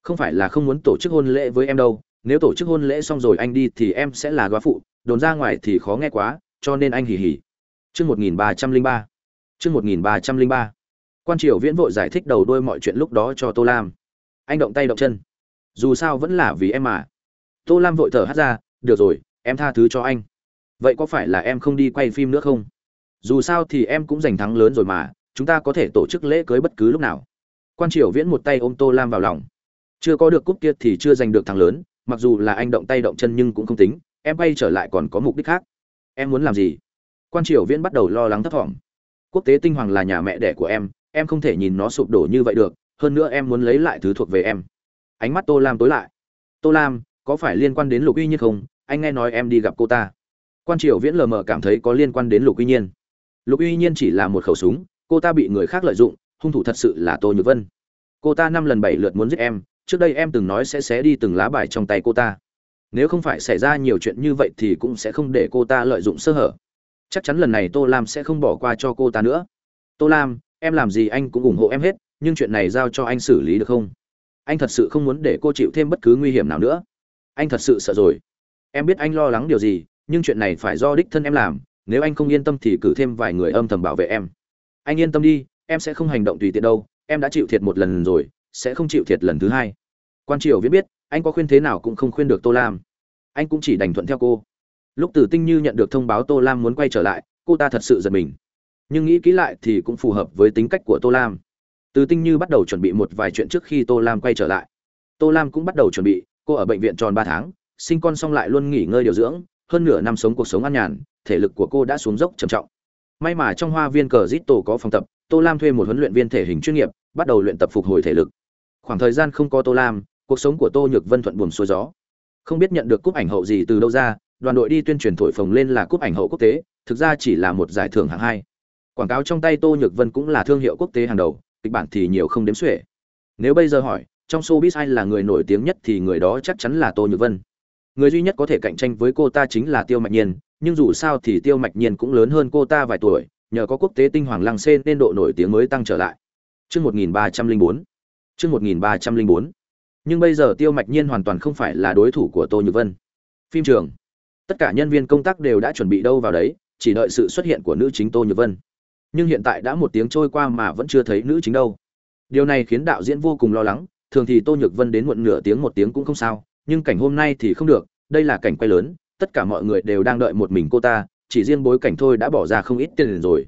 không phải là không muốn tổ chức hôn lễ với em đâu. Nếu tổ chức hôn lễ xong rồi anh đi thì em sẽ là góa phụ. Đồn ra ngoài thì khó nghe quá, cho nên anh hỉ hỉ chương một nghìn ba trăm linh ba. Chương một nghìn ba trăm linh ba. Quan triều viễn vội giải thích đầu đôi mọi chuyện lúc đó cho tô lam. Anh động tay động chân. Dù sao vẫn là vì em mà. Tô lam vội thở hắt ra, được rồi, em tha thứ cho anh. Vậy có phải là em không đi quay phim nữa không? Dù sao thì em cũng giành thắng lớn rồi mà, chúng ta có thể tổ chức lễ cưới bất cứ lúc nào. Quan triều viễn một tay ôm tô lam vào lòng. Chưa có được cúp kia thì chưa giành được thắng lớn, mặc dù là anh động tay động chân nhưng cũng không tính, em bay trở lại còn có mục đích khác. Em muốn làm gì? Quan triều viễn bắt đầu lo lắng thấp thỏm. Quốc tế tinh hoàng là nhà mẹ đẻ của em em không thể nhìn nó sụp đổ như vậy được, hơn nữa em muốn lấy lại thứ thuộc về em. Ánh mắt tô lam tối lại. Tô lam, có phải liên quan đến lục uy nhiên không? Anh nghe nói em đi gặp cô ta. Quan triều viễn lờ mờ cảm thấy có liên quan đến lục uy nhiên lục uy nhiên chỉ là một khẩu súng, cô ta bị người khác lợi dụng, hung thủ thật sự là tô nhược vân. Cô ta năm lần bảy lượt muốn giết em, trước đây em từng nói sẽ xé đi từng lá bài trong tay cô ta. Nếu không phải xảy ra nhiều chuyện như vậy thì cũng sẽ không để cô ta lợi dụng sơ hở. Chắc chắn lần này tô lam sẽ không bỏ qua cho cô ta nữa. Tô lam, em làm gì anh cũng ủng hộ em hết, nhưng chuyện này giao cho anh xử lý được không? Anh thật sự không muốn để cô chịu thêm bất cứ nguy hiểm nào nữa. Anh thật sự sợ rồi. Em biết anh lo lắng điều gì, nhưng chuyện này phải do đích thân em làm nếu anh không yên tâm thì cử thêm vài người âm thầm bảo vệ em. Anh yên tâm đi, em sẽ không hành động tùy tiện đâu, em đã chịu thiệt một lần rồi, sẽ không chịu thiệt lần thứ hai. Quan triều viết biết, anh có khuyên thế nào cũng không khuyên được tô lam. Anh cũng chỉ đành thuận theo cô. Lúc tử tinh như nhận được thông báo tô lam muốn quay trở lại, cô ta thật sự giật mình. Nhưng nghĩ kỹ lại thì cũng phù hợp với tính cách của tô lam. Từ tinh như bắt đầu chuẩn bị một vài chuyện trước khi tô lam quay trở lại. Tô lam cũng bắt đầu chuẩn bị, cô ở bệnh viện tròn ba tháng, sinh con xong lại luôn nghỉ ngơi điều dưỡng, hơn nửa năm sống cuộc sống an nhàn thể lực của cô đã xuống dốc trầm trọng. May mà trong hoa viên cờ zit tổ có phòng tập, tô lam thuê một huấn luyện viên thể hình chuyên nghiệp, bắt đầu luyện tập phục hồi thể lực. Khoảng thời gian không có tô lam, cuộc sống của tô nhược vân thuận buồm xuôi gió. Không biết nhận được cúp ảnh hậu gì từ đâu ra, đoàn đội đi tuyên truyền thổi phồng lên là cúp ảnh hậu quốc tế, thực ra chỉ là một giải thưởng hạng hai. Quảng cáo trong tay tô nhược vân cũng là thương hiệu quốc tế hàng đầu, kịch bản thì nhiều không đếm xuể. Nếu bây giờ hỏi, trong showbiz ai là người nổi tiếng nhất thì người đó chắc chắn là tô nhược vân. Người duy nhất có thể cạnh tranh với cô ta chính là tiêu mạnh nhiên nhưng dù sao thì tiêu mạch nhiên cũng lớn hơn cô ta vài tuổi nhờ có quốc tế tinh hoàng lăng xê nên độ nổi tiếng mới tăng trở lại Chương 1304. Chương 1304. Nhưng bây giờ Tiêu Mạch Nhiên hoàn toàn không phải là đối thủ của Tô Nhược Vân. Phim trường. Tất cả nhân viên công tác đều đã chuẩn bị đâu vào đấy, chỉ đợi sự xuất hiện của nữ chính Tô Nhược Vân. Nhưng hiện tại đã một tiếng trôi qua mà vẫn chưa thấy nữ chính đâu. Điều này khiến đạo diễn vô cùng lo lắng, thường thì Tô Nhược Vân đến muộn nửa tiếng một tiếng cũng không sao, nhưng cảnh hôm nay thì không được, đây là cảnh quay lớn, tất cả mọi người đều đang đợi một mình cô ta, chỉ riêng bối cảnh thôi đã bỏ ra không ít tiền rồi.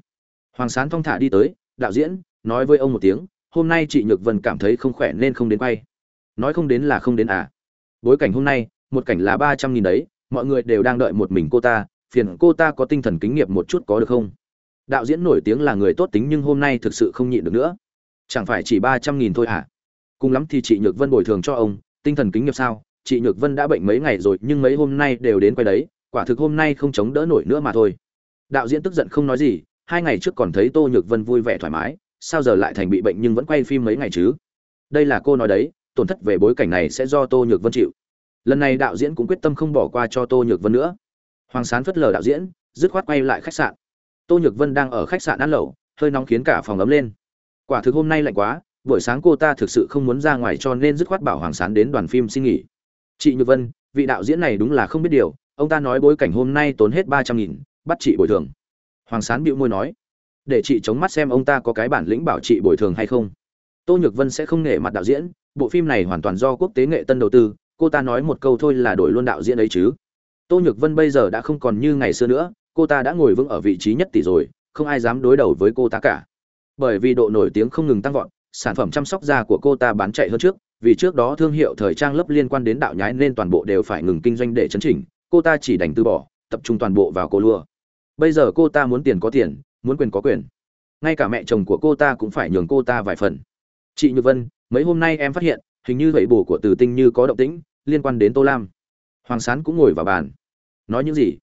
Hoàng Sán thong thả đi tới, đạo diễn, nói với ông một tiếng hôm nay chị nhược vân cảm thấy không khỏe nên không đến quay. Nói không đến là không đến à. Bối cảnh hôm nay một cảnh là ba trăm nghìn đấy mọi người đều đang đợi một mình cô ta phiền cô ta có tinh thần kính nghiệp một chút có được không? Đạo diễn nổi tiếng là người tốt tính nhưng hôm nay thực sự không nhịn được nữa. Chẳng phải chỉ ba trăm nghìn thôi à? Cùng lắm thì chị nhược vân bồi thường cho ông tinh thần kính nghiệp sao? Chị nhược vân đã bệnh mấy ngày rồi nhưng mấy hôm nay đều đến quay đấy, quả thực hôm nay không chống đỡ nổi nữa mà thôi. Đạo diễn tức giận không nói gì, hai ngày trước còn thấy tô nhược vân vui vẻ thoải mái, sao giờ lại thành bị bệnh nhưng vẫn quay phim mấy ngày chứ? Đây là cô nói đấy, tổn thất về bối cảnh này sẽ do tô nhược vân chịu. Lần này đạo diễn cũng quyết tâm không bỏ qua cho tô nhược vân nữa. Hoàng sán phất lờ đạo diễn, dứt khoát quay lại khách sạn. Tô nhược vân đang ở khách sạn ăn lẩu, hơi nóng khiến cả phòng ấm lên. Quả thực hôm nay lạnh quá, buổi sáng cô ta thực sự không muốn ra ngoài cho nên dứt khoát bảo hoàng sán đến đoàn phim xin nghỉ chị nhược vân, vị đạo diễn này đúng là không biết điều, ông ta nói bối cảnh hôm nay tốn hết ba trăm nghìn, bắt chị bồi thường. Hoàng sán bĩu môi nói, để chị chống mắt xem ông ta có cái bản lĩnh bảo chị bồi thường hay không. Tô nhược vân sẽ không nể mặt đạo diễn, bộ phim này hoàn toàn do quốc tế nghệ tân đầu tư, cô ta nói một câu thôi là đổi luôn đạo diễn ấy chứ. Tô nhược vân bây giờ đã không còn như ngày xưa nữa, cô ta đã ngồi vững ở vị trí nhất tỷ rồi, không ai dám đối đầu với cô ta cả. Bởi vì độ nổi tiếng không ngừng tăng vọt, sản phẩm chăm sóc da của cô ta bán chạy hơn trước vì trước đó thương hiệu thời trang lớp liên quan đến đạo nhái nên toàn bộ đều phải ngừng kinh doanh để chấn chỉnh, cô ta chỉ đành từ bỏ, tập trung toàn bộ vào cô lua. Bây giờ cô ta muốn tiền có tiền, muốn quyền có quyền. Ngay cả mẹ chồng của cô ta cũng phải nhường cô ta vài phần. Chị như vân, mấy hôm nay em phát hiện, hình như vậy bổ của từ tinh như có động tĩnh, liên quan đến tô lam. Hoàng sán cũng ngồi vào bàn. Nói những gì?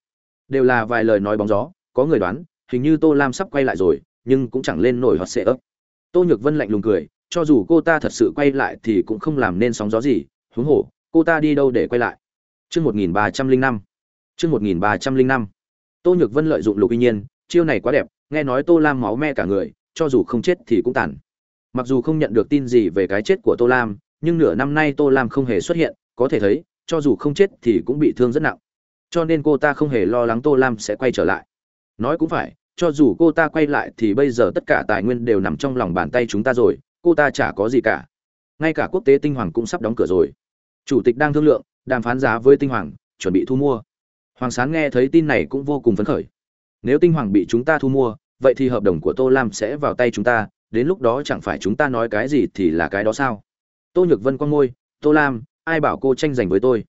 Đều là vài lời nói bóng gió, có người đoán, hình như tô lam sắp quay lại rồi, nhưng cũng chẳng lên nổi hoặc sệ ấp tô nhược vân lạnh lùng cười cho dù cô ta thật sự quay lại thì cũng không làm nên sóng gió gì, huống hồ, cô ta đi đâu để quay lại? Chương một nghìn ba trăm linh năm. Chương một nghìn ba trăm linh năm. Tô nhược vân lợi dụng lục uy nhiên, chiêu này quá đẹp, nghe nói tô lam máu me cả người, cho dù không chết thì cũng tàn. Mặc dù không nhận được tin gì về cái chết của tô lam, nhưng nửa năm nay tô lam không hề xuất hiện, có thể thấy, cho dù không chết thì cũng bị thương rất nặng. Cho nên cô ta không hề lo lắng tô lam sẽ quay trở lại. Nói cũng phải, cho dù cô ta quay lại thì bây giờ tất cả tài nguyên đều nằm trong lòng bàn tay chúng ta rồi cô ta chả có gì cả. Ngay cả quốc tế tinh hoàng cũng sắp đóng cửa rồi. Chủ tịch đang thương lượng đàm phán giá với tinh hoàng chuẩn bị thu mua. Hoàng sán nghe thấy tin này cũng vô cùng phấn khởi. Nếu tinh hoàng bị chúng ta thu mua vậy thì hợp đồng của tô lam sẽ vào tay chúng ta đến lúc đó chẳng phải chúng ta nói cái gì thì là cái đó sao? Tô nhược vân con ngôi, tô lam ai bảo cô tranh giành với tôi?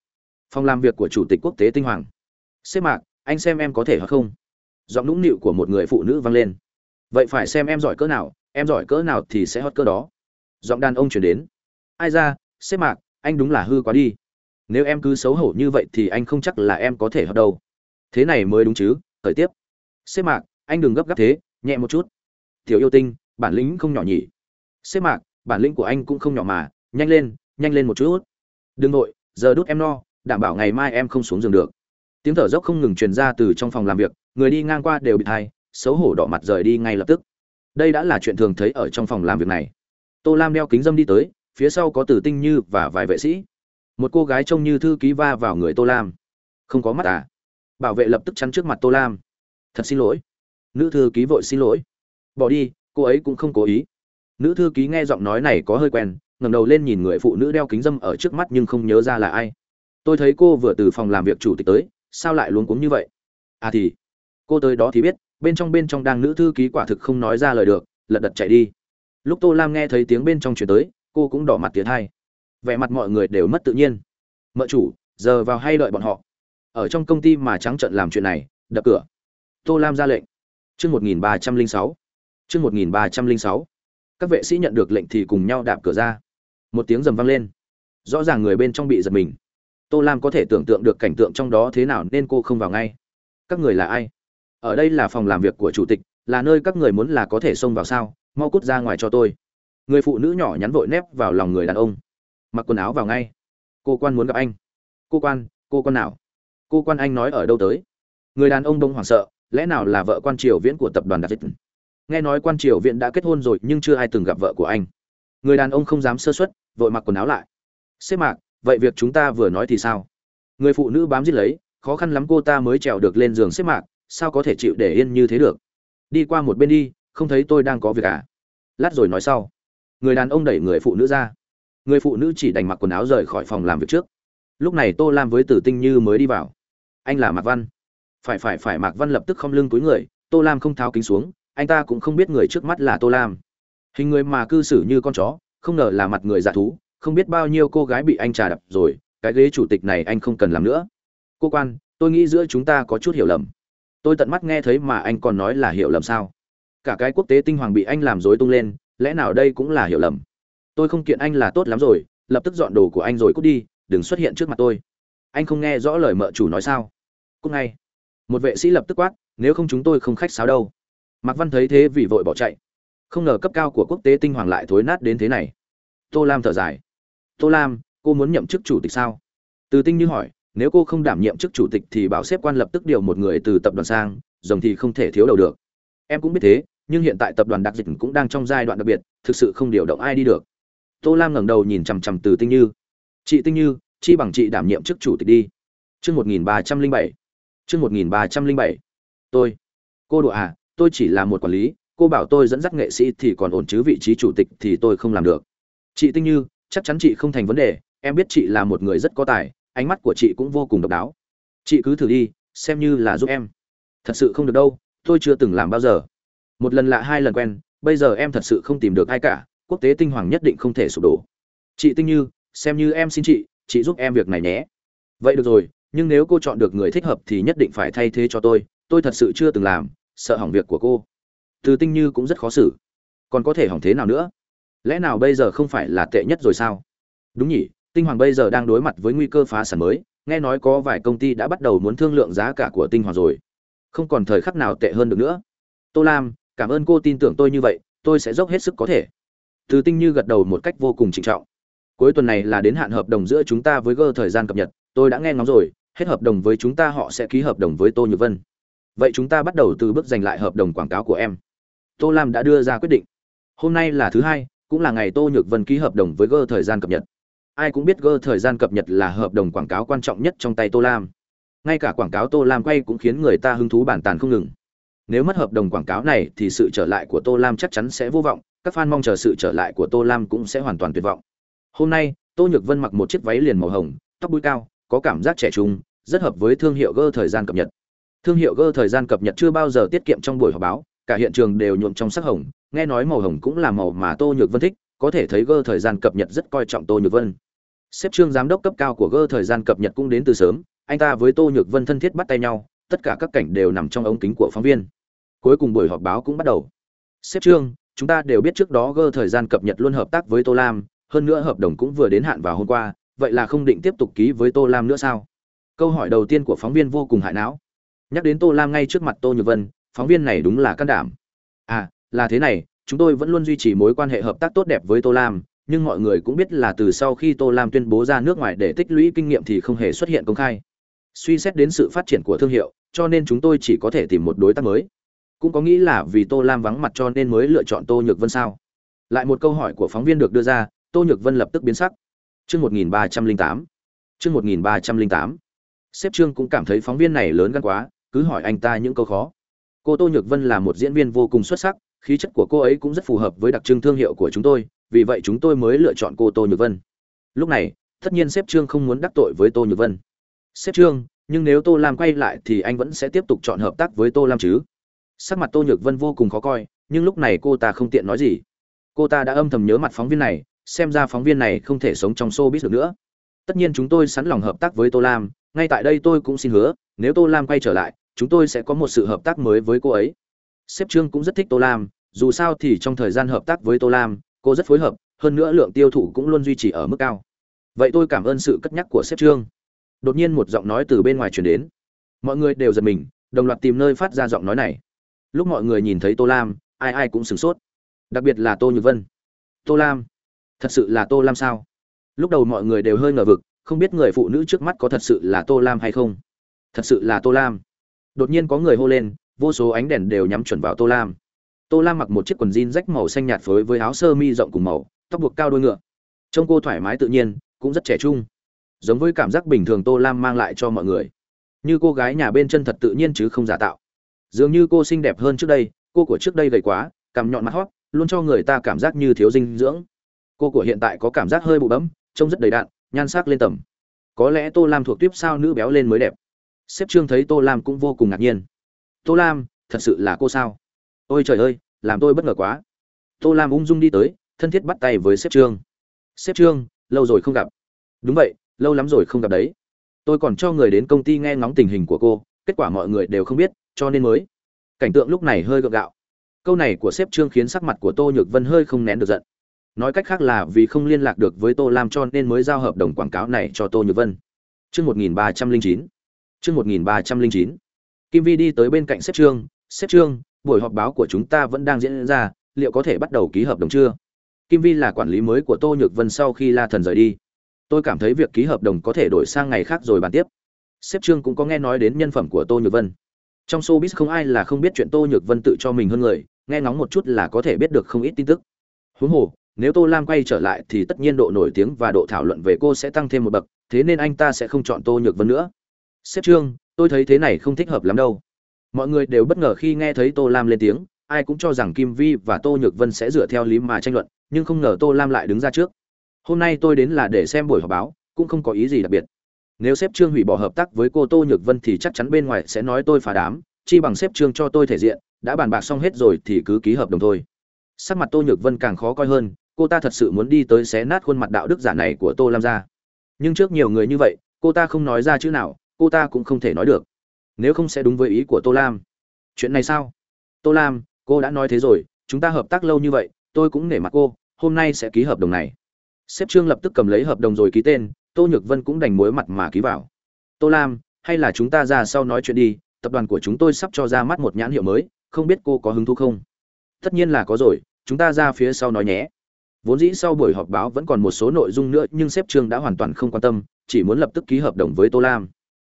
Phòng làm việc của chủ tịch quốc tế tinh hoàng. Xếp mạc anh xem em có thể hoặc không? Giọng nũng nịu của một người phụ nữ vang lên. Vậy phải xem em giỏi cỡ nào em giỏi cỡ nào thì sẽ hót cỡ đó. Giọng đàn ông chuyển đến. Ai ra xếp mạc, anh đúng là hư quá đi. Nếu em cứ xấu hổ như vậy thì anh không chắc là em có thể hót đâu. Thế này mới đúng chứ thời tiếp. Xếp mạc, anh đừng gấp gáp thế, nhẹ một chút. Tiểu yêu tinh, bản lĩnh không nhỏ nhỉ. Xếp mạc, bản lĩnh của anh cũng không nhỏ mà, nhanh lên nhanh lên một chút. Đừng nội giờ đút em no, đảm bảo ngày mai em không xuống giường được. Tiếng thở dốc không ngừng truyền ra từ trong phòng làm việc, người đi ngang qua đều bị thai, xấu hổ đỏ mặt rời đi ngay lập tức đây đã là chuyện thường thấy ở trong phòng làm việc này. Tô lam đeo kính dâm đi tới, phía sau có tử tinh như và vài vệ sĩ. Một cô gái trông như thư ký va vào người tô lam. Không có mắt à? Bảo vệ lập tức chắn trước mặt tô lam. Thật xin lỗi. Nữ thư ký vội xin lỗi. Bỏ đi, cô ấy cũng không cố ý. Nữ thư ký nghe giọng nói này có hơi quen, ngẩng đầu lên nhìn người phụ nữ đeo kính dâm ở trước mắt nhưng không nhớ ra là ai. Tôi thấy cô vừa từ phòng làm việc chủ tịch tới, sao lại luống cuống như vậy? À thì, cô tới đó thì biết bên trong bên trong đang nữ thư ký quả thực không nói ra lời được, lật đật chạy đi. Lúc tô lam nghe thấy tiếng bên trong chuyển tới, cô cũng đỏ mặt tiến hai. Vẻ mặt mọi người đều mất tự nhiên. Mợ chủ, giờ vào hay đợi bọn họ? Ở trong công ty mà trắng trận làm chuyện này, đập cửa. Tô lam ra lệnh. Chương một nghìn ba trăm linh sáu. Chương một nghìn ba trăm linh sáu. Các vệ sĩ nhận được lệnh thì cùng nhau đạp cửa ra. Một tiếng rầm vang lên. Rõ ràng người bên trong bị giật mình. Tô lam có thể tưởng tượng được cảnh tượng trong đó thế nào nên cô không vào ngay. Các người là ai? Ở đây là phòng làm việc của chủ tịch, là nơi các người muốn là có thể xông vào sao? Mau cút ra ngoài cho tôi. Người phụ nữ nhỏ nhắn vội nép vào lòng người đàn ông. Mặc quần áo vào ngay. Cô quan muốn gặp anh. Cô quan cô quan nào? Cô quan anh nói ở đâu tới? Người đàn ông đông hoảng sợ, lẽ nào là vợ quan triều viễn của tập đoàn đặc dịch nghe nói quan triều viễn đã kết hôn rồi, nhưng chưa ai từng gặp vợ của anh. Người đàn ông không dám sơ xuất vội mặc quần áo lại. Xếp mạc, vậy việc chúng ta vừa nói thì sao? Người phụ nữ bám giết lấy, khó khăn lắm cô ta mới trèo được lên giường xếp mạc sao có thể chịu để yên như thế được? Đi qua một bên đi, không thấy tôi đang có việc à? Lát rồi nói sau. Người đàn ông đẩy người phụ nữ ra. Người phụ nữ chỉ đành mặc quần áo rời khỏi phòng làm việc trước. Lúc này tô lam với tử tinh như mới đi vào. Anh là mạc văn. Phải phải phải, mạc văn lập tức không lưng túi người, tô lam không tháo kính xuống, anh ta cũng không biết người trước mắt là tô lam. Hình người mà cư xử như con chó, không ngờ là mặt người dạ thú, không biết bao nhiêu cô gái bị anh trà đập rồi, cái ghế chủ tịch này anh không cần làm nữa. Cô quan, tôi nghĩ giữa chúng ta có chút hiểu lầm tôi tận mắt nghe thấy mà anh còn nói là hiểu lầm sao? Cả cái quốc tế tinh hoàng bị anh làm dối tung lên, lẽ nào đây cũng là hiểu lầm? Tôi không kiện anh là tốt lắm rồi, lập tức dọn đồ của anh rồi cút đi, đừng xuất hiện trước mặt tôi. Anh không nghe rõ lời mợ chủ nói sao? Cút ngay. Một vệ sĩ lập tức quát, nếu không chúng tôi không khách sáo đâu. Mạc văn thấy thế vì vội bỏ chạy. Không ngờ cấp cao của quốc tế tinh hoàng lại thối nát đến thế này. Tô lam thở dài. Tô lam, cô muốn nhậm chức chủ tịch sao? Từ tinh như hỏi nếu cô không đảm nhiệm chức chủ tịch thì bảo xếp quan lập tức điều một người từ tập đoàn sang, rồng thì không thể thiếu đầu được. Em cũng biết thế, nhưng hiện tại tập đoàn đặc dịch cũng đang trong giai đoạn đặc biệt, thực sự không điều động ai đi được. Tô lam ngẩng đầu nhìn chằm chằm từ tinh như. Chị tinh như, chi bằng chị đảm nhiệm chức chủ tịch đi. Chương một nghìn ba trăm linh bảy. Chương một nghìn ba trăm linh bảy. Tôi, cô đùa à tôi chỉ là một quản lý, cô bảo tôi dẫn dắt nghệ sĩ thì còn ổn chứ vị trí chủ tịch thì tôi không làm được. Chị tinh như, chắc chắn chị không thành vấn đề, em biết chị là một người rất có tài ánh mắt của chị cũng vô cùng độc đáo. Chị cứ thử đi, xem như là giúp em. Thật sự không được đâu, tôi chưa từng làm bao giờ. Một lần lạ hai lần quen, bây giờ em thật sự không tìm được ai cả, quốc tế tinh hoàng nhất định không thể sụp đổ. Chị tinh như, xem như em xin chị chị giúp em việc này nhé. Vậy được rồi, nhưng nếu cô chọn được người thích hợp thì nhất định phải thay thế cho tôi tôi thật sự chưa từng làm, sợ hỏng việc của cô. Từ tinh như cũng rất khó xử. Còn có thể hỏng thế nào nữa? Lẽ nào bây giờ không phải là tệ nhất rồi sao? Đúng nhỉ tinh hoàng bây giờ đang đối mặt với nguy cơ phá sản mới, nghe nói có vài công ty đã bắt đầu muốn thương lượng giá cả của tinh hoàng rồi. Không còn thời khắc nào tệ hơn được nữa. Tô lam, cảm ơn cô tin tưởng tôi như vậy, tôi sẽ dốc hết sức có thể. Từ tinh như gật đầu một cách vô cùng trịnh trọng. Cuối tuần này là đến hạn hợp đồng giữa chúng ta với gơ thời gian cập nhật, tôi đã nghe ngóng rồi, hết hợp đồng với chúng ta họ sẽ ký hợp đồng với tô nhược vân. Vậy chúng ta bắt đầu từ bước giành lại hợp đồng quảng cáo của em. Tô lam đã đưa ra quyết định. Hôm nay là thứ hai, cũng là ngày tô nhược vân ký hợp đồng với gơ thời gian cập nhật ai cũng biết gơ thời gian cập nhật là hợp đồng quảng cáo quan trọng nhất trong tay tô lam. Ngay cả quảng cáo tô lam quay cũng khiến người ta hứng thú bản tàn không ngừng. Nếu mất hợp đồng quảng cáo này thì sự trở lại của tô lam chắc chắn sẽ vô vọng, các fan mong chờ sự trở lại của tô lam cũng sẽ hoàn toàn tuyệt vọng. Hôm nay, tô nhược vân mặc một chiếc váy liền màu hồng, tóc búi cao, có cảm giác trẻ trung, rất hợp với thương hiệu gơ thời gian cập nhật. Thương hiệu gơ thời gian cập nhật chưa bao giờ tiết kiệm trong buổi họp báo, cả hiện trường đều nhuộm trong sắc hồng, nghe nói màu hồng cũng là màu mà tô nhược vân thích, có thể thấy gơ thời gian cập nhật rất coi trọng tô nhược vân. Sếp trương giám đốc cấp cao của gơ thời gian cập nhật cũng đến từ sớm, anh ta với tô nhược vân thân thiết bắt tay nhau, tất cả các cảnh đều nằm trong ống kính của phóng viên. Cuối cùng buổi họp báo cũng bắt đầu. Sếp trương, chúng ta đều biết trước đó gơ thời gian cập nhật luôn hợp tác với tô lam, hơn nữa hợp đồng cũng vừa đến hạn vào hôm qua, vậy là không định tiếp tục ký với tô lam nữa sao? Câu hỏi đầu tiên của phóng viên vô cùng hại não. Nhắc đến tô lam ngay trước mặt tô nhược vân, phóng viên này đúng là can đảm. À là thế này, chúng tôi vẫn luôn duy trì mối quan hệ hợp tác tốt đẹp với tô lam nhưng mọi người cũng biết là từ sau khi tô lam tuyên bố ra nước ngoài để tích lũy kinh nghiệm thì không hề xuất hiện công khai. Suy xét đến sự phát triển của thương hiệu, cho nên chúng tôi chỉ có thể tìm một đối tác mới. Cũng có nghĩ là vì tô lam vắng mặt cho nên mới lựa chọn tô nhược vân sao? Lại một câu hỏi của phóng viên được đưa ra, tô nhược vân lập tức biến sắc. Chương một nghìn ba trăm linh tám. Chương một nghìn ba trăm linh tám. Sếp trương cũng cảm thấy phóng viên này lớn gan quá, cứ hỏi anh ta những câu khó. Cô tô nhược vân là một diễn viên vô cùng xuất sắc, khí chất của cô ấy cũng rất phù hợp với đặc trưng thương hiệu của chúng tôi vì vậy chúng tôi mới lựa chọn cô tô nhược vân. Lúc này, tất nhiên sếp trương không muốn đắc tội với tô nhược vân. Sếp trương, nhưng nếu tô lam quay lại thì anh vẫn sẽ tiếp tục chọn hợp tác với tô lam chứ? Sắc mặt tô nhược vân vô cùng khó coi, nhưng lúc này cô ta không tiện nói gì. Cô ta đã âm thầm nhớ mặt phóng viên này, xem ra phóng viên này không thể sống trong showbiz được nữa. Tất nhiên chúng tôi sẵn lòng hợp tác với tô lam, ngay tại đây tôi cũng xin hứa, nếu tô lam quay trở lại, chúng tôi sẽ có một sự hợp tác mới với cô ấy. Sếp trương cũng rất thích tô lam, dù sao thì trong thời gian hợp tác với tô lam cô rất phối hợp, hơn nữa lượng tiêu thụ cũng luôn duy trì ở mức cao. Vậy tôi cảm ơn sự cất nhắc của sếp trương. Đột nhiên một giọng nói từ bên ngoài truyền đến. Mọi người đều giật mình, đồng loạt tìm nơi phát ra giọng nói này. Lúc mọi người nhìn thấy tô lam, ai ai cũng sửng sốt. Đặc biệt là tô nhược vân. Tô lam? Thật sự là tô lam sao? Lúc đầu mọi người đều hơi ngờ vực, không biết người phụ nữ trước mắt có thật sự là tô lam hay không. Thật sự là tô lam. Đột nhiên có người hô lên, vô số ánh đèn đều nhắm chuẩn vào tô lam tô lam mặc một chiếc quần jean rách màu xanh nhạt phối với áo sơ mi rộng cùng màu tóc buộc cao đôi ngựa. Trông cô thoải mái tự nhiên cũng rất trẻ trung. Giống với cảm giác bình thường tô lam mang lại cho mọi người. Như cô gái nhà bên chân thật tự nhiên chứ không giả tạo. Dường như cô xinh đẹp hơn trước đây cô của trước đây gầy quá cằm nhọn mắt hót luôn cho người ta cảm giác như thiếu dinh dưỡng. Cô của hiện tại có cảm giác hơi bụ bấm trông rất đầy đặn, nhan sắc lên tầm. Có lẽ tô lam thuộc tiếp sao nữ béo lên mới đẹp. Sếp trương thấy tô lam cũng vô cùng ngạc nhiên. Tô lam thật sự là cô sao? Ôi trời ơi, làm tôi bất ngờ quá. Tô lam ung dung đi tới, thân thiết bắt tay với sếp trương. Sếp trương, lâu rồi không gặp. Đúng vậy, lâu lắm rồi không gặp đấy. Tôi còn cho người đến công ty nghe ngóng tình hình của cô, kết quả mọi người đều không biết, cho nên mới. Cảnh tượng lúc này hơi gượng gạo. Câu này của sếp trương khiến sắc mặt của tô nhược vân hơi không nén được giận. Nói cách khác là vì không liên lạc được với tô lam cho nên mới giao hợp đồng quảng cáo này cho tô nhược vân. Chương một nghìn ba trăm linh chín. Chương một nghìn ba trăm linh chín. Kim vi đi tới bên cạnh sếp trương. Sếp trương buổi họp báo của chúng ta vẫn đang diễn ra, liệu có thể bắt đầu ký hợp đồng chưa? Kim vi là quản lý mới của tô nhược vân sau khi la thần rời đi. Tôi cảm thấy việc ký hợp đồng có thể đổi sang ngày khác rồi bàn tiếp. Sếp trương cũng có nghe nói đến nhân phẩm của tô nhược vân. Trong showbiz không ai là không biết chuyện tô nhược vân tự cho mình hơn người, nghe ngóng một chút là có thể biết được không ít tin tức. Huống hồ, nếu tô lam quay trở lại thì tất nhiên độ nổi tiếng và độ thảo luận về cô sẽ tăng thêm một bậc, thế nên anh ta sẽ không chọn tô nhược vân nữa. Sếp trương, tôi thấy thế này không thích hợp lắm đâu mọi người đều bất ngờ khi nghe thấy tô lam lên tiếng, ai cũng cho rằng kim vi và tô nhược vân sẽ dựa theo lý mà tranh luận, nhưng không ngờ tô lam lại đứng ra trước. Hôm nay tôi đến là để xem buổi họp báo, cũng không có ý gì đặc biệt. Nếu sếp trương hủy bỏ hợp tác với cô tô nhược vân thì chắc chắn bên ngoài sẽ nói tôi phá đám, chi bằng sếp trương cho tôi thể diện, đã bàn bạc xong hết rồi thì cứ ký hợp đồng thôi. Sắc mặt tô nhược vân càng khó coi hơn, cô ta thật sự muốn đi tới xé nát khuôn mặt đạo đức giả này của tô lam ra. Nhưng trước nhiều người như vậy, cô ta không nói ra chữ nào, cô ta cũng không thể nói được nếu không sẽ đúng với ý của tô lam. Chuyện này sao? Tô lam, cô đã nói thế rồi, chúng ta hợp tác lâu như vậy, tôi cũng nể mặt cô, hôm nay sẽ ký hợp đồng này. Sếp trương lập tức cầm lấy hợp đồng rồi ký tên, tô nhược vân cũng đành mối mặt mà ký vào. Tô lam, hay là chúng ta ra sau nói chuyện đi, tập đoàn của chúng tôi sắp cho ra mắt một nhãn hiệu mới, không biết cô có hứng thú không? Tất nhiên là có rồi, chúng ta ra phía sau nói nhé. Vốn dĩ sau buổi họp báo vẫn còn một số nội dung nữa, nhưng sếp trương đã hoàn toàn không quan tâm, chỉ muốn lập tức ký hợp đồng với tô lam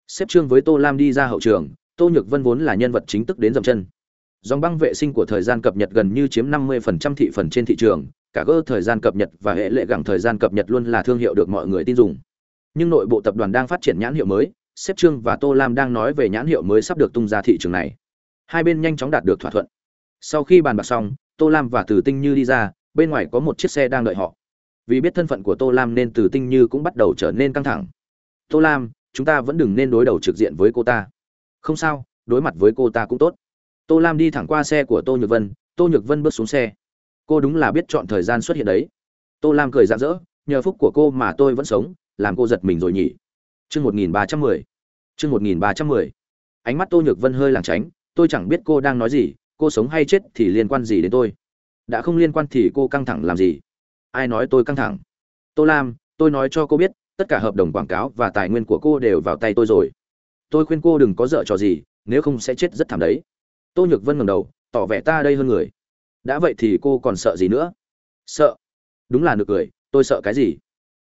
sếp trương với tô lam đi ra hậu trường, tô nhược vân vốn là nhân vật chính thức đến dầm chân. Dòng băng vệ sinh của thời gian cập nhật gần như chiếm 50% thị phần trên thị trường, cả gỡ thời gian cập nhật và hệ lệ gẳng thời gian cập nhật luôn là thương hiệu được mọi người tin dùng. Nhưng nội bộ tập đoàn đang phát triển nhãn hiệu mới sếp trương và tô lam đang nói về nhãn hiệu mới sắp được tung ra thị trường này. Hai bên nhanh chóng đạt được thỏa thuận. Sau khi bàn bạc xong, tô lam và từ tinh như đi ra, bên ngoài có một chiếc xe đang đợi họ. Vì biết thân phận của tô lam nên từ tinh như cũng bắt đầu trở nên căng thẳng. Tô lam chúng ta vẫn đừng nên đối đầu trực diện với cô ta. Không sao, đối mặt với cô ta cũng tốt. Tô lam đi thẳng qua xe của tô nhược vân, tô nhược vân bước xuống xe. Cô đúng là biết chọn thời gian xuất hiện đấy. Tô lam cười rạng rỡ, nhờ phúc của cô mà tôi vẫn sống, làm cô giật mình rồi nhỉ. Chương một nghìn ba trăm mười. Chương một nghìn ba trăm mười. Ánh mắt tô nhược vân hơi làng tránh, tôi chẳng biết cô đang nói gì, cô sống hay chết thì liên quan gì đến tôi. Đã không liên quan thì cô căng thẳng làm gì? Ai nói tôi căng thẳng? Tô lam, tôi nói cho cô biết tất cả hợp đồng quảng cáo và tài nguyên của cô đều vào tay tôi rồi. Tôi khuyên cô đừng có dở trò gì, nếu không sẽ chết rất thảm đấy. Tô nhược vân ngẩng đầu, tỏ vẻ ta đây hơn người. Đã vậy thì cô còn sợ gì nữa? Sợ. Đúng là nực cười, tôi sợ cái gì?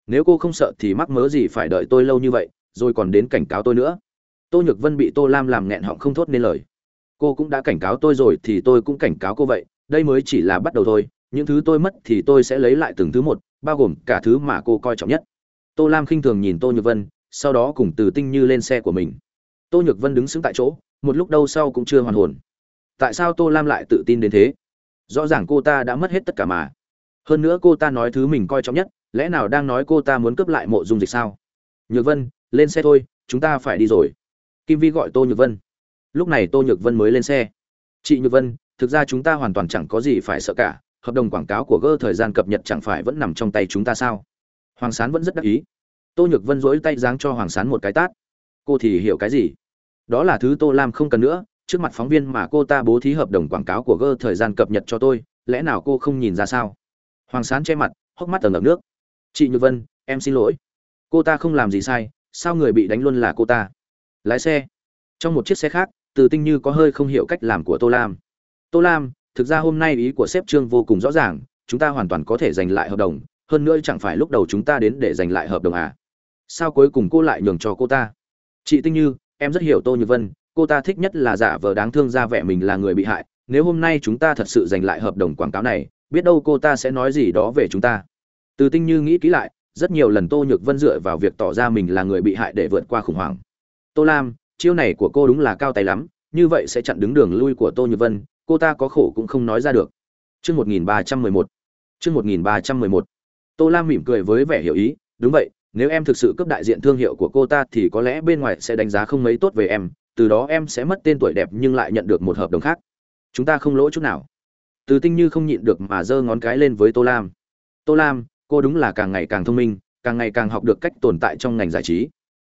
Nếu cô không sợ thì mắc mớ gì phải đợi tôi lâu như vậy, rồi còn đến cảnh cáo tôi nữa. Tô nhược vân bị tô lam làm nghẹn họng không thốt nên lời. Cô cũng đã cảnh cáo tôi rồi thì tôi cũng cảnh cáo cô vậy, đây mới chỉ là bắt đầu thôi, những thứ tôi mất thì tôi sẽ lấy lại từng thứ một, bao gồm cả thứ mà cô coi trọng nhất tô lam khinh thường nhìn tô nhược vân, sau đó cùng từ tinh như lên xe của mình. Tô nhược vân đứng sững tại chỗ, một lúc đâu sau cũng chưa hoàn hồn. Tại sao tô lam lại tự tin đến thế? Rõ ràng cô ta đã mất hết tất cả mà. Hơn nữa cô ta nói thứ mình coi trọng nhất, lẽ nào đang nói cô ta muốn cướp lại mộ dung dịch sao? Nhược vân, lên xe thôi, chúng ta phải đi rồi. Kim vi gọi tô nhược vân. Lúc này tô nhược vân mới lên xe. Chị nhược vân, thực ra chúng ta hoàn toàn chẳng có gì phải sợ cả, hợp đồng quảng cáo của gơ thời gian cập nhật chẳng phải vẫn nằm trong tay chúng ta sao? Hoàng sán vẫn rất đắc ý. Tô nhược vân dỗi tay giáng cho hoàng sán một cái tát. Cô thì hiểu cái gì? Đó là thứ tô lam không cần nữa, trước mặt phóng viên mà cô ta bố thí hợp đồng quảng cáo của gơ thời gian cập nhật cho tôi, lẽ nào cô không nhìn ra sao? Hoàng sán che mặt, hốc mắt tầng ngập nước. Chị nhược vân, em xin lỗi. Cô ta không làm gì sai, sao người bị đánh luôn là cô ta? Lái xe. Trong một chiếc xe khác, từ tinh như có hơi không hiểu cách làm của tô lam. Tô lam, thực ra hôm nay ý của sếp trương vô cùng rõ ràng, chúng ta hoàn toàn có thể giành lại hợp đồng hơn nữa chẳng phải lúc đầu chúng ta đến để giành lại hợp đồng à? Sao cuối cùng cô lại nhường cho cô ta? Chị tinh như, em rất hiểu tô như vân, cô ta thích nhất là giả vờ đáng thương ra vẻ mình là người bị hại. Nếu hôm nay chúng ta thật sự giành lại hợp đồng quảng cáo này, biết đâu cô ta sẽ nói gì đó về chúng ta. Từ tinh như nghĩ kỹ lại, rất nhiều lần tô nhược vân dựa vào việc tỏ ra mình là người bị hại để vượt qua khủng hoảng. Tô lam, chiêu này của cô đúng là cao tay lắm, như vậy sẽ chặn đứng đường lui của tô nhược vân, cô ta có khổ cũng không nói ra được. Chương một nghìn ba trăm mười một. Chương một nghìn ba trăm mười một tô lam mỉm cười với vẻ hiểu ý, đúng vậy, nếu em thực sự cấp đại diện thương hiệu của cô ta thì có lẽ bên ngoài sẽ đánh giá không mấy tốt về em, từ đó em sẽ mất tên tuổi đẹp nhưng lại nhận được một hợp đồng khác. Chúng ta không lỗ chút nào. Từ tinh như không nhịn được mà giơ ngón cái lên với tô lam. Tô lam, cô đúng là càng ngày càng thông minh, càng ngày càng học được cách tồn tại trong ngành giải trí.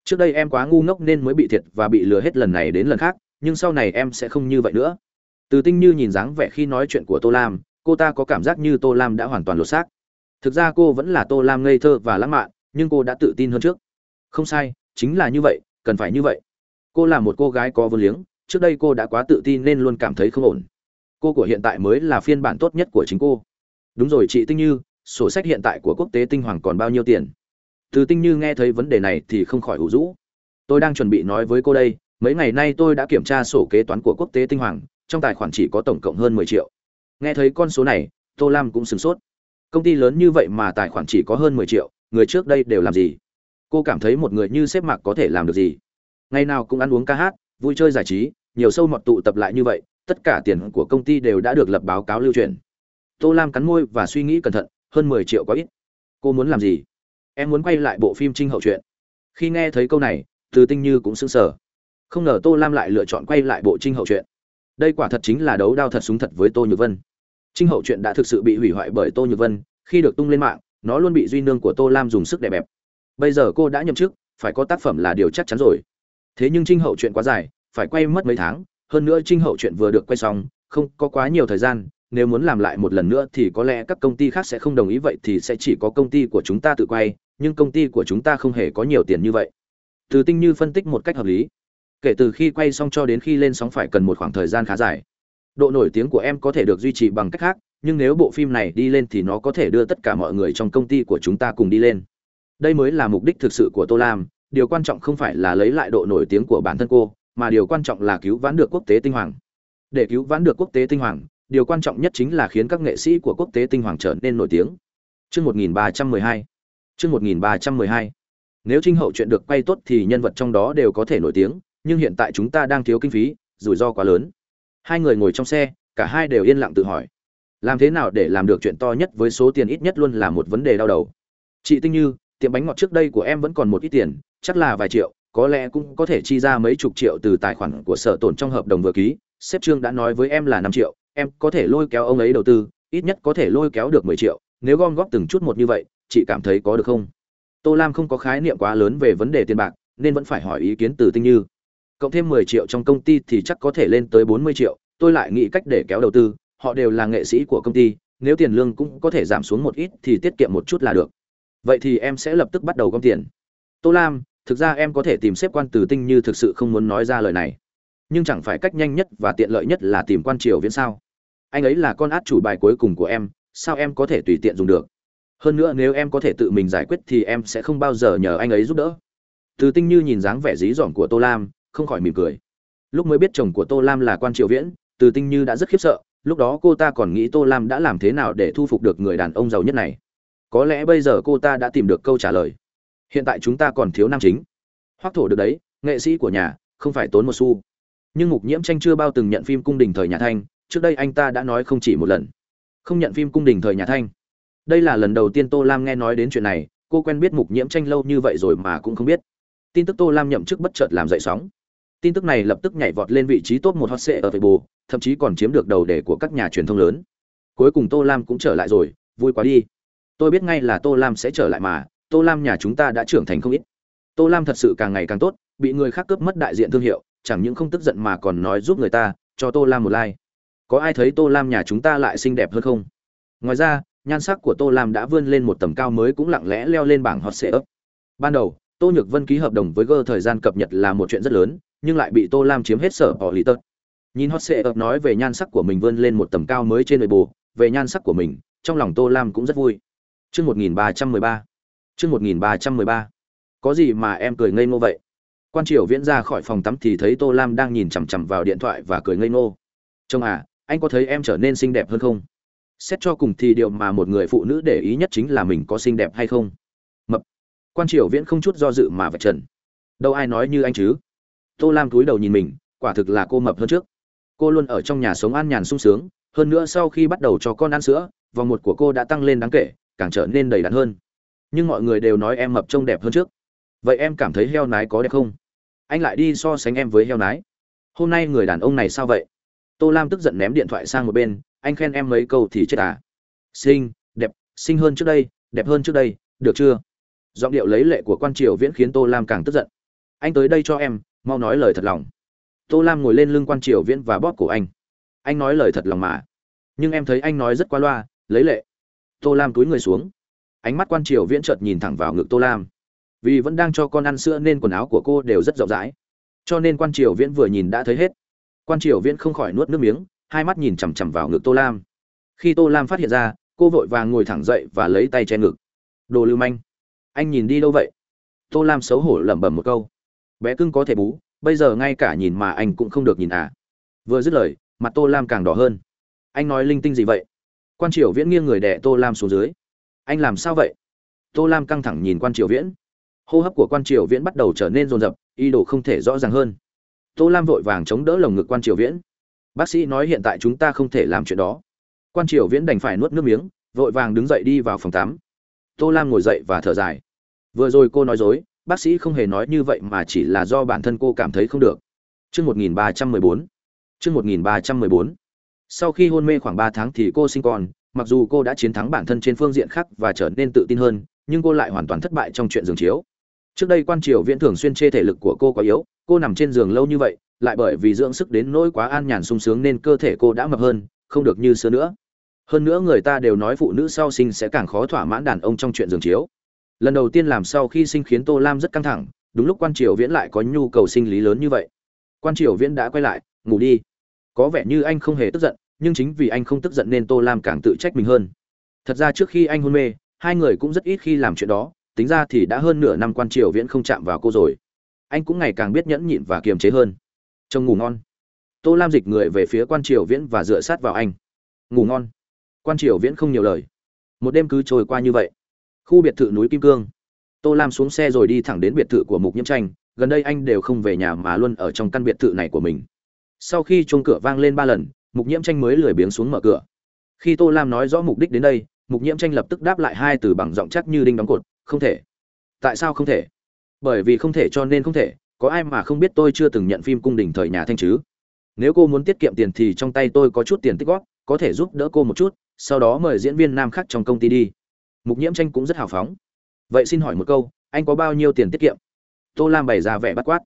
Trước đây em quá ngu ngốc nên mới bị thiệt và bị lừa hết lần này đến lần khác, nhưng sau này em sẽ không như vậy nữa. Từ tinh như nhìn dáng vẻ khi nói chuyện của tô lam, cô ta có cảm giác như tô lam đã hoàn toàn lột xác thực ra cô vẫn là tô lam ngây thơ và lãng mạn, nhưng cô đã tự tin hơn trước. Không sai, chính là như vậy, cần phải như vậy. Cô là một cô gái có vô liếng, trước đây cô đã quá tự tin nên luôn cảm thấy không ổn. Cô của hiện tại mới là phiên bản tốt nhất của chính cô. Đúng rồi chị tinh như, sổ sách hiện tại của quốc tế tinh hoàng còn bao nhiêu tiền? Từ tinh như nghe thấy vấn đề này thì không khỏi ủ rũ. Tôi đang chuẩn bị nói với cô đây, mấy ngày nay tôi đã kiểm tra sổ kế toán của quốc tế tinh hoàng, trong tài khoản chỉ có tổng cộng hơn mười triệu. Nghe thấy con số này, tô lam cũng sửng sốt công ty lớn như vậy mà tài khoản chỉ có hơn mười triệu, người trước đây đều làm gì? Cô cảm thấy một người như sếp mạc có thể làm được gì? Ngày nào cũng ăn uống ca hát, vui chơi giải trí, nhiều sâu mọt tụ tập lại như vậy, tất cả tiền của công ty đều đã được lập báo cáo lưu truyền. Tô lam cắn môi và suy nghĩ cẩn thận, hơn mười triệu quá ít. Cô muốn làm gì? Em muốn quay lại bộ phim trinh hậu truyện khi nghe thấy câu này, từ tinh như cũng sững sờ. Không ngờ tô lam lại lựa chọn quay lại bộ trinh hậu truyện đây quả thật chính là đấu đao thật súng thật với tô nhược vân trinh hậu truyện đã thực sự bị hủy hoại bởi tô nhược vân, khi được tung lên mạng, nó luôn bị duy nương của tô lam dùng sức đè bẹp. Bây giờ cô đã nhậm chức, phải có tác phẩm là điều chắc chắn rồi. Thế nhưng trinh hậu truyện quá dài, phải quay mất mấy tháng, hơn nữa trinh hậu truyện vừa được quay xong, không có quá nhiều thời gian, nếu muốn làm lại một lần nữa thì có lẽ các công ty khác sẽ không đồng ý vậy thì sẽ chỉ có công ty của chúng ta tự quay, nhưng công ty của chúng ta không hề có nhiều tiền như vậy. Từ tinh như phân tích một cách hợp lý. Kể từ khi quay xong cho đến khi lên sóng phải cần một khoảng thời gian khá dài độ nổi tiếng của em có thể được duy trì bằng cách khác nhưng nếu bộ phim này đi lên thì nó có thể đưa tất cả mọi người trong công ty của chúng ta cùng đi lên đây mới là mục đích thực sự của tô lam điều quan trọng không phải là lấy lại độ nổi tiếng của bản thân cô mà điều quan trọng là cứu vãn được quốc tế tinh hoàng để cứu vãn được quốc tế tinh hoàng điều quan trọng nhất chính là khiến các nghệ sĩ của quốc tế tinh hoàng trở nên nổi tiếng Chương 1312. Chương 1312. Nếu Trinh Hậu chuyện được quay tốt thì nhân vật trong đó đều có thể nổi tiếng, nhưng hiện tại chúng ta đang thiếu kinh phí, rủi ro quá lớn. Hai người ngồi trong xe, cả hai đều yên lặng tự hỏi, làm thế nào để làm được chuyện to nhất với số tiền ít nhất luôn là một vấn đề đau đầu. Chị Tinh Như, tiệm bánh ngọt trước đây của em vẫn còn một ít tiền, chắc là vài triệu, có lẽ cũng có thể chi ra mấy chục triệu từ tài khoản của sở tổn trong hợp đồng vừa ký, sếp Trương đã nói với em là năm triệu, em có thể lôi kéo ông ấy đầu tư, ít nhất có thể lôi kéo được 10 triệu, nếu gom góp từng chút một như vậy, chị cảm thấy có được không? Tô Lam không có khái niệm quá lớn về vấn đề tiền bạc, nên vẫn phải hỏi ý kiến từ Tinh Như. Cộng thêm 10 triệu trong công ty thì chắc có thể lên tới 40 triệu, tôi lại nghĩ cách để kéo đầu tư, họ đều là nghệ sĩ của công ty, nếu tiền lương cũng có thể giảm xuống một ít thì tiết kiệm một chút là được. Vậy thì em sẽ lập tức bắt đầu gom tiền. Tô Lam, thực ra em có thể tìm xếp quan từ Tinh Như thực sự không muốn nói ra lời này. Nhưng chẳng phải cách nhanh nhất và tiện lợi nhất là tìm quan triều viễn sao? Anh ấy là con át chủ bài cuối cùng của em, sao em có thể tùy tiện dùng được? hơn nữa nếu em có thể tự mình giải quyết thì em sẽ không bao giờ nhờ anh ấy giúp đỡ từ tinh như nhìn dáng vẻ dí dỏm của tô lam không khỏi mỉm cười. Lúc mới biết chồng của tô lam là quan triều viễn, từ tinh như đã rất khiếp sợ, lúc đó cô ta còn nghĩ tô lam đã làm thế nào để thu phục được người đàn ông giàu nhất này. Có lẽ bây giờ cô ta đã tìm được câu trả lời. Hiện tại chúng ta còn thiếu nam chính. Hoác thổ được đấy, nghệ sĩ của nhà, không phải tốn một xu. Nhưng mục nhiễm tranh chưa bao từng nhận phim cung đình thời nhà thanh, trước đây anh ta đã nói không chỉ một lần. Không nhận phim cung đình thời nhà thanh. Đây là lần đầu tiên tô lam nghe nói đến chuyện này, cô quen biết mục nhiễm tranh lâu như vậy rồi mà cũng không biết. Tin tức tô lam nhậm chức bất chợt làm dậy sóng tin tức này lập tức nhảy vọt lên vị trí top một hot sệ ở weibo, thậm chí còn chiếm được đầu đề của các nhà truyền thông lớn. Cuối cùng tô lam cũng trở lại rồi, vui quá đi. Tôi biết ngay là tô lam sẽ trở lại mà, tô lam nhà chúng ta đã trưởng thành không ít. Tô lam thật sự càng ngày càng tốt, bị người khác cướp mất đại diện thương hiệu, chẳng những không tức giận mà còn nói giúp người ta, cho tô lam một like. Có ai thấy tô lam nhà chúng ta lại xinh đẹp hơn không? Ngoài ra, nhan sắc của tô lam đã vươn lên một tầm cao mới cũng lặng lẽ leo lên bảng hot sệ ấp ban đầu, tô nhược vân ký hợp đồng với g thời gian cập nhật là một chuyện rất lớn nhưng lại bị tô lam chiếm hết sở bỏ lý tật. Nhìn hot sệ ập nói về nhan sắc của mình vươn lên một tầm cao mới trên nội bộ về nhan sắc của mình, trong lòng tô lam cũng rất vui. Chương một nghìn ba trăm mười ba. Chương một nghìn ba trăm mười ba. Có gì mà em cười ngây ngô vậy? Quan triều viễn ra khỏi phòng tắm thì thấy tô lam đang nhìn chằm chằm vào điện thoại và cười ngây ngô. Chồng à anh có thấy em trở nên xinh đẹp hơn không? Xét cho cùng thì điều mà một người phụ nữ để ý nhất chính là mình có xinh đẹp hay không. Mập. Quan triều viễn không chút do dự mà vạch trần. Đâu ai nói như anh chứ? Tô lam cúi đầu nhìn mình, quả thực là cô mập hơn trước. Cô luôn ở trong nhà sống an nhàn sung sướng, hơn nữa sau khi bắt đầu cho con ăn sữa, vòng một của cô đã tăng lên đáng kể, càng trở nên đầy đặn hơn. Nhưng mọi người đều nói em mập trông đẹp hơn trước. Vậy em cảm thấy heo nái có đẹp không? Anh lại đi so sánh em với heo nái. Hôm nay người đàn ông này sao vậy? Tô lam tức giận ném điện thoại sang một bên, anh khen em mấy câu thì chết à. Xinh, đẹp, xinh hơn trước đây, đẹp hơn trước đây, được chưa? Giọng điệu lấy lệ của quan triều viễn khiến tô lam càng tức giận. Anh tới đây cho em mau nói lời thật lòng. Tô lam ngồi lên lưng quan triều viễn và bóp cổ anh. Anh nói lời thật lòng mà. Nhưng em thấy anh nói rất qua loa, lấy lệ. Tô lam túi người xuống. Ánh mắt quan triều viễn chợt nhìn thẳng vào ngực tô lam. Vì vẫn đang cho con ăn sữa nên quần áo của cô đều rất rộng rãi. Cho nên quan triều viễn vừa nhìn đã thấy hết. Quan triều viễn không khỏi nuốt nước miếng, hai mắt nhìn chằm chằm vào ngực tô lam. Khi tô lam phát hiện ra, cô vội vàng ngồi thẳng dậy và lấy tay che ngực. Đồ lưu manh, anh nhìn đi đâu vậy? Tô lam xấu hổ lẩm bẩm một câu bé cưng có thể bú, bây giờ ngay cả nhìn mà anh cũng không được nhìn à. Vừa dứt lời, mặt tô lam càng đỏ hơn. Anh nói linh tinh gì vậy? Quan triều viễn nghiêng người đẻ tô lam xuống dưới. Anh làm sao vậy? Tô lam căng thẳng nhìn quan triều viễn. Hô hấp của quan triều viễn bắt đầu trở nên rồn rập, ý đồ không thể rõ ràng hơn. Tô lam vội vàng chống đỡ lồng ngực quan triều viễn. Bác sĩ nói hiện tại chúng ta không thể làm chuyện đó. Quan triều viễn đành phải nuốt nước miếng, vội vàng đứng dậy đi vào phòng tắm. Tô lam ngồi dậy và thở dài. Vừa rồi cô nói dối bác sĩ không hề nói như vậy mà chỉ là do bản thân cô cảm thấy không được. Chương một nghìn ba trăm mười bốn. Chương một nghìn ba trăm mười bốn. Sau khi hôn mê khoảng ba tháng thì cô sinh con, mặc dù cô đã chiến thắng bản thân trên phương diện khác và trở nên tự tin hơn, nhưng cô lại hoàn toàn thất bại trong chuyện giường chiếu. Trước đây quan triều viễn thường xuyên chê thể lực của cô quá yếu, cô nằm trên giường lâu như vậy, lại bởi vì dưỡng sức đến nỗi quá an nhàn sung sướng nên cơ thể cô đã mập hơn, không được như xưa nữa. Hơn nữa người ta đều nói phụ nữ sau sinh sẽ càng khó thỏa mãn đàn ông trong chuyện giường chiếu lần đầu tiên làm sau khi sinh khiến tô lam rất căng thẳng, đúng lúc quan triều viễn lại có nhu cầu sinh lý lớn như vậy. Quan triều viễn đã quay lại, ngủ đi. Có vẻ như anh không hề tức giận, nhưng chính vì anh không tức giận nên tô lam càng tự trách mình hơn. Thật ra trước khi anh hôn mê, hai người cũng rất ít khi làm chuyện đó, tính ra thì đã hơn nửa năm quan triều viễn không chạm vào cô rồi. Anh cũng ngày càng biết nhẫn nhịn và kiềm chế hơn. Trông ngủ ngon. Tô lam dịch người về phía quan triều viễn và dựa sát vào anh. Ngủ ngon. Quan triều viễn không nhiều lời. Một đêm cứ trôi qua như vậy khu biệt thự núi kim cương. Tô lam xuống xe rồi đi thẳng đến biệt thự của mục nhiễm tranh, gần đây anh đều không về nhà mà luôn ở trong căn biệt thự này của mình. Sau khi chuông cửa vang lên ba lần, mục nhiễm tranh mới lười biếng xuống mở cửa. Khi tô lam nói rõ mục đích đến đây, mục nhiễm tranh lập tức đáp lại hai từ bằng giọng chắc như đinh đóng cột, không thể. Tại sao không thể? Bởi vì không thể cho nên không thể, có ai mà không biết tôi chưa từng nhận phim cung đình thời nhà thanh chứ? Nếu cô muốn tiết kiệm tiền thì trong tay tôi có chút tiền tích góp, có thể giúp đỡ cô một chút, sau đó mời diễn viên nam khác trong công ty đi mục nhiễm tranh cũng rất hào phóng. Vậy xin hỏi một câu, anh có bao nhiêu tiền tiết kiệm? Tô lam bày ra vẻ bắt quát.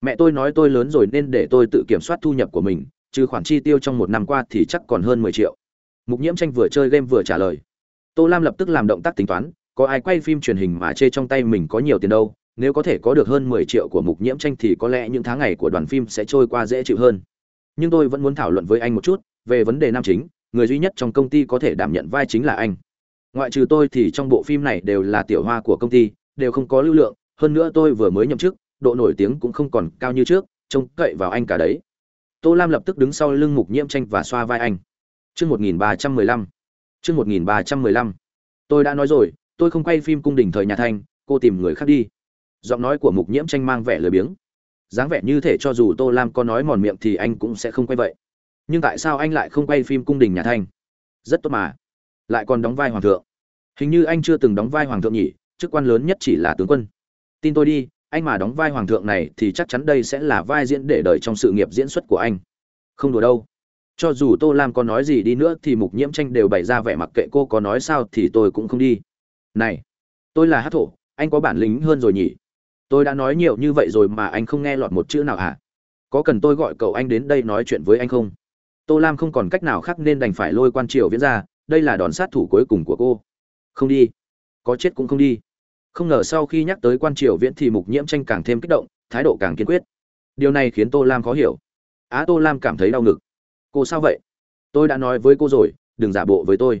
Mẹ tôi nói tôi lớn rồi nên để tôi tự kiểm soát thu nhập của mình trừ khoản chi tiêu trong một năm qua thì chắc còn hơn mười triệu. Mục nhiễm tranh vừa chơi game vừa trả lời. Tô lam lập tức làm động tác tính toán, có ai quay phim truyền hình mà chê trong tay mình có nhiều tiền đâu, nếu có thể có được hơn mười triệu của mục nhiễm tranh thì có lẽ những tháng ngày của đoàn phim sẽ trôi qua dễ chịu hơn. Nhưng tôi vẫn muốn thảo luận với anh một chút, về vấn đề nam chính, người duy nhất trong công ty có thể đảm nhận vai chính là anh ngoại trừ tôi thì trong bộ phim này đều là tiểu hoa của công ty, đều không có lưu lượng. Hơn nữa tôi vừa mới nhậm chức, độ nổi tiếng cũng không còn cao như trước, trông cậy vào anh cả đấy. Tô lam lập tức đứng sau lưng mục nhiễm tranh và xoa vai anh. Chương một nghìn ba trăm mười lăm. Chương một nghìn ba trăm mười lăm. Tôi đã nói rồi, tôi không quay phim cung đình thời nhà thanh, cô tìm người khác đi. Giọng nói của mục nhiễm tranh mang vẻ lười biếng. Dáng vẻ như thể cho dù tô lam có nói mòn miệng thì anh cũng sẽ không quay vậy. Nhưng tại sao anh lại không quay phim cung đình nhà thanh? Rất tốt mà lại còn đóng vai hoàng thượng. Hình như anh chưa từng đóng vai hoàng thượng nhỉ, chức quan lớn nhất chỉ là tướng quân. Tin tôi đi, anh mà đóng vai hoàng thượng này thì chắc chắn đây sẽ là vai diễn để đời trong sự nghiệp diễn xuất của anh. Không đùa đâu. Cho dù tô lam có nói gì đi nữa thì mục nhiễm tranh đều bày ra vẻ mặc kệ cô có nói sao thì tôi cũng không đi. Này, tôi là hát thổ, anh có bản lĩnh hơn rồi nhỉ? Tôi đã nói nhiều như vậy rồi mà anh không nghe lọt một chữ nào hả? Có cần tôi gọi cậu anh đến đây nói chuyện với anh không? Tô lam không còn cách nào khác nên đành phải lôi quan triều viễn ra đây là đòn sát thủ cuối cùng của cô. Không đi. Có chết cũng không đi. Không ngờ sau khi nhắc tới quan triều viễn thì mục nhiễm tranh càng thêm kích động, thái độ càng kiên quyết. Điều này khiến tô lam khó hiểu. Á, tô lam cảm thấy đau ngực. Cô sao vậy? Tôi đã nói với cô rồi, đừng giả bộ với tôi.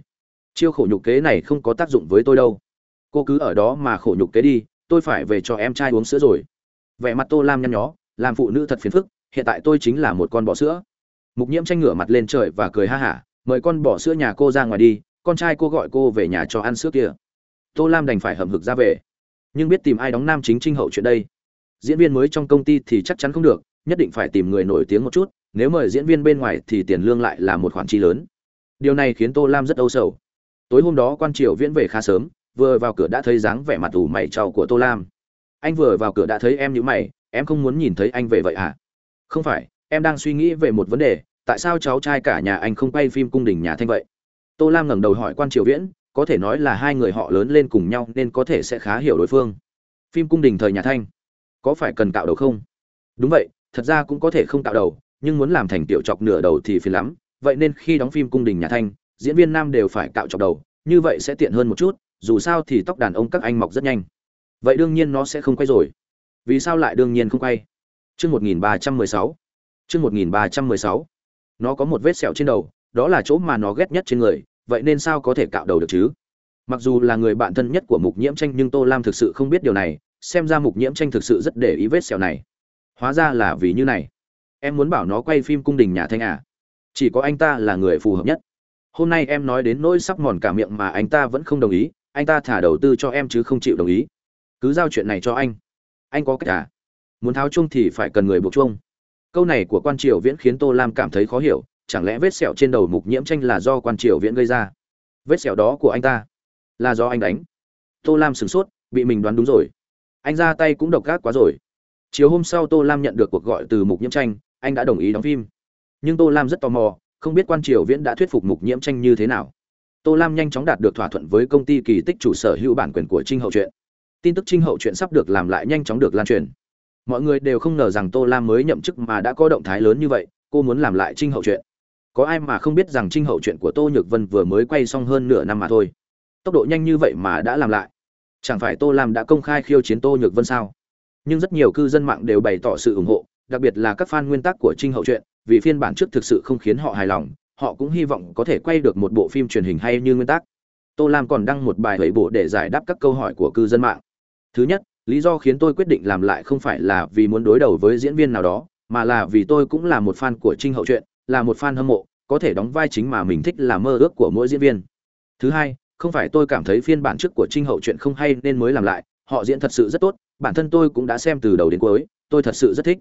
Chiêu khổ nhục kế này không có tác dụng với tôi đâu. Cô cứ ở đó mà khổ nhục kế đi, tôi phải về cho em trai uống sữa rồi. Vẻ mặt tô lam nhăn nhó, làm phụ nữ thật phiền phức, hiện tại tôi chính là một con bò sữa. Mục nhiễm tranh ngửa mặt lên trời và cười ha hả mời con bỏ sữa nhà cô ra ngoài đi, con trai cô gọi cô về nhà cho ăn sữa kia. Tô lam đành phải hầm hực ra về. Nhưng biết tìm ai đóng nam chính trinh hậu chuyện đây. Diễn viên mới trong công ty thì chắc chắn không được, nhất định phải tìm người nổi tiếng một chút, nếu mời diễn viên bên ngoài thì tiền lương lại là một khoản chi lớn. Điều này khiến tô lam rất âu sầu. Tối hôm đó quan triều viễn về khá sớm, vừa vào cửa đã thấy dáng vẻ mặt ủ mày trau của tô lam. Anh vừa vào cửa đã thấy em nhữ mày, em không muốn nhìn thấy anh về vậy à? Không phải, em đang suy nghĩ về một vấn đề tại sao cháu trai cả nhà anh không quay phim cung đình nhà thanh vậy? Tô lam ngẩng đầu hỏi quan triều viễn, có thể nói là hai người họ lớn lên cùng nhau nên có thể sẽ khá hiểu đối phương. Phim cung đình thời nhà thanh, có phải cần cạo đầu không? Đúng vậy, thật ra cũng có thể không cạo đầu, nhưng muốn làm thành tiểu chọc nửa đầu thì phiền lắm, vậy nên khi đóng phim cung đình nhà thanh, diễn viên nam đều phải cạo chọc đầu, như vậy sẽ tiện hơn một chút, dù sao thì tóc đàn ông các anh mọc rất nhanh. Vậy đương nhiên nó sẽ không quay rồi. Vì sao lại đương nhiên không quay? Chương một nghìn ba trăm mười sáu. Chương một nghìn ba trăm mười sáu nó có một vết sẹo trên đầu, đó là chỗ mà nó ghét nhất trên người, vậy nên sao có thể cạo đầu được chứ? Mặc dù là người bạn thân nhất của mục nhiễm tranh nhưng tô lam thực sự không biết điều này, xem ra mục nhiễm tranh thực sự rất để ý vết sẹo này. Hóa ra là vì như này. Em muốn bảo nó quay phim cung đình nhà thanh à? Chỉ có anh ta là người phù hợp nhất. Hôm nay em nói đến nỗi sắp mòn cả miệng mà anh ta vẫn không đồng ý, anh ta thả đầu tư cho em chứ không chịu đồng ý. Cứ giao chuyện này cho anh. Anh có cách à? Muốn tháo chung thì phải cần người buộc chung câu này của quan triều viễn khiến tô lam cảm thấy khó hiểu, chẳng lẽ vết sẹo trên đầu mục nhiễm tranh là do quan triều viễn gây ra? Vết sẹo đó của anh ta là do anh đánh. Tô lam sửng sốt, bị mình đoán đúng rồi. Anh ra tay cũng độc ác quá rồi. Chiều hôm sau tô lam nhận được cuộc gọi từ mục nhiễm tranh, anh đã đồng ý đóng phim. Nhưng tô lam rất tò mò, không biết quan triều viễn đã thuyết phục mục nhiễm tranh như thế nào. Tô lam nhanh chóng đạt được thỏa thuận với công ty kỳ tích chủ sở hữu bản quyền của trinh hậu truyện. Tin tức trinh hậu truyện sắp được làm lại nhanh chóng được lan truyền mọi người đều không ngờ rằng tô lam mới nhậm chức mà đã có động thái lớn như vậy, cô muốn làm lại trinh hậu truyện có ai mà không biết rằng trinh hậu truyện của tô nhược vân vừa mới quay xong hơn nửa năm mà thôi. Tốc độ nhanh như vậy mà đã làm lại. Chẳng phải tô lam đã công khai khiêu chiến tô nhược vân sao? Nhưng rất nhiều cư dân mạng đều bày tỏ sự ủng hộ, đặc biệt là các fan nguyên tắc của trinh hậu truyện vì phiên bản trước thực sự không khiến họ hài lòng, họ cũng hy vọng có thể quay được một bộ phim truyền hình hay như nguyên tắc. Tô lam còn đăng một bài lẩy bộ để giải đáp các câu hỏi của cư dân mạng. Thứ nhất lý do khiến tôi quyết định làm lại không phải là vì muốn đối đầu với diễn viên nào đó, mà là vì tôi cũng là một fan của trinh hậu truyện, là một fan hâm mộ, có thể đóng vai chính mà mình thích là mơ ước của mỗi diễn viên. Thứ hai, không phải tôi cảm thấy phiên bản trước của trinh hậu truyện không hay nên mới làm lại, họ diễn thật sự rất tốt, bản thân tôi cũng đã xem từ đầu đến cuối, tôi thật sự rất thích.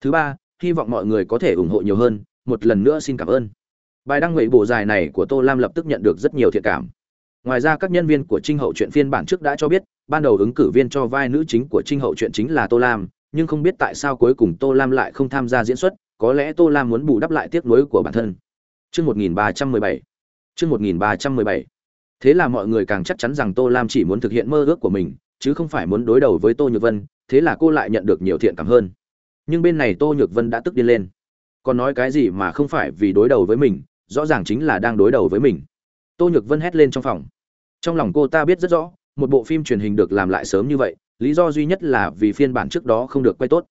Thứ ba, hy vọng mọi người có thể ủng hộ nhiều hơn, một lần nữa xin cảm ơn. Bài đăng ngụy bộ dài này của tô lam lập tức nhận được rất nhiều thiện cảm ngoài ra các nhân viên của trinh hậu chuyện phiên bản trước đã cho biết, ban đầu ứng cử viên cho vai nữ chính của trinh hậu chuyện chính là tô lam, nhưng không biết tại sao cuối cùng tô lam lại không tham gia diễn xuất, có lẽ tô lam muốn bù đắp lại tiếc nuối của bản thân. Chương một nghìn ba trăm mười bảy. Chương một nghìn ba trăm mười bảy. Thế là mọi người càng chắc chắn rằng tô lam chỉ muốn thực hiện mơ ước của mình, chứ không phải muốn đối đầu với tô nhược vân, thế là cô lại nhận được nhiều thiện cảm hơn. Nhưng bên này tô nhược vân đã tức điên lên. Còn nói cái gì mà không phải vì đối đầu với mình, rõ ràng chính là đang đối đầu với mình. Tô nhược vân hét lên trong phòng trong lòng cô ta biết rất rõ, một bộ phim truyền hình được làm lại sớm như vậy, lý do duy nhất là vì phiên bản trước đó không được quay tốt.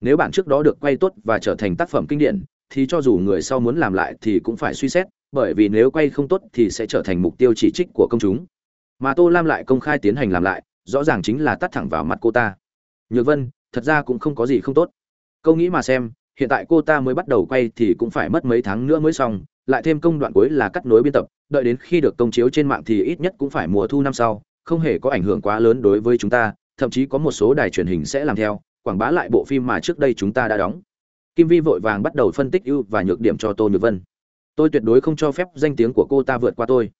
Nếu bản trước đó được quay tốt và trở thành tác phẩm kinh điển, thì cho dù người sau muốn làm lại thì cũng phải suy xét, bởi vì nếu quay không tốt thì sẽ trở thành mục tiêu chỉ trích của công chúng. Mà tô lam lại công khai tiến hành làm lại, rõ ràng chính là tắt thẳng vào mặt cô ta. Nhược vân, thật ra cũng không có gì không tốt. Câu nghĩ mà xem, hiện tại cô ta mới bắt đầu quay thì cũng phải mất mấy tháng nữa mới xong lại thêm công đoạn cuối là cắt nối biên tập, đợi đến khi được công chiếu trên mạng thì ít nhất cũng phải mùa thu năm sau, không hề có ảnh hưởng quá lớn đối với chúng ta, thậm chí có một số đài truyền hình sẽ làm theo, quảng bá lại bộ phim mà trước đây chúng ta đã đóng. Kim vi vội vàng bắt đầu phân tích ưu và nhược điểm cho tô nhược vân. Tôi tuyệt đối không cho phép danh tiếng của cô ta vượt qua tôi.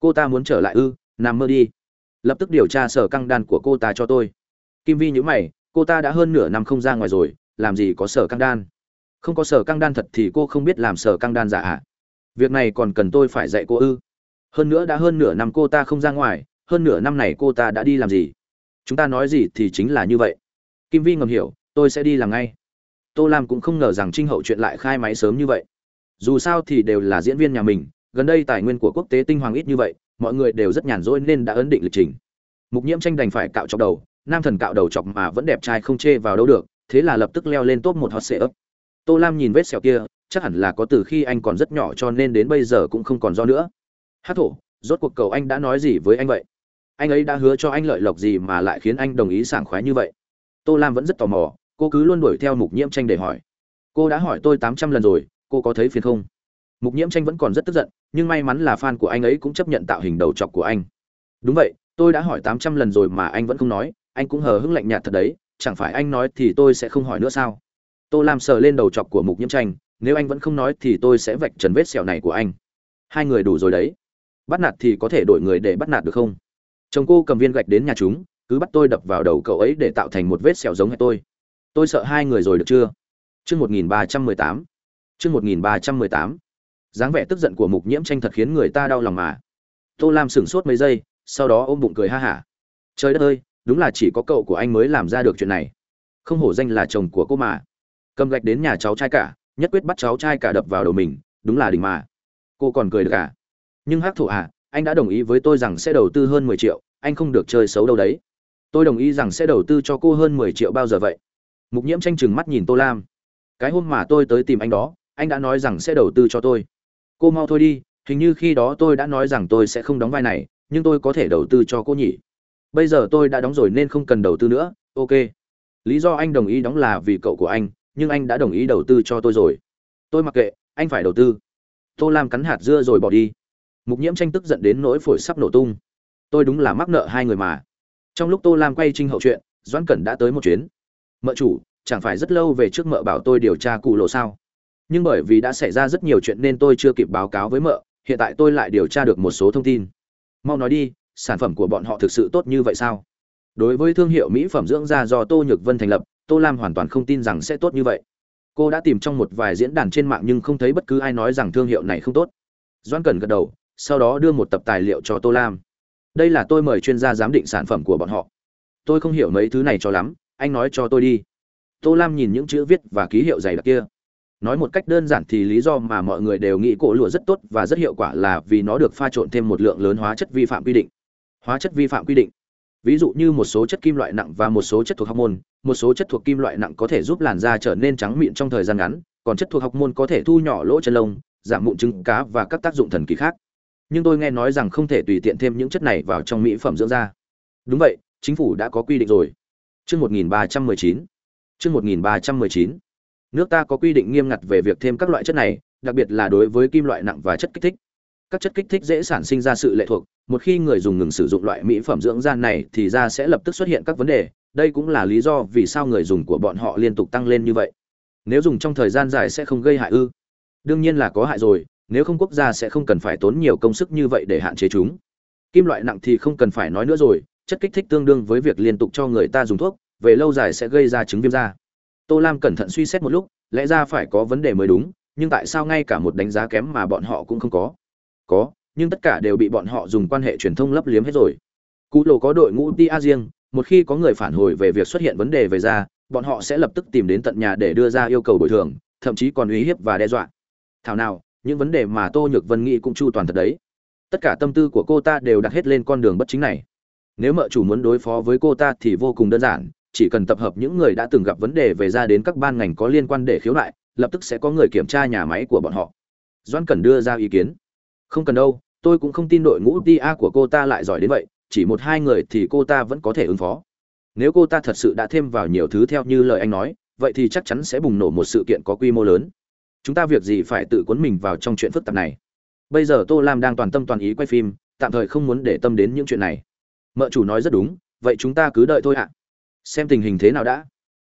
Cô ta muốn trở lại ư, nằm mơ đi. Lập tức điều tra sở căng đan của cô ta cho tôi. Kim vi nhữ mày, cô ta đã hơn nửa năm không ra ngoài rồi, làm gì có sở căng đan? Không có sở căng đan thật thì cô không biết làm sở căng đan giả ạ. à? Việc này còn cần tôi phải dạy cô ư? Hơn nữa đã hơn nửa năm cô ta không ra ngoài, hơn nửa năm này cô ta đã đi làm gì? Chúng ta nói gì thì chính là như vậy. Kim vi ngầm hiểu, tôi sẽ đi làm ngay. Tô lam cũng không ngờ rằng trinh hậu chuyện lại khai máy sớm như vậy. Dù sao thì đều là diễn viên nhà mình, gần đây tài nguyên của quốc tế tinh hoàng ít như vậy, mọi người đều rất nhàn rỗi nên đã ấn định lịch trình. Mục nhiễm tranh đành phải cạo chọc đầu, nam thần cạo đầu chọc mà vẫn đẹp trai không chê vào đâu được, thế là lập tức leo lên top một hot sệ ấp tô lam nhìn vết sẹo kia chắc hẳn là có từ khi anh còn rất nhỏ cho nên đến bây giờ cũng không còn do nữa. Hát thổ, rốt cuộc cầu anh đã nói gì với anh vậy? Anh ấy đã hứa cho anh lợi lộc gì mà lại khiến anh đồng ý sảng khoái như vậy? Tô lam vẫn rất tò mò, cô cứ luôn đuổi theo mục nhiễm tranh để hỏi. Cô đã hỏi tôi tám trăm lần rồi, cô có thấy phiền không? Mục nhiễm tranh vẫn còn rất tức giận, nhưng may mắn là fan của anh ấy cũng chấp nhận tạo hình đầu chọc của anh. Đúng vậy, tôi đã hỏi tám trăm lần rồi mà anh vẫn không nói, anh cũng hờ hững lạnh nhạt thật đấy, chẳng phải anh nói thì tôi sẽ không hỏi nữa sao? Tô lam sờ lên đầu chọc của mục nhiễm tranh nếu anh vẫn không nói thì tôi sẽ vạch trần vết sẹo này của anh. Hai người đủ rồi đấy. Bắt nạt thì có thể đổi người để bắt nạt được không? Chồng cô cầm viên gạch đến nhà chúng, cứ bắt tôi đập vào đầu cậu ấy để tạo thành một vết sẹo giống hệt tôi. Tôi sợ hai người rồi được chưa? Chương một nghìn ba trăm mười tám. Chương một nghìn ba trăm mười tám. Dáng vẻ tức giận của mục nhiễm tranh thật khiến người ta đau lòng mà. Tô lam sửng sốt mấy giây, sau đó ôm bụng cười ha hả. Trời đất ơi, đúng là chỉ có cậu của anh mới làm ra được chuyện này. Không hổ danh là chồng của cô mà. Cầm gạch đến nhà cháu trai cả nhất quyết bắt cháu trai cả đập vào đầu mình, đúng là đỉnh mà. Cô còn cười được à? Nhưng hắc thổ à anh đã đồng ý với tôi rằng sẽ đầu tư hơn mười triệu, anh không được chơi xấu đâu đấy. Tôi đồng ý rằng sẽ đầu tư cho cô hơn mười triệu bao giờ vậy? Mục nhiễm tranh chừng mắt nhìn tô lam. Cái hôm mà tôi tới tìm anh đó, anh đã nói rằng sẽ đầu tư cho tôi. Cô mau thôi đi, hình như khi đó tôi đã nói rằng tôi sẽ không đóng vai này, nhưng tôi có thể đầu tư cho cô nhỉ. Bây giờ tôi đã đóng rồi nên không cần đầu tư nữa, ok. Lý do anh đồng ý đóng là vì cậu của anh nhưng anh đã đồng ý đầu tư cho tôi rồi. Tôi mặc kệ, anh phải đầu tư. Tô lam cắn hạt dưa rồi bỏ đi. Mục nhiễm tranh tức giận đến nỗi phổi sắp nổ tung. Tôi đúng là mắc nợ hai người mà. Trong lúc tô lam quay trinh hậu chuyện, doãn cẩn đã tới một chuyến. Mợ chủ, chẳng phải rất lâu về trước mợ bảo tôi điều tra cụ lộ sao? Nhưng bởi vì đã xảy ra rất nhiều chuyện nên tôi chưa kịp báo cáo với mợ, hiện tại tôi lại điều tra được một số thông tin. Mau nói đi, sản phẩm của bọn họ thực sự tốt như vậy sao? Đối với thương hiệu mỹ phẩm dưỡng da do tô nhược vân thành lập tô lam hoàn toàn không tin rằng sẽ tốt như vậy. Cô đã tìm trong một vài diễn đàn trên mạng nhưng không thấy bất cứ ai nói rằng thương hiệu này không tốt. Doan cần gật đầu, sau đó đưa một tập tài liệu cho tô lam. Đây là tôi mời chuyên gia giám định sản phẩm của bọn họ. Tôi không hiểu mấy thứ này cho lắm, anh nói cho tôi đi. Tô lam nhìn những chữ viết và ký hiệu dày đặc kia. Nói một cách đơn giản thì lý do mà mọi người đều nghĩ cổ lụa rất tốt và rất hiệu quả là vì nó được pha trộn thêm một lượng lớn hóa chất vi phạm quy định. Hóa chất vi phạm quy định ví dụ như một số chất kim loại nặng và một số chất thuộc học môn một số chất thuộc kim loại nặng có thể giúp làn da trở nên trắng mịn trong thời gian ngắn còn chất thuộc học môn có thể thu nhỏ lỗ chân lông giảm mụn trứng cá và các tác dụng thần kỳ khác nhưng tôi nghe nói rằng không thể tùy tiện thêm những chất này vào trong mỹ phẩm dưỡng da đúng vậy chính phủ đã có quy định rồi Trước 1319. Trước 1319. Nước ta có quy định nghiêm ngặt về việc thêm các loại chất này, đặc biệt là đối với kim loại nặng và chất kích thích. Các chất kích thích dễ sản sinh ra sự lệ thuộc, một khi người dùng ngừng sử dụng loại mỹ phẩm dưỡng da này thì da sẽ lập tức xuất hiện các vấn đề, đây cũng là lý do vì sao người dùng của bọn họ liên tục tăng lên như vậy. Nếu dùng trong thời gian dài sẽ không gây hại ư? Đương nhiên là có hại rồi, nếu không quốc gia sẽ không cần phải tốn nhiều công sức như vậy để hạn chế chúng. Kim loại nặng thì không cần phải nói nữa rồi, chất kích thích tương đương với việc liên tục cho người ta dùng thuốc, về lâu dài sẽ gây ra chứng viêm da. Tô Lam cẩn thận suy xét một lúc, lẽ ra phải có vấn đề mới đúng, nhưng tại sao ngay cả một đánh giá kém mà bọn họ cũng không có? Có, nhưng tất cả đều bị bọn họ dùng quan hệ truyền thông lấp liếm hết rồi. Cụ lộ có đội ngũ tia riêng, một khi có người phản hồi về việc xuất hiện vấn đề về da, bọn họ sẽ lập tức tìm đến tận nhà để đưa ra yêu cầu bồi thường, thậm chí còn uy hiếp và đe dọa. Thảo nào, những vấn đề mà Tô Nhược Vân nghĩ cũng chu toàn thật đấy. Tất cả tâm tư của cô ta đều đặt hết lên con đường bất chính này nếu mợ chủ muốn đối phó với cô ta thì vô cùng đơn giản chỉ cần tập hợp những người đã từng gặp vấn đề về ra đến các ban ngành có liên quan để khiếu nại lập tức sẽ có người kiểm tra nhà máy của bọn họ doan cần đưa ra ý kiến không cần đâu, tôi cũng không tin đội ngũ ta của cô ta lại giỏi đến vậy, chỉ một hai người thì cô ta vẫn có thể ứng phó. Nếu cô ta thật sự đã thêm vào nhiều thứ theo như lời anh nói, vậy thì chắc chắn sẽ bùng nổ một sự kiện có quy mô lớn. Chúng ta việc gì phải tự cuốn mình vào trong chuyện phức tạp này? Bây giờ tô lam đang toàn tâm toàn ý quay phim, tạm thời không muốn để tâm đến những chuyện này. Mợ chủ nói rất đúng, vậy chúng ta cứ đợi thôi ạ. Xem tình hình thế nào đã.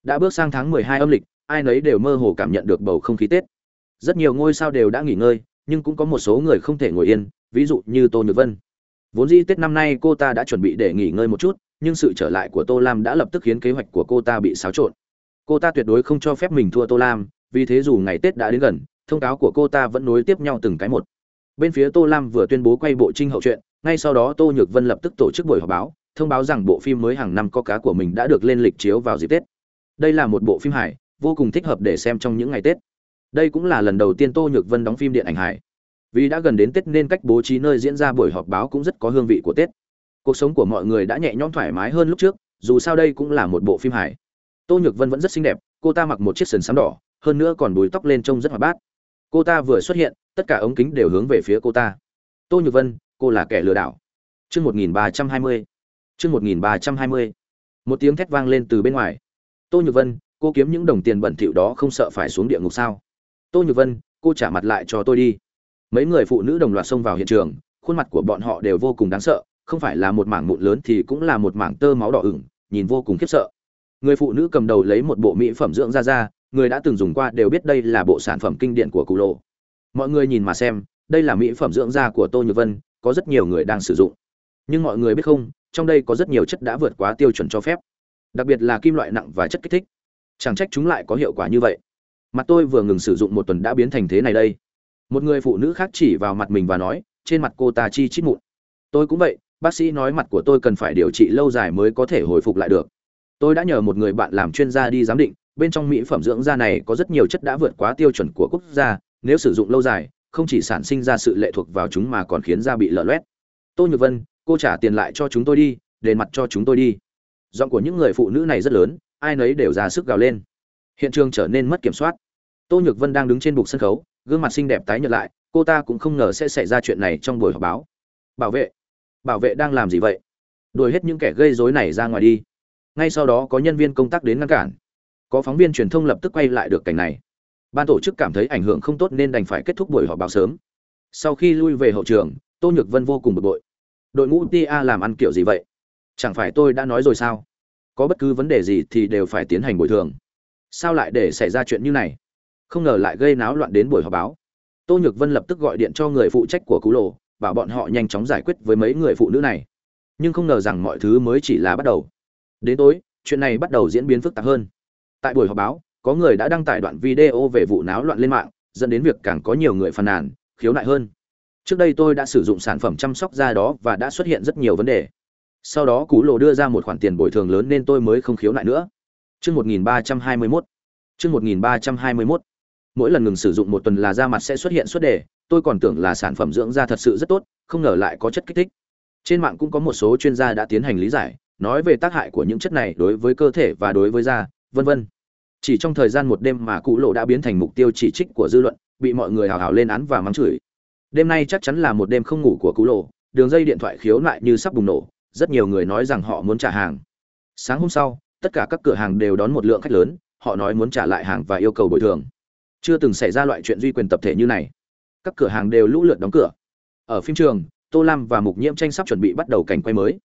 Đã bước sang tháng mười hai âm lịch, ai nấy đều mơ hồ cảm nhận được bầu không khí tết. Rất nhiều ngôi sao đều đã nghỉ ngơi nhưng cũng có một số người không thể ngồi yên, ví dụ như tô nhược vân. Vốn dĩ tết năm nay cô ta đã chuẩn bị để nghỉ ngơi một chút, nhưng sự trở lại của tô lam đã lập tức khiến kế hoạch của cô ta bị xáo trộn. Cô ta tuyệt đối không cho phép mình thua tô lam, vì thế dù ngày tết đã đến gần, thông cáo của cô ta vẫn nối tiếp nhau từng cái một. Bên phía tô lam vừa tuyên bố quay bộ trinh hậu truyện ngay sau đó tô nhược vân lập tức tổ chức buổi họp báo, thông báo rằng bộ phim mới hàng năm có cá của mình đã được lên lịch chiếu vào dịp tết. Đây là một bộ phim hài, vô cùng thích hợp để xem trong những ngày tết đây cũng là lần đầu tiên tô nhược vân đóng phim điện ảnh hải. vì đã gần đến tết nên cách bố trí nơi diễn ra buổi họp báo cũng rất có hương vị của tết. Cuộc sống của mọi người đã nhẹ nhõm thoải mái hơn lúc trước, dù sao đây cũng là một bộ phim hải. tô nhược vân vẫn rất xinh đẹp, cô ta mặc một chiếc sườn xám đỏ, hơn nữa còn bùi tóc lên trông rất hoạt bát. Cô ta vừa xuất hiện, tất cả ống kính đều hướng về phía cô ta. Tô nhược vân, cô là kẻ lừa đảo. Chương một nghìn ba trăm hai mươi. Chương một nghìn ba trăm hai mươi. Một tiếng thét vang lên từ bên ngoài. Tô nhược vân, cô kiếm những đồng tiền bẩn thỉu đó không sợ phải xuống địa ngục sao? Tô nhược vân, cô trả mặt lại cho tôi đi. Mấy người phụ nữ đồng loạt xông vào hiện trường, khuôn mặt của bọn họ đều vô cùng đáng sợ, không phải là một mảng mụn lớn thì cũng là một mảng tơ máu đỏ ửng, nhìn vô cùng khiếp sợ. Người phụ nữ cầm đầu lấy một bộ mỹ phẩm dưỡng da da, người đã từng dùng qua đều biết đây là bộ sản phẩm kinh điển của cụ lộ. Mọi người nhìn mà xem, đây là mỹ phẩm dưỡng da của tô nhược vân, có rất nhiều người đang sử dụng. Nhưng mọi người biết không, trong đây có rất nhiều chất đã vượt quá tiêu chuẩn cho phép, đặc biệt là kim loại nặng và chất kích thích. Chẳng trách chúng lại có hiệu quả như vậy mặt tôi vừa ngừng sử dụng một tuần đã biến thành thế này đây. Một người phụ nữ khác chỉ vào mặt mình và nói, trên mặt cô ta chi chít mụn. Tôi cũng vậy, bác sĩ nói mặt của tôi cần phải điều trị lâu dài mới có thể hồi phục lại được. Tôi đã nhờ một người bạn làm chuyên gia đi giám định, bên trong mỹ phẩm dưỡng da này có rất nhiều chất đã vượt quá tiêu chuẩn của quốc gia, nếu sử dụng lâu dài, không chỉ sản sinh ra sự lệ thuộc vào chúng mà còn khiến da bị lở loét. Tô nhược vân, cô trả tiền lại cho chúng tôi đi, đền mặt cho chúng tôi đi. Giọng của những người phụ nữ này rất lớn, ai nấy đều ra sức gào lên hiện trường trở nên mất kiểm soát. Tô nhược vân đang đứng trên bục sân khấu, gương mặt xinh đẹp tái nhợt lại, cô ta cũng không ngờ sẽ xảy ra chuyện này trong buổi họp báo. Bảo vệ bảo vệ đang làm gì vậy? Đuổi hết những kẻ gây rối này ra ngoài đi. Ngay sau đó có nhân viên công tác đến ngăn cản. Có phóng viên truyền thông lập tức quay lại được cảnh này. Ban tổ chức cảm thấy ảnh hưởng không tốt nên đành phải kết thúc buổi họp báo sớm. Sau khi lui về hậu trường, tô nhược vân vô cùng bực bội. Đội ngũ tia làm ăn kiểu gì vậy? Chẳng phải tôi đã nói rồi sao? Có bất cứ vấn đề gì thì đều phải tiến hành bồi thường sao lại để xảy ra chuyện như này? Không ngờ lại gây náo loạn đến buổi họp báo. Tô nhược vân lập tức gọi điện cho người phụ trách của cú lộ bảo bọn họ nhanh chóng giải quyết với mấy người phụ nữ này. Nhưng không ngờ rằng mọi thứ mới chỉ là bắt đầu. Đến tối, chuyện này bắt đầu diễn biến phức tạp hơn. Tại buổi họp báo, có người đã đăng tải đoạn video về vụ náo loạn lên mạng, dẫn đến việc càng có nhiều người phàn nàn, khiếu nại hơn. Trước đây tôi đã sử dụng sản phẩm chăm sóc da đó và đã xuất hiện rất nhiều vấn đề. Sau đó cú lộ đưa ra một khoản tiền bồi thường lớn nên tôi mới không khiếu nại nữa. Chương 1321. Chương 1321. Mỗi lần ngừng sử dụng một tuần là da mặt sẽ xuất hiện xuất đề, tôi còn tưởng là sản phẩm dưỡng da thật sự rất tốt, không ngờ lại có chất kích thích. Trên mạng cũng có một số chuyên gia đã tiến hành lý giải, nói về tác hại của những chất này đối với cơ thể và đối với da, vân vân. Chỉ trong thời gian một đêm mà cụ lộ đã biến thành mục tiêu chỉ trích của dư luận, bị mọi người hào hào lên án và mắng chửi. Đêm nay chắc chắn là một đêm không ngủ của cụ lộ, đường dây điện thoại khiếu nại như sắp bùng nổ, rất nhiều người nói rằng họ muốn trả hàng. Sáng hôm sau, tất cả các cửa hàng đều đón một lượng khách lớn, họ nói muốn trả lại hàng và yêu cầu bồi thường. Chưa từng xảy ra loại chuyện duy quyền tập thể như này. Các cửa hàng đều lũ lượt đóng cửa. Ở phim trường, tô lam và mục nhiễm tranh sắp chuẩn bị bắt đầu cảnh quay mới.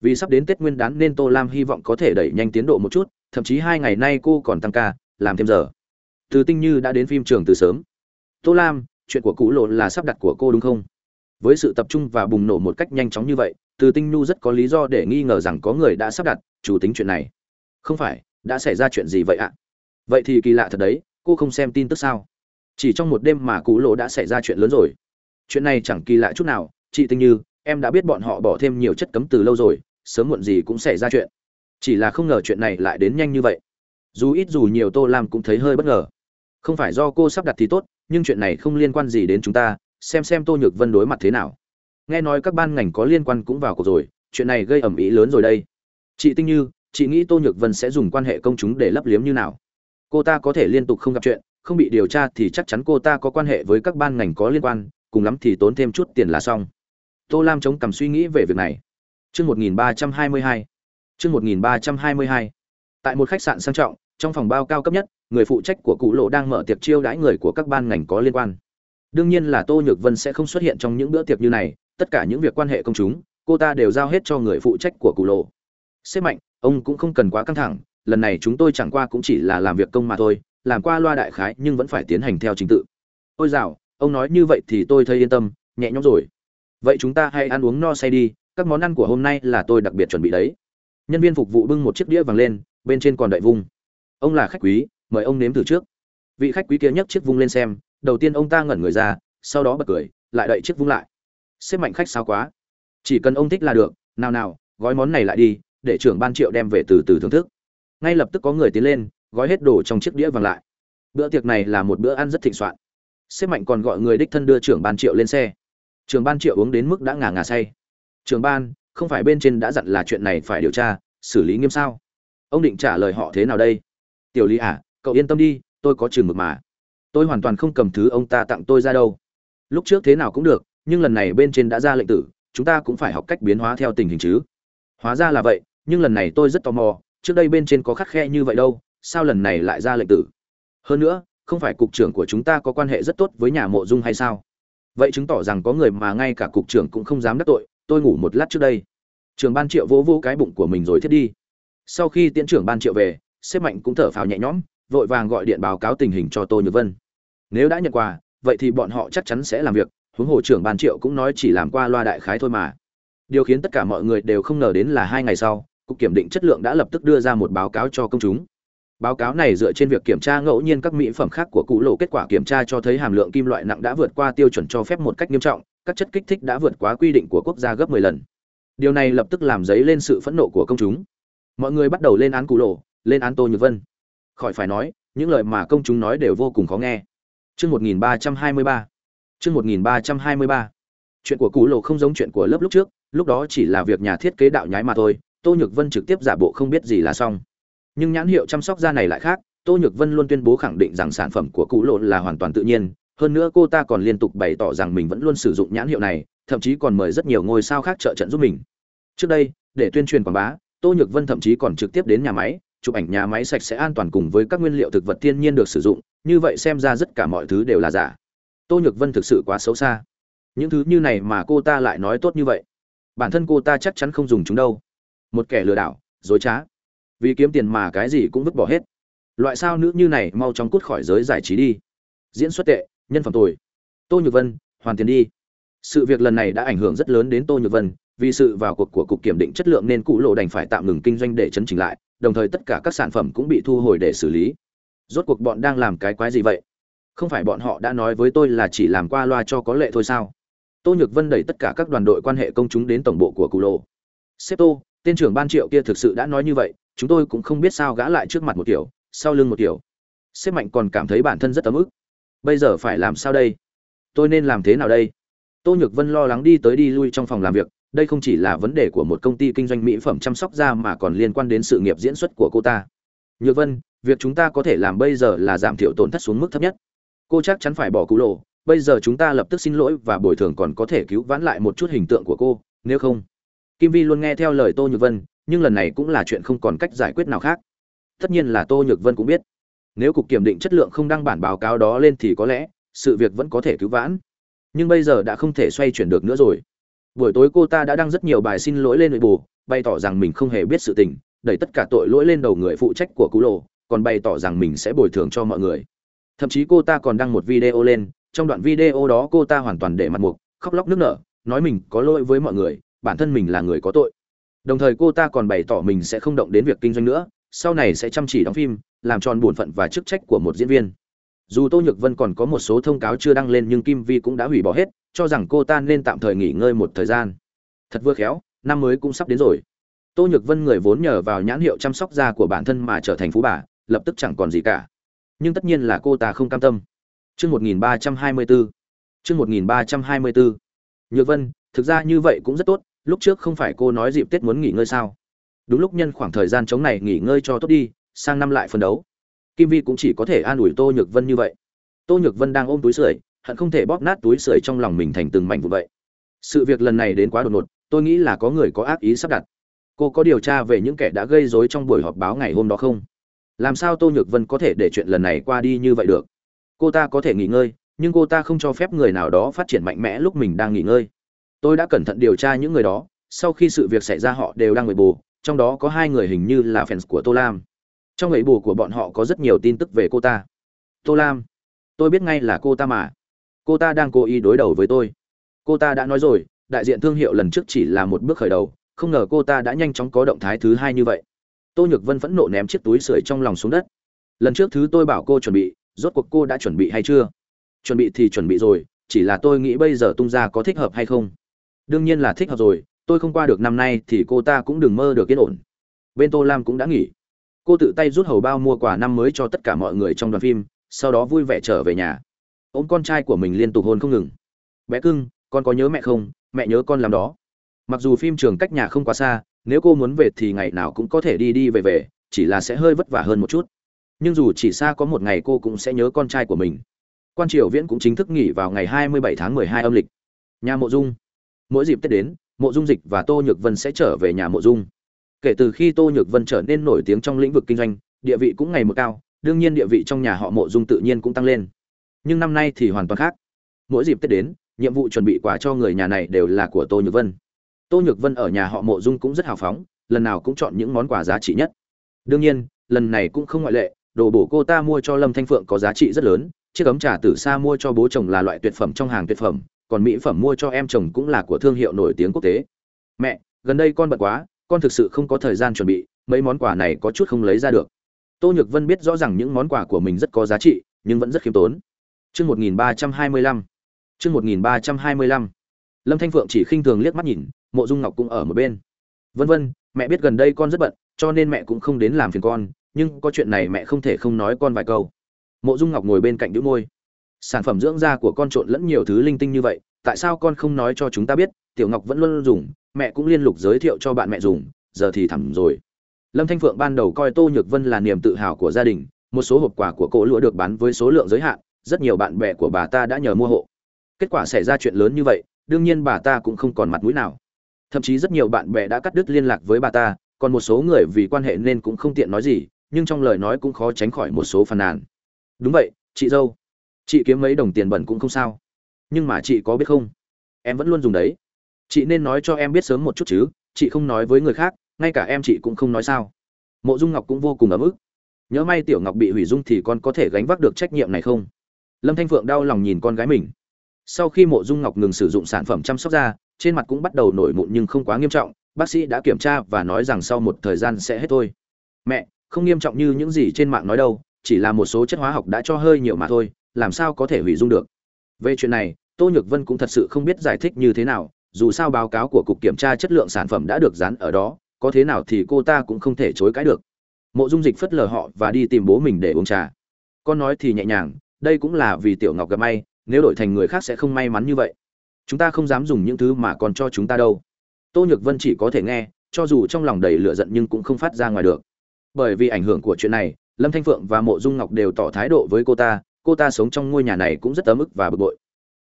Vì sắp đến tết nguyên đán nên tô lam hy vọng có thể đẩy nhanh tiến độ một chút, thậm chí hai ngày nay cô còn tăng ca, làm thêm giờ. Từ tinh như đã đến phim trường từ sớm. Tô lam, chuyện của cũ lộ là sắp đặt của cô đúng không? Với sự tập trung và bùng nổ một cách nhanh chóng như vậy, từ tinh nhu rất có lý do để nghi ngờ rằng có người đã sắp đặt, chủ tính chuyện này không phải, đã xảy ra chuyện gì vậy ạ? Vậy thì kỳ lạ thật đấy, cô không xem tin tức sao? Chỉ trong một đêm mà cú lộ đã xảy ra chuyện lớn rồi. Chuyện này chẳng kỳ lạ chút nào, chị tinh như, em đã biết bọn họ bỏ thêm nhiều chất cấm từ lâu rồi, sớm muộn gì cũng xảy ra chuyện. Chỉ là không ngờ chuyện này lại đến nhanh như vậy. Dù ít dù nhiều tô lam cũng thấy hơi bất ngờ. Không phải do cô sắp đặt thì tốt, nhưng chuyện này không liên quan gì đến chúng ta, xem xem tô nhược vân đối mặt thế nào. Nghe nói các ban ngành có liên quan cũng vào cuộc rồi, chuyện này gây ẩm ý lớn rồi đây. Chị tinh như chị nghĩ tô nhược vân sẽ dùng quan hệ công chúng để lấp liếm như nào? Cô ta có thể liên tục không gặp chuyện, không bị điều tra thì chắc chắn cô ta có quan hệ với các ban ngành có liên quan, cùng lắm thì tốn thêm chút tiền là xong. Tô lam chống cằm suy nghĩ về việc này. Chương một nghìn ba trăm hai mươi hai. Chương một nghìn ba trăm hai mươi hai. Tại một khách sạn sang trọng, trong phòng bao cao cấp nhất, người phụ trách của cụ lộ đang mở tiệc chiêu đãi người của các ban ngành có liên quan. Đương nhiên là tô nhược vân sẽ không xuất hiện trong những bữa tiệc như này, tất cả những việc quan hệ công chúng, cô ta đều giao hết cho người phụ trách của cụ lộ. Xếp mạnh ông cũng không cần quá căng thẳng, lần này chúng tôi chẳng qua cũng chỉ là làm việc công mà thôi, làm qua loa đại khái nhưng vẫn phải tiến hành theo trình tự. Ôi dạo ông nói như vậy thì tôi thấy yên tâm, nhẹ nhõm rồi. Vậy chúng ta hãy ăn uống no say đi, các món ăn của hôm nay là tôi đặc biệt chuẩn bị đấy. Nhân viên phục vụ bưng một chiếc đĩa vàng lên, bên trên còn đợi vung. Ông là khách quý, mời ông nếm từ trước. Vị khách quý kia nhấc chiếc vung lên xem, đầu tiên ông ta ngẩn người ra, sau đó bật cười, lại đậy chiếc vung lại. Xếp mạnh khách sao quá. Chỉ cần ông thích là được, nào nào, gói món này lại đi để trưởng ban triệu đem về từ từ thưởng thức. Ngay lập tức có người tiến lên, gói hết đồ trong chiếc đĩa vàng lại. Bữa tiệc này là một bữa ăn rất thịnh soạn. Xếp mạnh còn gọi người đích thân đưa trưởng ban triệu lên xe. Trưởng ban triệu uống đến mức đã ngà ngà say. Trưởng ban, không phải bên trên đã dặn là chuyện này phải điều tra, xử lý nghiêm sao? Ông định trả lời họ thế nào đây? Tiểu lý à cậu yên tâm đi, tôi có chừng mực mà. Tôi hoàn toàn không cầm thứ ông ta tặng tôi ra đâu. Lúc trước thế nào cũng được, nhưng lần này bên trên đã ra lệnh tử, chúng ta cũng phải học cách biến hóa theo tình hình chứ hóa ra là vậy, nhưng lần này tôi rất tò mò, trước đây bên trên có khắc khe như vậy đâu, sao lần này lại ra lệnh tử? Hơn nữa, không phải cục trưởng của chúng ta có quan hệ rất tốt với nhà mộ dung hay sao? Vậy chứng tỏ rằng có người mà ngay cả cục trưởng cũng không dám đắc tội, tôi ngủ một lát trước đây. Trường ban triệu vỗ vỗ cái bụng của mình rồi thiết đi. Sau khi tiễn trưởng ban triệu về, sếp mạnh cũng thở phào nhẹ nhõm, vội vàng gọi điện báo cáo tình hình cho tôi nhược vân. Nếu đã nhận quà, vậy thì bọn họ chắc chắn sẽ làm việc, huống hồ trưởng ban triệu cũng nói chỉ làm qua loa đại khái thôi mà điều khiến tất cả mọi người đều không ngờ đến là hai ngày sau, cục kiểm định chất lượng đã lập tức đưa ra một báo cáo cho công chúng. Báo cáo này dựa trên việc kiểm tra ngẫu nhiên các mỹ phẩm khác của cụ lộ, kết quả kiểm tra cho thấy hàm lượng kim loại nặng đã vượt qua tiêu chuẩn cho phép một cách nghiêm trọng, các chất kích thích đã vượt quá quy định của quốc gia gấp 10 lần. Điều này lập tức làm dấy lên sự phẫn nộ của công chúng. Mọi người bắt đầu lên án cụ lộ, lên án tô nhược vân. Khỏi phải nói, những lời mà công chúng nói đều vô cùng khó nghe. Chương 1323. Chương 1323 chuyện của cụ lộ không giống chuyện của lớp lúc trước lúc đó chỉ là việc nhà thiết kế đạo nhái mà thôi, tô nhược vân trực tiếp giả bộ không biết gì là xong. Nhưng nhãn hiệu chăm sóc da này lại khác, tô nhược vân luôn tuyên bố khẳng định rằng sản phẩm của cụ lộ là hoàn toàn tự nhiên, hơn nữa cô ta còn liên tục bày tỏ rằng mình vẫn luôn sử dụng nhãn hiệu này, thậm chí còn mời rất nhiều ngôi sao khác trợ trận giúp mình. Trước đây, để tuyên truyền quảng bá, tô nhược vân thậm chí còn trực tiếp đến nhà máy, chụp ảnh nhà máy sạch sẽ an toàn cùng với các nguyên liệu thực vật thiên nhiên được sử dụng, như vậy xem ra tất cả mọi thứ đều là giả. Tô nhược vân thực sự quá xấu xa. Những thứ như này mà cô ta lại nói tốt như vậy bản thân cô ta chắc chắn không dùng chúng đâu. Một kẻ lừa đảo, dối trá. Vì kiếm tiền mà cái gì cũng vứt bỏ hết. Loại sao nữ như này mau chóng cút khỏi giới giải trí đi. Diễn xuất tệ, nhân phẩm tồi. Tô nhược vân, hoàn tiền đi. Sự việc lần này đã ảnh hưởng rất lớn đến tô nhược vân, vì sự vào cuộc của cục kiểm định chất lượng nên cụ lộ đành phải tạm ngừng kinh doanh để chấn chỉnh lại, đồng thời tất cả các sản phẩm cũng bị thu hồi để xử lý. Rốt cuộc bọn đang làm cái quái gì vậy? Không phải bọn họ đã nói với tôi là chỉ làm qua loa cho có lệ thôi sao? Tô nhược vân đẩy tất cả các đoàn đội quan hệ công chúng đến tổng bộ của cụ lộ. Sếp tô, tên trưởng ban triệu kia thực sự đã nói như vậy, chúng tôi cũng không biết sao gã lại trước mặt một kiểu, sau lưng một kiểu. Sếp mạnh còn cảm thấy bản thân rất ấm ức. Bây giờ phải làm sao đây? Tôi nên làm thế nào đây? Tô nhược vân lo lắng đi tới đi lui trong phòng làm việc, đây không chỉ là vấn đề của một công ty kinh doanh mỹ phẩm chăm sóc da mà còn liên quan đến sự nghiệp diễn xuất của cô ta. Nhược vân, việc chúng ta có thể làm bây giờ là giảm thiểu tổn thất xuống mức thấp nhất. Cô chắc chắn phải bỏ cú lộ bây giờ chúng ta lập tức xin lỗi và bồi thường còn có thể cứu vãn lại một chút hình tượng của cô, nếu không. Kim vi luôn nghe theo lời tô nhược vân, nhưng lần này cũng là chuyện không còn cách giải quyết nào khác. Tất nhiên là tô nhược vân cũng biết. Nếu cục kiểm định chất lượng không đăng bản báo cáo đó lên thì có lẽ, sự việc vẫn có thể cứu vãn. Nhưng bây giờ đã không thể xoay chuyển được nữa rồi. Buổi tối cô ta đã đăng rất nhiều bài xin lỗi lên nội bù bày tỏ rằng mình không hề biết sự tình, đẩy tất cả tội lỗi lên đầu người phụ trách của cú lộ, còn bày tỏ rằng mình sẽ bồi thường cho mọi người. Thậm chí cô ta còn đăng một video lên trong đoạn video đó cô ta hoàn toàn để mặt mục, khóc lóc nước nở, nói mình có lỗi với mọi người, bản thân mình là người có tội. Đồng thời cô ta còn bày tỏ mình sẽ không động đến việc kinh doanh nữa, sau này sẽ chăm chỉ đóng phim, làm tròn bổn phận và chức trách của một diễn viên. Dù tô nhược vân còn có một số thông cáo chưa đăng lên nhưng kim vi cũng đã hủy bỏ hết, cho rằng cô ta nên tạm thời nghỉ ngơi một thời gian. Thật vừa khéo, năm mới cũng sắp đến rồi. Tô nhược vân người vốn nhờ vào nhãn hiệu chăm sóc da của bản thân mà trở thành phú bà, lập tức chẳng còn gì cả. Nhưng tất nhiên là cô ta không cam tâm chương một nghìn ba trăm hai mươi bốn chương một nghìn ba trăm hai mươi bốn nhược vân, thực ra như vậy cũng rất tốt, lúc trước không phải cô nói dịp tết muốn nghỉ ngơi sao? Đúng lúc nhân khoảng thời gian chống này nghỉ ngơi cho tốt đi, sang năm lại phân đấu. Kim vi cũng chỉ có thể an ủi tô nhược vân như vậy. Tô nhược vân đang ôm túi sưởi, hận không thể bóp nát túi sưởi trong lòng mình thành từng mảnh vụn vậy. Sự việc lần này đến quá đột ngột, tôi nghĩ là có người có ác ý sắp đặt. Cô có điều tra về những kẻ đã gây rối trong buổi họp báo ngày hôm đó không? Làm sao tô nhược vân có thể để chuyện lần này qua đi như vậy được? Cô ta có thể nghỉ ngơi, nhưng cô ta không cho phép người nào đó phát triển mạnh mẽ lúc mình đang nghỉ ngơi. Tôi đã cẩn thận điều tra những người đó, sau khi sự việc xảy ra họ đều đang người bù, trong đó có hai người hình như là fans của tô lam. Trong ấy bù của bọn họ có rất nhiều tin tức về cô ta. Tô lam, tôi biết ngay là cô ta mà. Cô ta đang cố ý đối đầu với tôi. Cô ta đã nói rồi, đại diện thương hiệu lần trước chỉ là một bước khởi đầu, không ngờ cô ta đã nhanh chóng có động thái thứ hai như vậy. Tô nhược vân phẫn nộ ném chiếc túi sưởi trong lòng xuống đất. Lần trước thứ tôi bảo cô chuẩn bị rốt cuộc cô đã chuẩn bị hay chưa? Chuẩn bị thì chuẩn bị rồi, chỉ là tôi nghĩ bây giờ tung ra có thích hợp hay không? Đương nhiên là thích hợp rồi, tôi không qua được năm nay thì cô ta cũng đừng mơ được yên ổn. Bên tô lam cũng đã nghỉ. Cô tự tay rút hầu bao mua quà năm mới cho tất cả mọi người trong đoàn phim, sau đó vui vẻ trở về nhà. Ôm con trai của mình liên tục hôn không ngừng. Bé cưng, con có nhớ mẹ không? Mẹ nhớ con làm đó. Mặc dù phim trường cách nhà không quá xa, nếu cô muốn về thì ngày nào cũng có thể đi đi về về, chỉ là sẽ hơi vất vả hơn một chút nhưng dù chỉ xa có một ngày cô cũng sẽ nhớ con trai của mình. Quan triều viễn cũng chính thức nghỉ vào ngày 27 tháng 12 âm lịch. Nhà mộ dung. Mỗi dịp tết đến, mộ dung dịch và tô nhược vân sẽ trở về nhà mộ dung. Kể từ khi tô nhược vân trở nên nổi tiếng trong lĩnh vực kinh doanh, địa vị cũng ngày một cao, đương nhiên địa vị trong nhà họ mộ dung tự nhiên cũng tăng lên. Nhưng năm nay thì hoàn toàn khác. Mỗi dịp tết đến, nhiệm vụ chuẩn bị quà cho người nhà này đều là của tô nhược vân. Tô nhược vân ở nhà họ mộ dung cũng rất hào phóng, lần nào cũng chọn những món quà giá trị nhất. Đương nhiên, lần này cũng không ngoại lệ đồ bổ cô ta mua cho lâm thanh phượng có giá trị rất lớn, chiếc ấm trà tử sa mua cho bố chồng là loại tuyệt phẩm trong hàng tuyệt phẩm, còn mỹ phẩm mua cho em chồng cũng là của thương hiệu nổi tiếng quốc tế. Mẹ, gần đây con bận quá, con thực sự không có thời gian chuẩn bị, mấy món quà này có chút không lấy ra được. Tô nhược vân biết rõ rằng những món quà của mình rất có giá trị, nhưng vẫn rất khiêm tốn. Chương một nghìn ba trăm hai mươi lăm. Chương một nghìn ba trăm hai mươi lăm. Lâm thanh phượng chỉ khinh thường liếc mắt nhìn, mộ dung ngọc cũng ở một bên. Vân vân, mẹ biết gần đây con rất bận, cho nên mẹ cũng không đến làm phiền con nhưng có chuyện này mẹ không thể không nói con vài câu. Mộ dung ngọc ngồi bên cạnh đĩu môi. Sản phẩm dưỡng da của con trộn lẫn nhiều thứ linh tinh như vậy, tại sao con không nói cho chúng ta biết? Tiểu ngọc vẫn luôn dùng, mẹ cũng liên lục giới thiệu cho bạn mẹ dùng, giờ thì thẳm rồi. Lâm thanh phượng ban đầu coi tô nhược vân là niềm tự hào của gia đình, một số hộp quà của cỗ lụa được bán với số lượng giới hạn, rất nhiều bạn bè của bà ta đã nhờ mua hộ. Kết quả xảy ra chuyện lớn như vậy, đương nhiên bà ta cũng không còn mặt mũi nào. Thậm chí rất nhiều bạn bè đã cắt đứt liên lạc với bà ta, còn một số người vì quan hệ nên cũng không tiện nói gì nhưng trong lời nói cũng khó tránh khỏi một số phàn nàn. Đúng vậy, chị dâu. Chị kiếm mấy đồng tiền bẩn cũng không sao. Nhưng mà chị có biết không? Em vẫn luôn dùng đấy. Chị nên nói cho em biết sớm một chút chứ, chị không nói với người khác, ngay cả em chị cũng không nói sao. Mộ dung ngọc cũng vô cùng ấm ức. Nhớ may tiểu ngọc bị hủy dung thì con có thể gánh vác được trách nhiệm này không? Lâm thanh phượng đau lòng nhìn con gái mình. Sau khi mộ dung ngọc ngừng sử dụng sản phẩm chăm sóc da, trên mặt cũng bắt đầu nổi mụn nhưng không quá nghiêm trọng, bác sĩ đã kiểm tra và nói rằng sau một thời gian sẽ hết thôi. Mẹ không nghiêm trọng như những gì trên mạng nói đâu, chỉ là một số chất hóa học đã cho hơi nhiều mà thôi, làm sao có thể hủy dung được. Về chuyện này, tô nhược vân cũng thật sự không biết giải thích như thế nào, dù sao báo cáo của cục kiểm tra chất lượng sản phẩm đã được dán ở đó, có thế nào thì cô ta cũng không thể chối cãi được. Mộ dung dịch phất lờ họ và đi tìm bố mình để uống trà. Con nói thì nhẹ nhàng, đây cũng là vì tiểu ngọc gặp may, nếu đổi thành người khác sẽ không may mắn như vậy. Chúng ta không dám dùng những thứ mà còn cho chúng ta đâu. Tô nhược vân chỉ có thể nghe, cho dù trong lòng đầy lửa giận nhưng cũng không phát ra ngoài được bởi vì ảnh hưởng của chuyện này, lâm thanh phượng và mộ dung ngọc đều tỏ thái độ với cô ta cô ta sống trong ngôi nhà này cũng rất ấm ức và bực bội.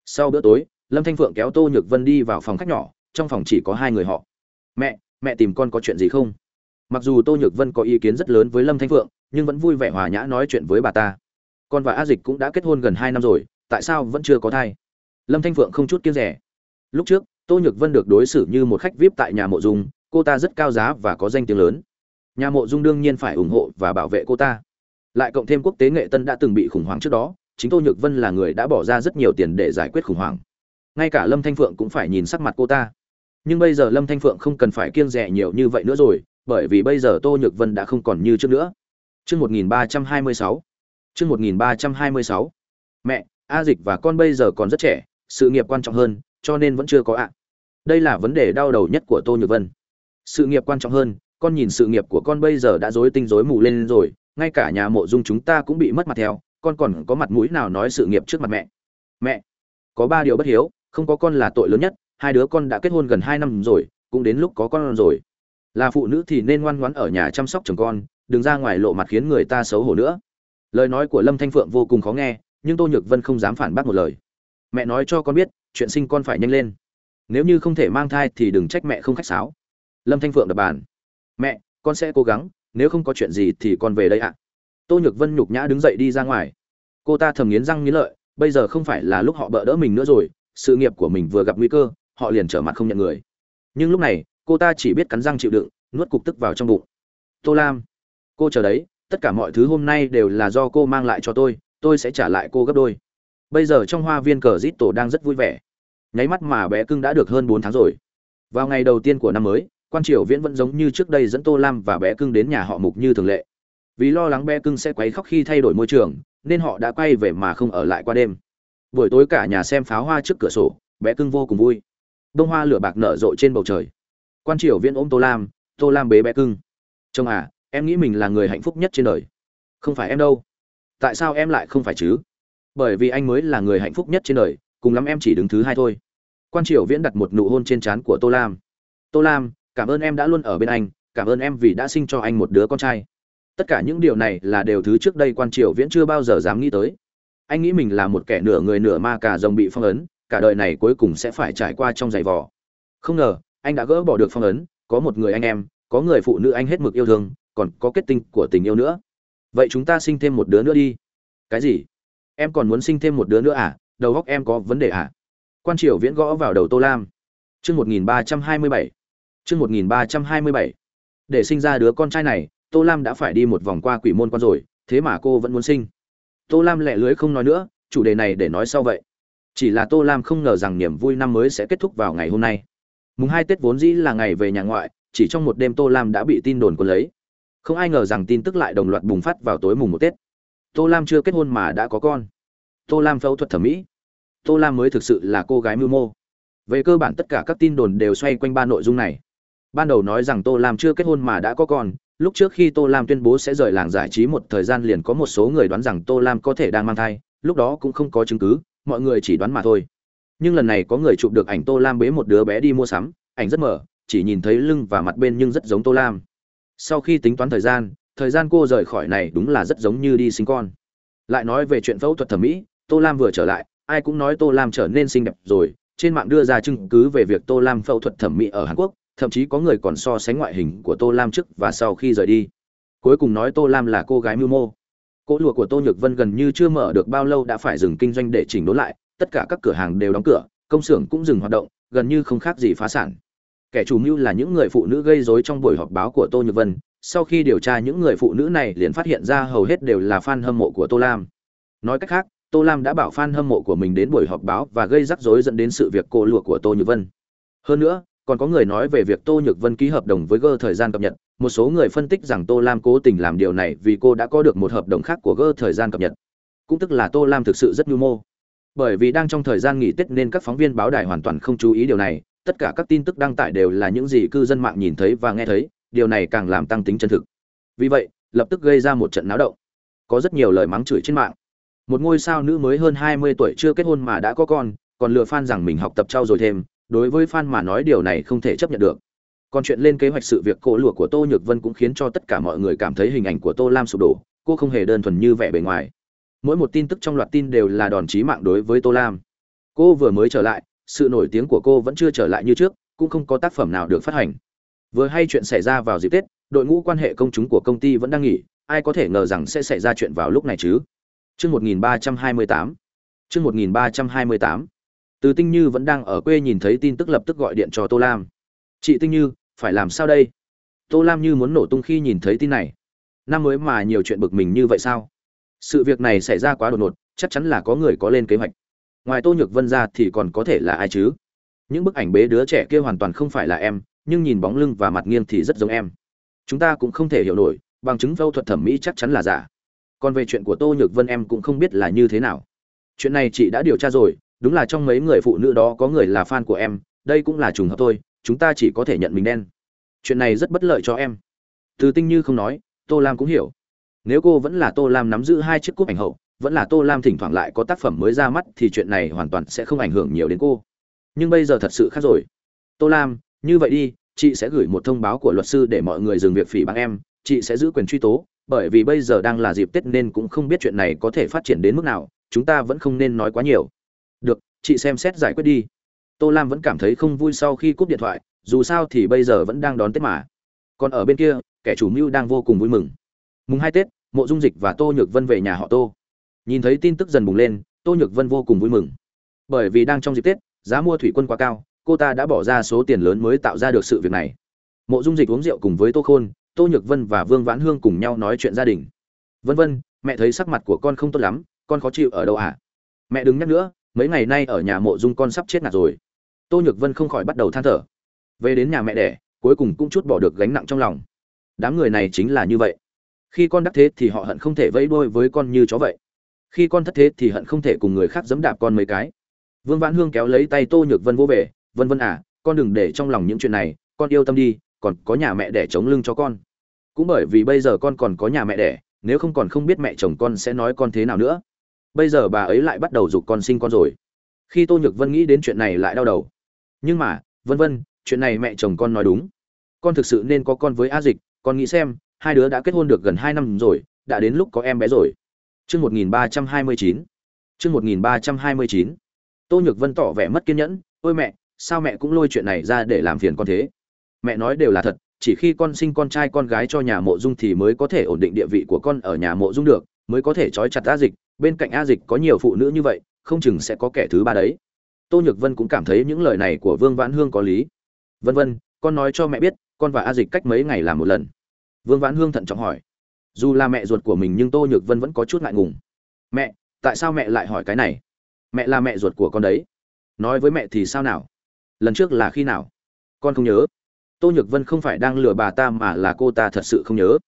Sau bữa tối, lâm thanh phượng kéo tô nhược vân đi vào phòng khách nhỏ, trong phòng chỉ có hai người họ. Mẹ mẹ tìm con có chuyện gì không? Mặc dù tô nhược vân có ý kiến rất lớn với lâm thanh phượng, nhưng vẫn vui vẻ hòa nhã nói chuyện với bà ta. Con và a dịch cũng đã kết hôn gần hai năm rồi, tại sao vẫn chưa có thai? Lâm thanh phượng không chút kiêng rẻ. Lúc trước, tô nhược vân được đối xử như một khách vip tại nhà mộ dung, cô ta rất cao giá và có danh tiếng lớn nhà mộ dung đương nhiên phải ủng hộ và bảo vệ cô ta lại cộng thêm quốc tế nghệ tân đã từng bị khủng hoảng trước đó chính tô nhược vân là người đã bỏ ra rất nhiều tiền để giải quyết khủng hoảng ngay cả lâm thanh phượng cũng phải nhìn sắc mặt cô ta nhưng bây giờ lâm thanh phượng không cần phải kiêng rẻ nhiều như vậy nữa rồi bởi vì bây giờ tô nhược vân đã không còn như trước nữa Chương 1326. Chương 1326. Mẹ, A Dịch và con bây giờ còn rất trẻ, sự nghiệp quan trọng hơn, cho nên vẫn chưa có ạ. Đây là vấn đề đau đầu nhất của Tô Nhược Vân. Sự nghiệp quan trọng hơn, con nhìn sự nghiệp của con bây giờ đã rối tinh rối mù lên rồi, ngay cả nhà mộ dung chúng ta cũng bị mất mặt theo, con còn có mặt mũi nào nói sự nghiệp trước mặt mẹ. Mẹ, có ba điều bất hiếu, không có con là tội lớn nhất, hai đứa con đã kết hôn gần hai năm rồi, cũng đến lúc có con rồi. Là phụ nữ thì nên ngoan ngoãn ở nhà chăm sóc chồng con, đừng ra ngoài lộ mặt khiến người ta xấu hổ nữa. Lời nói của Lâm Thanh Phượng vô cùng khó nghe, nhưng Tô Nhược Vân không dám phản bác một lời. Mẹ nói cho con biết, chuyện sinh con phải nhanh lên. Nếu như không thể mang thai thì đừng trách mẹ không khách sáo. Lâm Thanh Phượng đập bàn. Mẹ, con sẽ cố gắng, nếu không có chuyện gì thì con về đây ạ. Tô Nhược Vân nhục nhã đứng dậy đi ra ngoài. Cô ta thầm nghiến răng nghiến lợi, bây giờ không phải là lúc họ bỡ đỡ mình nữa rồi, sự nghiệp của mình vừa gặp nguy cơ, họ liền trở mặt không nhận người. Nhưng lúc này, cô ta chỉ biết cắn răng chịu đựng, nuốt cục tức vào trong bụng. Tô Lam, cô chờ đấy, tất cả mọi thứ hôm nay đều là do cô mang lại cho tôi, tôi sẽ trả lại cô gấp đôi bây giờ trong hoa viên cờ rít tổ đang rất vui vẻ nháy mắt mà bé cưng đã được hơn bốn tháng rồi vào ngày đầu tiên của năm mới quan triều viễn vẫn giống như trước đây dẫn tô lam và bé cưng đến nhà họ mục như thường lệ. Vì lo lắng bé cưng sẽ quấy khóc khi thay đổi môi trường, nên họ đã quay về mà không ở lại qua đêm. Buổi tối cả nhà xem pháo hoa trước cửa sổ, bé cưng vô cùng vui. Bông hoa lửa bạc nở rộ trên bầu trời. Quan triều viễn ôm tô lam tô lam bế bé cưng. Chồng à em nghĩ mình là người hạnh phúc nhất trên đời. Không phải em đâu. Tại sao em lại không phải chứ? Bởi vì anh mới là người hạnh phúc nhất trên đời, cùng lắm em chỉ đứng thứ hai thôi. Quan triều viễn đặt một nụ hôn trên trán của tô lam. Tô lam cảm ơn em đã luôn ở bên anh, cảm ơn em vì đã sinh cho anh một đứa con trai. Tất cả những điều này là đều thứ trước đây quan triều viễn chưa bao giờ dám nghĩ tới. Anh nghĩ mình là một kẻ nửa người nửa ma cả rồng bị phong ấn, cả đời này cuối cùng sẽ phải trải qua trong giày vò. Không ngờ, anh đã gỡ bỏ được phong ấn, có một người anh em, có người phụ nữ anh hết mực yêu thương, còn có kết tinh của tình yêu nữa. Vậy chúng ta sinh thêm một đứa nữa đi. Cái gì? Em còn muốn sinh thêm một đứa nữa à? Đầu góc em có vấn đề à? Quan triều viễn gõ vào đầu tô lam. Chương một nghìn ba trăm hai mươi bảy chương một nghìn ba trăm hai mươi bảy. Để sinh ra đứa con trai này, tô lam đã phải đi một vòng qua quỷ môn quan rồi, thế mà cô vẫn muốn sinh. Tô lam lẹ lưới không nói nữa, chủ đề này để nói sau vậy. Chỉ là tô lam không ngờ rằng niềm vui năm mới sẽ kết thúc vào ngày hôm nay. Mùng hai tết vốn dĩ là ngày về nhà ngoại, chỉ trong một đêm tô lam đã bị tin đồn cuốn lấy. Không ai ngờ rằng tin tức lại đồng loạt bùng phát vào tối mùng một tết. Tô lam chưa kết hôn mà đã có con. Tô lam phẫu thuật thẩm mỹ. Tô lam mới thực sự là cô gái mưu mô. Về cơ bản tất cả các tin đồn đều xoay quanh ba nội dung này ban đầu nói rằng tô lam chưa kết hôn mà đã có con, lúc trước khi tô lam tuyên bố sẽ rời làng giải trí một thời gian liền có một số người đoán rằng tô lam có thể đang mang thai, lúc đó cũng không có chứng cứ, mọi người chỉ đoán mà thôi. Nhưng lần này có người chụp được ảnh tô lam bế một đứa bé đi mua sắm, ảnh rất mở chỉ nhìn thấy lưng và mặt bên nhưng rất giống tô lam. Sau khi tính toán thời gian thời gian cô rời khỏi này đúng là rất giống như đi sinh con. Lại nói về chuyện phẫu thuật thẩm mỹ, tô lam vừa trở lại, ai cũng nói tô lam trở nên xinh đẹp rồi, trên mạng đưa ra chứng cứ về việc tô lam phẫu thuật thẩm mỹ ở hàn quốc thậm chí có người còn so sánh ngoại hình của tô lam trước và sau khi rời đi. Cuối cùng nói tô lam là cô gái mưu mô. Cỗ lụa của tô nhược vân gần như chưa mở được bao lâu đã phải dừng kinh doanh để chỉnh đốn lại, tất cả các cửa hàng đều đóng cửa, công xưởng cũng dừng hoạt động, gần như không khác gì phá sản. Kẻ chủ mưu là những người phụ nữ gây rối trong buổi họp báo của tô nhược vân, sau khi điều tra những người phụ nữ này liền phát hiện ra hầu hết đều là fan hâm mộ của tô lam. Nói cách khác, tô lam đã bảo fan hâm mộ của mình đến buổi họp báo và gây rắc rối dẫn đến sự việc cô lụa của tô nhược vân. Hơn nữa còn có người nói về việc tô nhược vân ký hợp đồng với gơ thời gian cập nhật. Một số người phân tích rằng tô lam cố tình làm điều này vì cô đã có được một hợp đồng khác của gơ thời gian cập nhật. Cũng tức là tô lam thực sự rất nhu mô. Bởi vì đang trong thời gian nghỉ tết nên các phóng viên báo đài hoàn toàn không chú ý điều này. Tất cả các tin tức đăng tải đều là những gì cư dân mạng nhìn thấy và nghe thấy. Điều này càng làm tăng tính chân thực. Vì vậy, lập tức gây ra một trận náo động. Có rất nhiều lời mắng chửi trên mạng. Một ngôi sao nữ mới hơn 20 tuổi chưa kết hôn mà đã có con, còn lừa fan rằng mình học tập trau rồi thêm đối với fan mà nói điều này không thể chấp nhận được. Còn chuyện lên kế hoạch sự việc cổ lụa của tô nhược vân cũng khiến cho tất cả mọi người cảm thấy hình ảnh của tô lam sụp đổ, cô không hề đơn thuần như vẻ bề ngoài. Mỗi một tin tức trong loạt tin đều là đòn chí mạng đối với tô lam. Cô vừa mới trở lại, sự nổi tiếng của cô vẫn chưa trở lại như trước, cũng không có tác phẩm nào được phát hành. Vừa hay chuyện xảy ra vào dịp tết, đội ngũ quan hệ công chúng của công ty vẫn đang nghỉ, ai có thể ngờ rằng sẽ xảy ra chuyện vào lúc này chứ? Chương 1328 chương 1328 từ tinh như vẫn đang ở quê nhìn thấy tin tức lập tức gọi điện cho tô lam. Chị tinh như, phải làm sao đây? Tô lam như muốn nổ tung khi nhìn thấy tin này. Năm mới mà nhiều chuyện bực mình như vậy sao? Sự việc này xảy ra quá đột ngột, chắc chắn là có người có lên kế hoạch. Ngoài tô nhược vân ra thì còn có thể là ai chứ? Những bức ảnh bế đứa trẻ kia hoàn toàn không phải là em, nhưng nhìn bóng lưng và mặt nghiêng thì rất giống em. Chúng ta cũng không thể hiểu nổi, bằng chứng phẫu thuật thẩm mỹ chắc chắn là giả. Còn về chuyện của tô nhược vân em cũng không biết là như thế nào. Chuyện này chị đã điều tra rồi đúng là trong mấy người phụ nữ đó có người là fan của em, đây cũng là trùng hợp thôi, chúng ta chỉ có thể nhận mình đen. Chuyện này rất bất lợi cho em. Từ tinh như không nói, tô lam cũng hiểu. Nếu cô vẫn là tô lam nắm giữ hai chiếc cúp ảnh hậu, vẫn là tô lam thỉnh thoảng lại có tác phẩm mới ra mắt thì chuyện này hoàn toàn sẽ không ảnh hưởng nhiều đến cô. Nhưng bây giờ thật sự khác rồi. Tô lam, như vậy đi, chị sẽ gửi một thông báo của luật sư để mọi người dừng việc phỉ báng em, chị sẽ giữ quyền truy tố, bởi vì bây giờ đang là dịp tết nên cũng không biết chuyện này có thể phát triển đến mức nào, chúng ta vẫn không nên nói quá nhiều được, chị xem xét giải quyết đi. Tô lam vẫn cảm thấy không vui sau khi cúp điện thoại, dù sao thì bây giờ vẫn đang đón tết mà. Còn ở bên kia, kẻ chủ mưu đang vô cùng vui mừng. Mùng hai tết, mộ dung dịch và tô nhược vân về nhà họ tô. Nhìn thấy tin tức dần bùng lên, tô nhược vân vô cùng vui mừng. Bởi vì đang trong dịp tết, giá mua thủy quân quá cao, cô ta đã bỏ ra số tiền lớn mới tạo ra được sự việc này. Mộ dung dịch uống rượu cùng với tô khôn, tô nhược vân và vương vãn hương cùng nhau nói chuyện gia đình. Vân vân, mẹ thấy sắc mặt của con không tốt lắm, con khó chịu ở đâu à mẹ đừng nhắc nữa mấy ngày nay ở nhà mộ dung con sắp chết ngạt rồi. Tô nhược vân không khỏi bắt đầu than thở. Về đến nhà mẹ đẻ, cuối cùng cũng chút bỏ được gánh nặng trong lòng. Đám người này chính là như vậy. Khi con đắc thế thì họ hận không thể vẫy đôi với con như chó vậy. Khi con thất thế thì hận không thể cùng người khác dẫm đạp con mấy cái. Vương vãn hương kéo lấy tay tô nhược vân vô về, vân vân à con đừng để trong lòng những chuyện này, con yêu tâm đi, còn có nhà mẹ đẻ chống lưng cho con. Cũng bởi vì bây giờ con còn có nhà mẹ đẻ, nếu không còn không biết mẹ chồng con sẽ nói con thế nào nữa bây giờ bà ấy lại bắt đầu giục con sinh con rồi. Khi tô nhược vân nghĩ đến chuyện này lại đau đầu. Nhưng mà, vân vân, chuyện này mẹ chồng con nói đúng. Con thực sự nên có con với a dịch, con nghĩ xem, hai đứa đã kết hôn được gần hai năm rồi, đã đến lúc có em bé rồi. Chương một nghìn ba trăm hai mươi chín. Chương một nghìn ba trăm hai mươi chín. Tô nhược vân tỏ vẻ mất kiên nhẫn, ôi mẹ, sao mẹ cũng lôi chuyện này ra để làm phiền con thế? Mẹ nói đều là thật, chỉ khi con sinh con trai con gái cho nhà mộ dung thì mới có thể ổn định địa vị của con ở nhà mộ dung được, mới có thể trói chặt a dịch bên cạnh a dịch có nhiều phụ nữ như vậy, không chừng sẽ có kẻ thứ ba đấy. Tô nhược vân cũng cảm thấy những lời này của vương vãn hương có lý. Vân vân, con nói cho mẹ biết, con và a dịch cách mấy ngày làm một lần. Vương vãn hương thận trọng hỏi. Dù là mẹ ruột của mình nhưng tô nhược vân vẫn có chút ngại ngùng. Mẹ, tại sao mẹ lại hỏi cái này? Mẹ là mẹ ruột của con đấy. Nói với mẹ thì sao nào? Lần trước là khi nào? Con không nhớ. Tô nhược vân không phải đang lừa bà ta mà là cô ta thật sự không nhớ.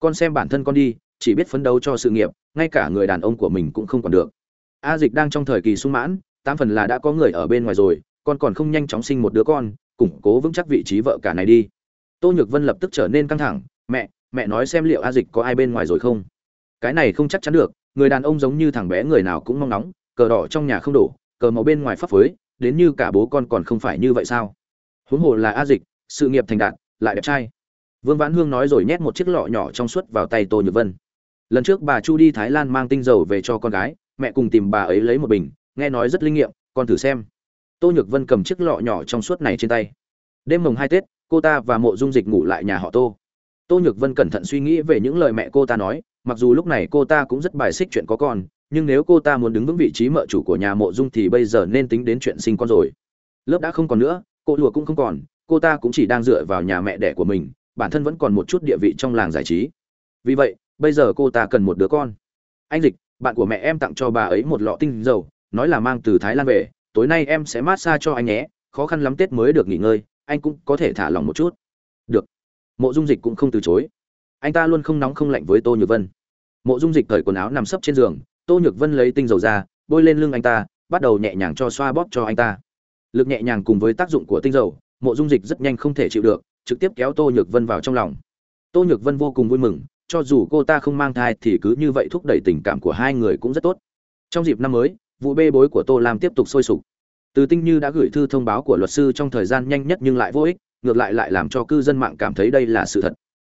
Con xem bản thân con đi chỉ biết phấn đấu cho sự nghiệp, ngay cả người đàn ông của mình cũng không còn được. A dịch đang trong thời kỳ sung mãn, tám phần là đã có người ở bên ngoài rồi, con còn không nhanh chóng sinh một đứa con, củng cố vững chắc vị trí vợ cả này đi. Tô nhược vân lập tức trở nên căng thẳng, mẹ mẹ nói xem liệu a dịch có ai bên ngoài rồi không? Cái này không chắc chắn được, người đàn ông giống như thằng bé người nào cũng mong nóng cờ đỏ trong nhà không đổ, cờ màu bên ngoài phấp phới, đến như cả bố con còn không phải như vậy sao? Huống hồ là a dịch, sự nghiệp thành đạt, lại đẹp trai. Vương vãn hương nói rồi nhét một chiếc lọ nhỏ trong suốt vào tay tô nhược vân lần trước bà chu đi thái lan mang tinh dầu về cho con gái, mẹ cùng tìm bà ấy lấy một bình, nghe nói rất linh nghiệm, con thử xem. Tô nhược vân cầm chiếc lọ nhỏ trong suốt này trên tay. Đêm mồng hai tết, cô ta và mộ dung dịch ngủ lại nhà họ tô. Tô nhược vân cẩn thận suy nghĩ về những lời mẹ cô ta nói, mặc dù lúc này cô ta cũng rất bài xích chuyện có con, nhưng nếu cô ta muốn đứng vững vị trí mợ chủ của nhà mộ dung thì bây giờ nên tính đến chuyện sinh con rồi. Lớp đã không còn nữa, cô lùa cũng không còn, cô ta cũng chỉ đang dựa vào nhà mẹ đẻ của mình, bản thân vẫn còn một chút địa vị trong làng giải trí. Vì vậy bây giờ cô ta cần một đứa con. Anh dịch, bạn của mẹ em tặng cho bà ấy một lọ tinh dầu, nói là mang từ thái lan về, tối nay em sẽ mát xa cho anh nhé, khó khăn lắm tết mới được nghỉ ngơi, anh cũng có thể thả lòng một chút. Được. Mộ dung dịch cũng không từ chối. Anh ta luôn không nóng không lạnh với tô nhược vân. Mộ dung dịch cởi quần áo nằm sấp trên giường, tô nhược vân lấy tinh dầu ra, bôi lên lưng anh ta, bắt đầu nhẹ nhàng cho xoa bóp cho anh ta. Lực nhẹ nhàng cùng với tác dụng của tinh dầu, mộ dung dịch rất nhanh không thể chịu được, trực tiếp kéo tô nhược vân vào trong lòng. Tô nhược vân vô cùng vui mừng cho dù cô ta không mang thai thì cứ như vậy thúc đẩy tình cảm của hai người cũng rất tốt trong dịp năm mới vụ bê bối của tô lam tiếp tục sôi sục từ tinh như đã gửi thư thông báo của luật sư trong thời gian nhanh nhất nhưng lại vô ích ngược lại lại làm cho cư dân mạng cảm thấy đây là sự thật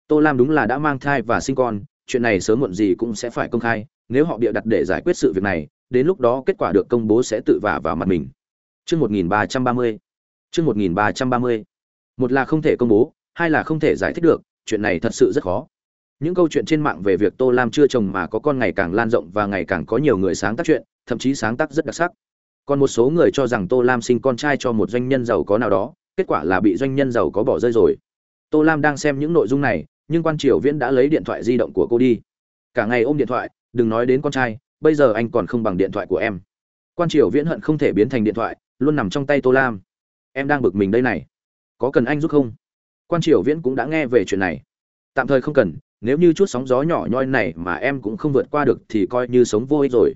tô lam đúng là đã mang thai và sinh con chuyện này sớm muộn gì cũng sẽ phải công khai nếu họ bịa đặt để giải quyết sự việc này đến lúc đó kết quả được công bố sẽ tự vả vào mặt mình Chương 1330. Chương 1330. Một là không thể công bố, hai là không thể giải thích được, chuyện này thật sự rất khó. Những câu chuyện trên mạng về việc Tô Lam chưa chồng mà có con ngày càng lan rộng và ngày càng có nhiều người sáng tác chuyện, thậm chí sáng tác rất đặc sắc. Còn một số người cho rằng Tô Lam sinh con trai cho một doanh nhân giàu có nào đó, kết quả là bị doanh nhân giàu có bỏ rơi rồi. Tô Lam đang xem những nội dung này, nhưng quan triều viễn đã lấy điện thoại di động của cô đi. Cả ngày ôm điện thoại, đừng nói đến con trai, bây giờ anh còn không bằng điện thoại của em. Quan triều viễn hận không thể biến thành điện thoại, luôn nằm trong tay tô lam em đang bực mình đây này có cần anh giúp không quan triều viễn cũng đã nghe về chuyện này tạm thời không cần nếu như chút sóng gió nhỏ nhoi này mà em cũng không vượt qua được thì coi như sống vô ích rồi.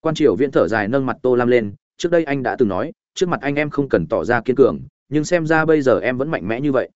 Quan triều viễn thở dài nâng mặt tô lam lên, trước đây anh đã từng nói, trước mặt anh em không cần tỏ ra kiên cường, nhưng xem ra bây giờ em vẫn mạnh mẽ như vậy.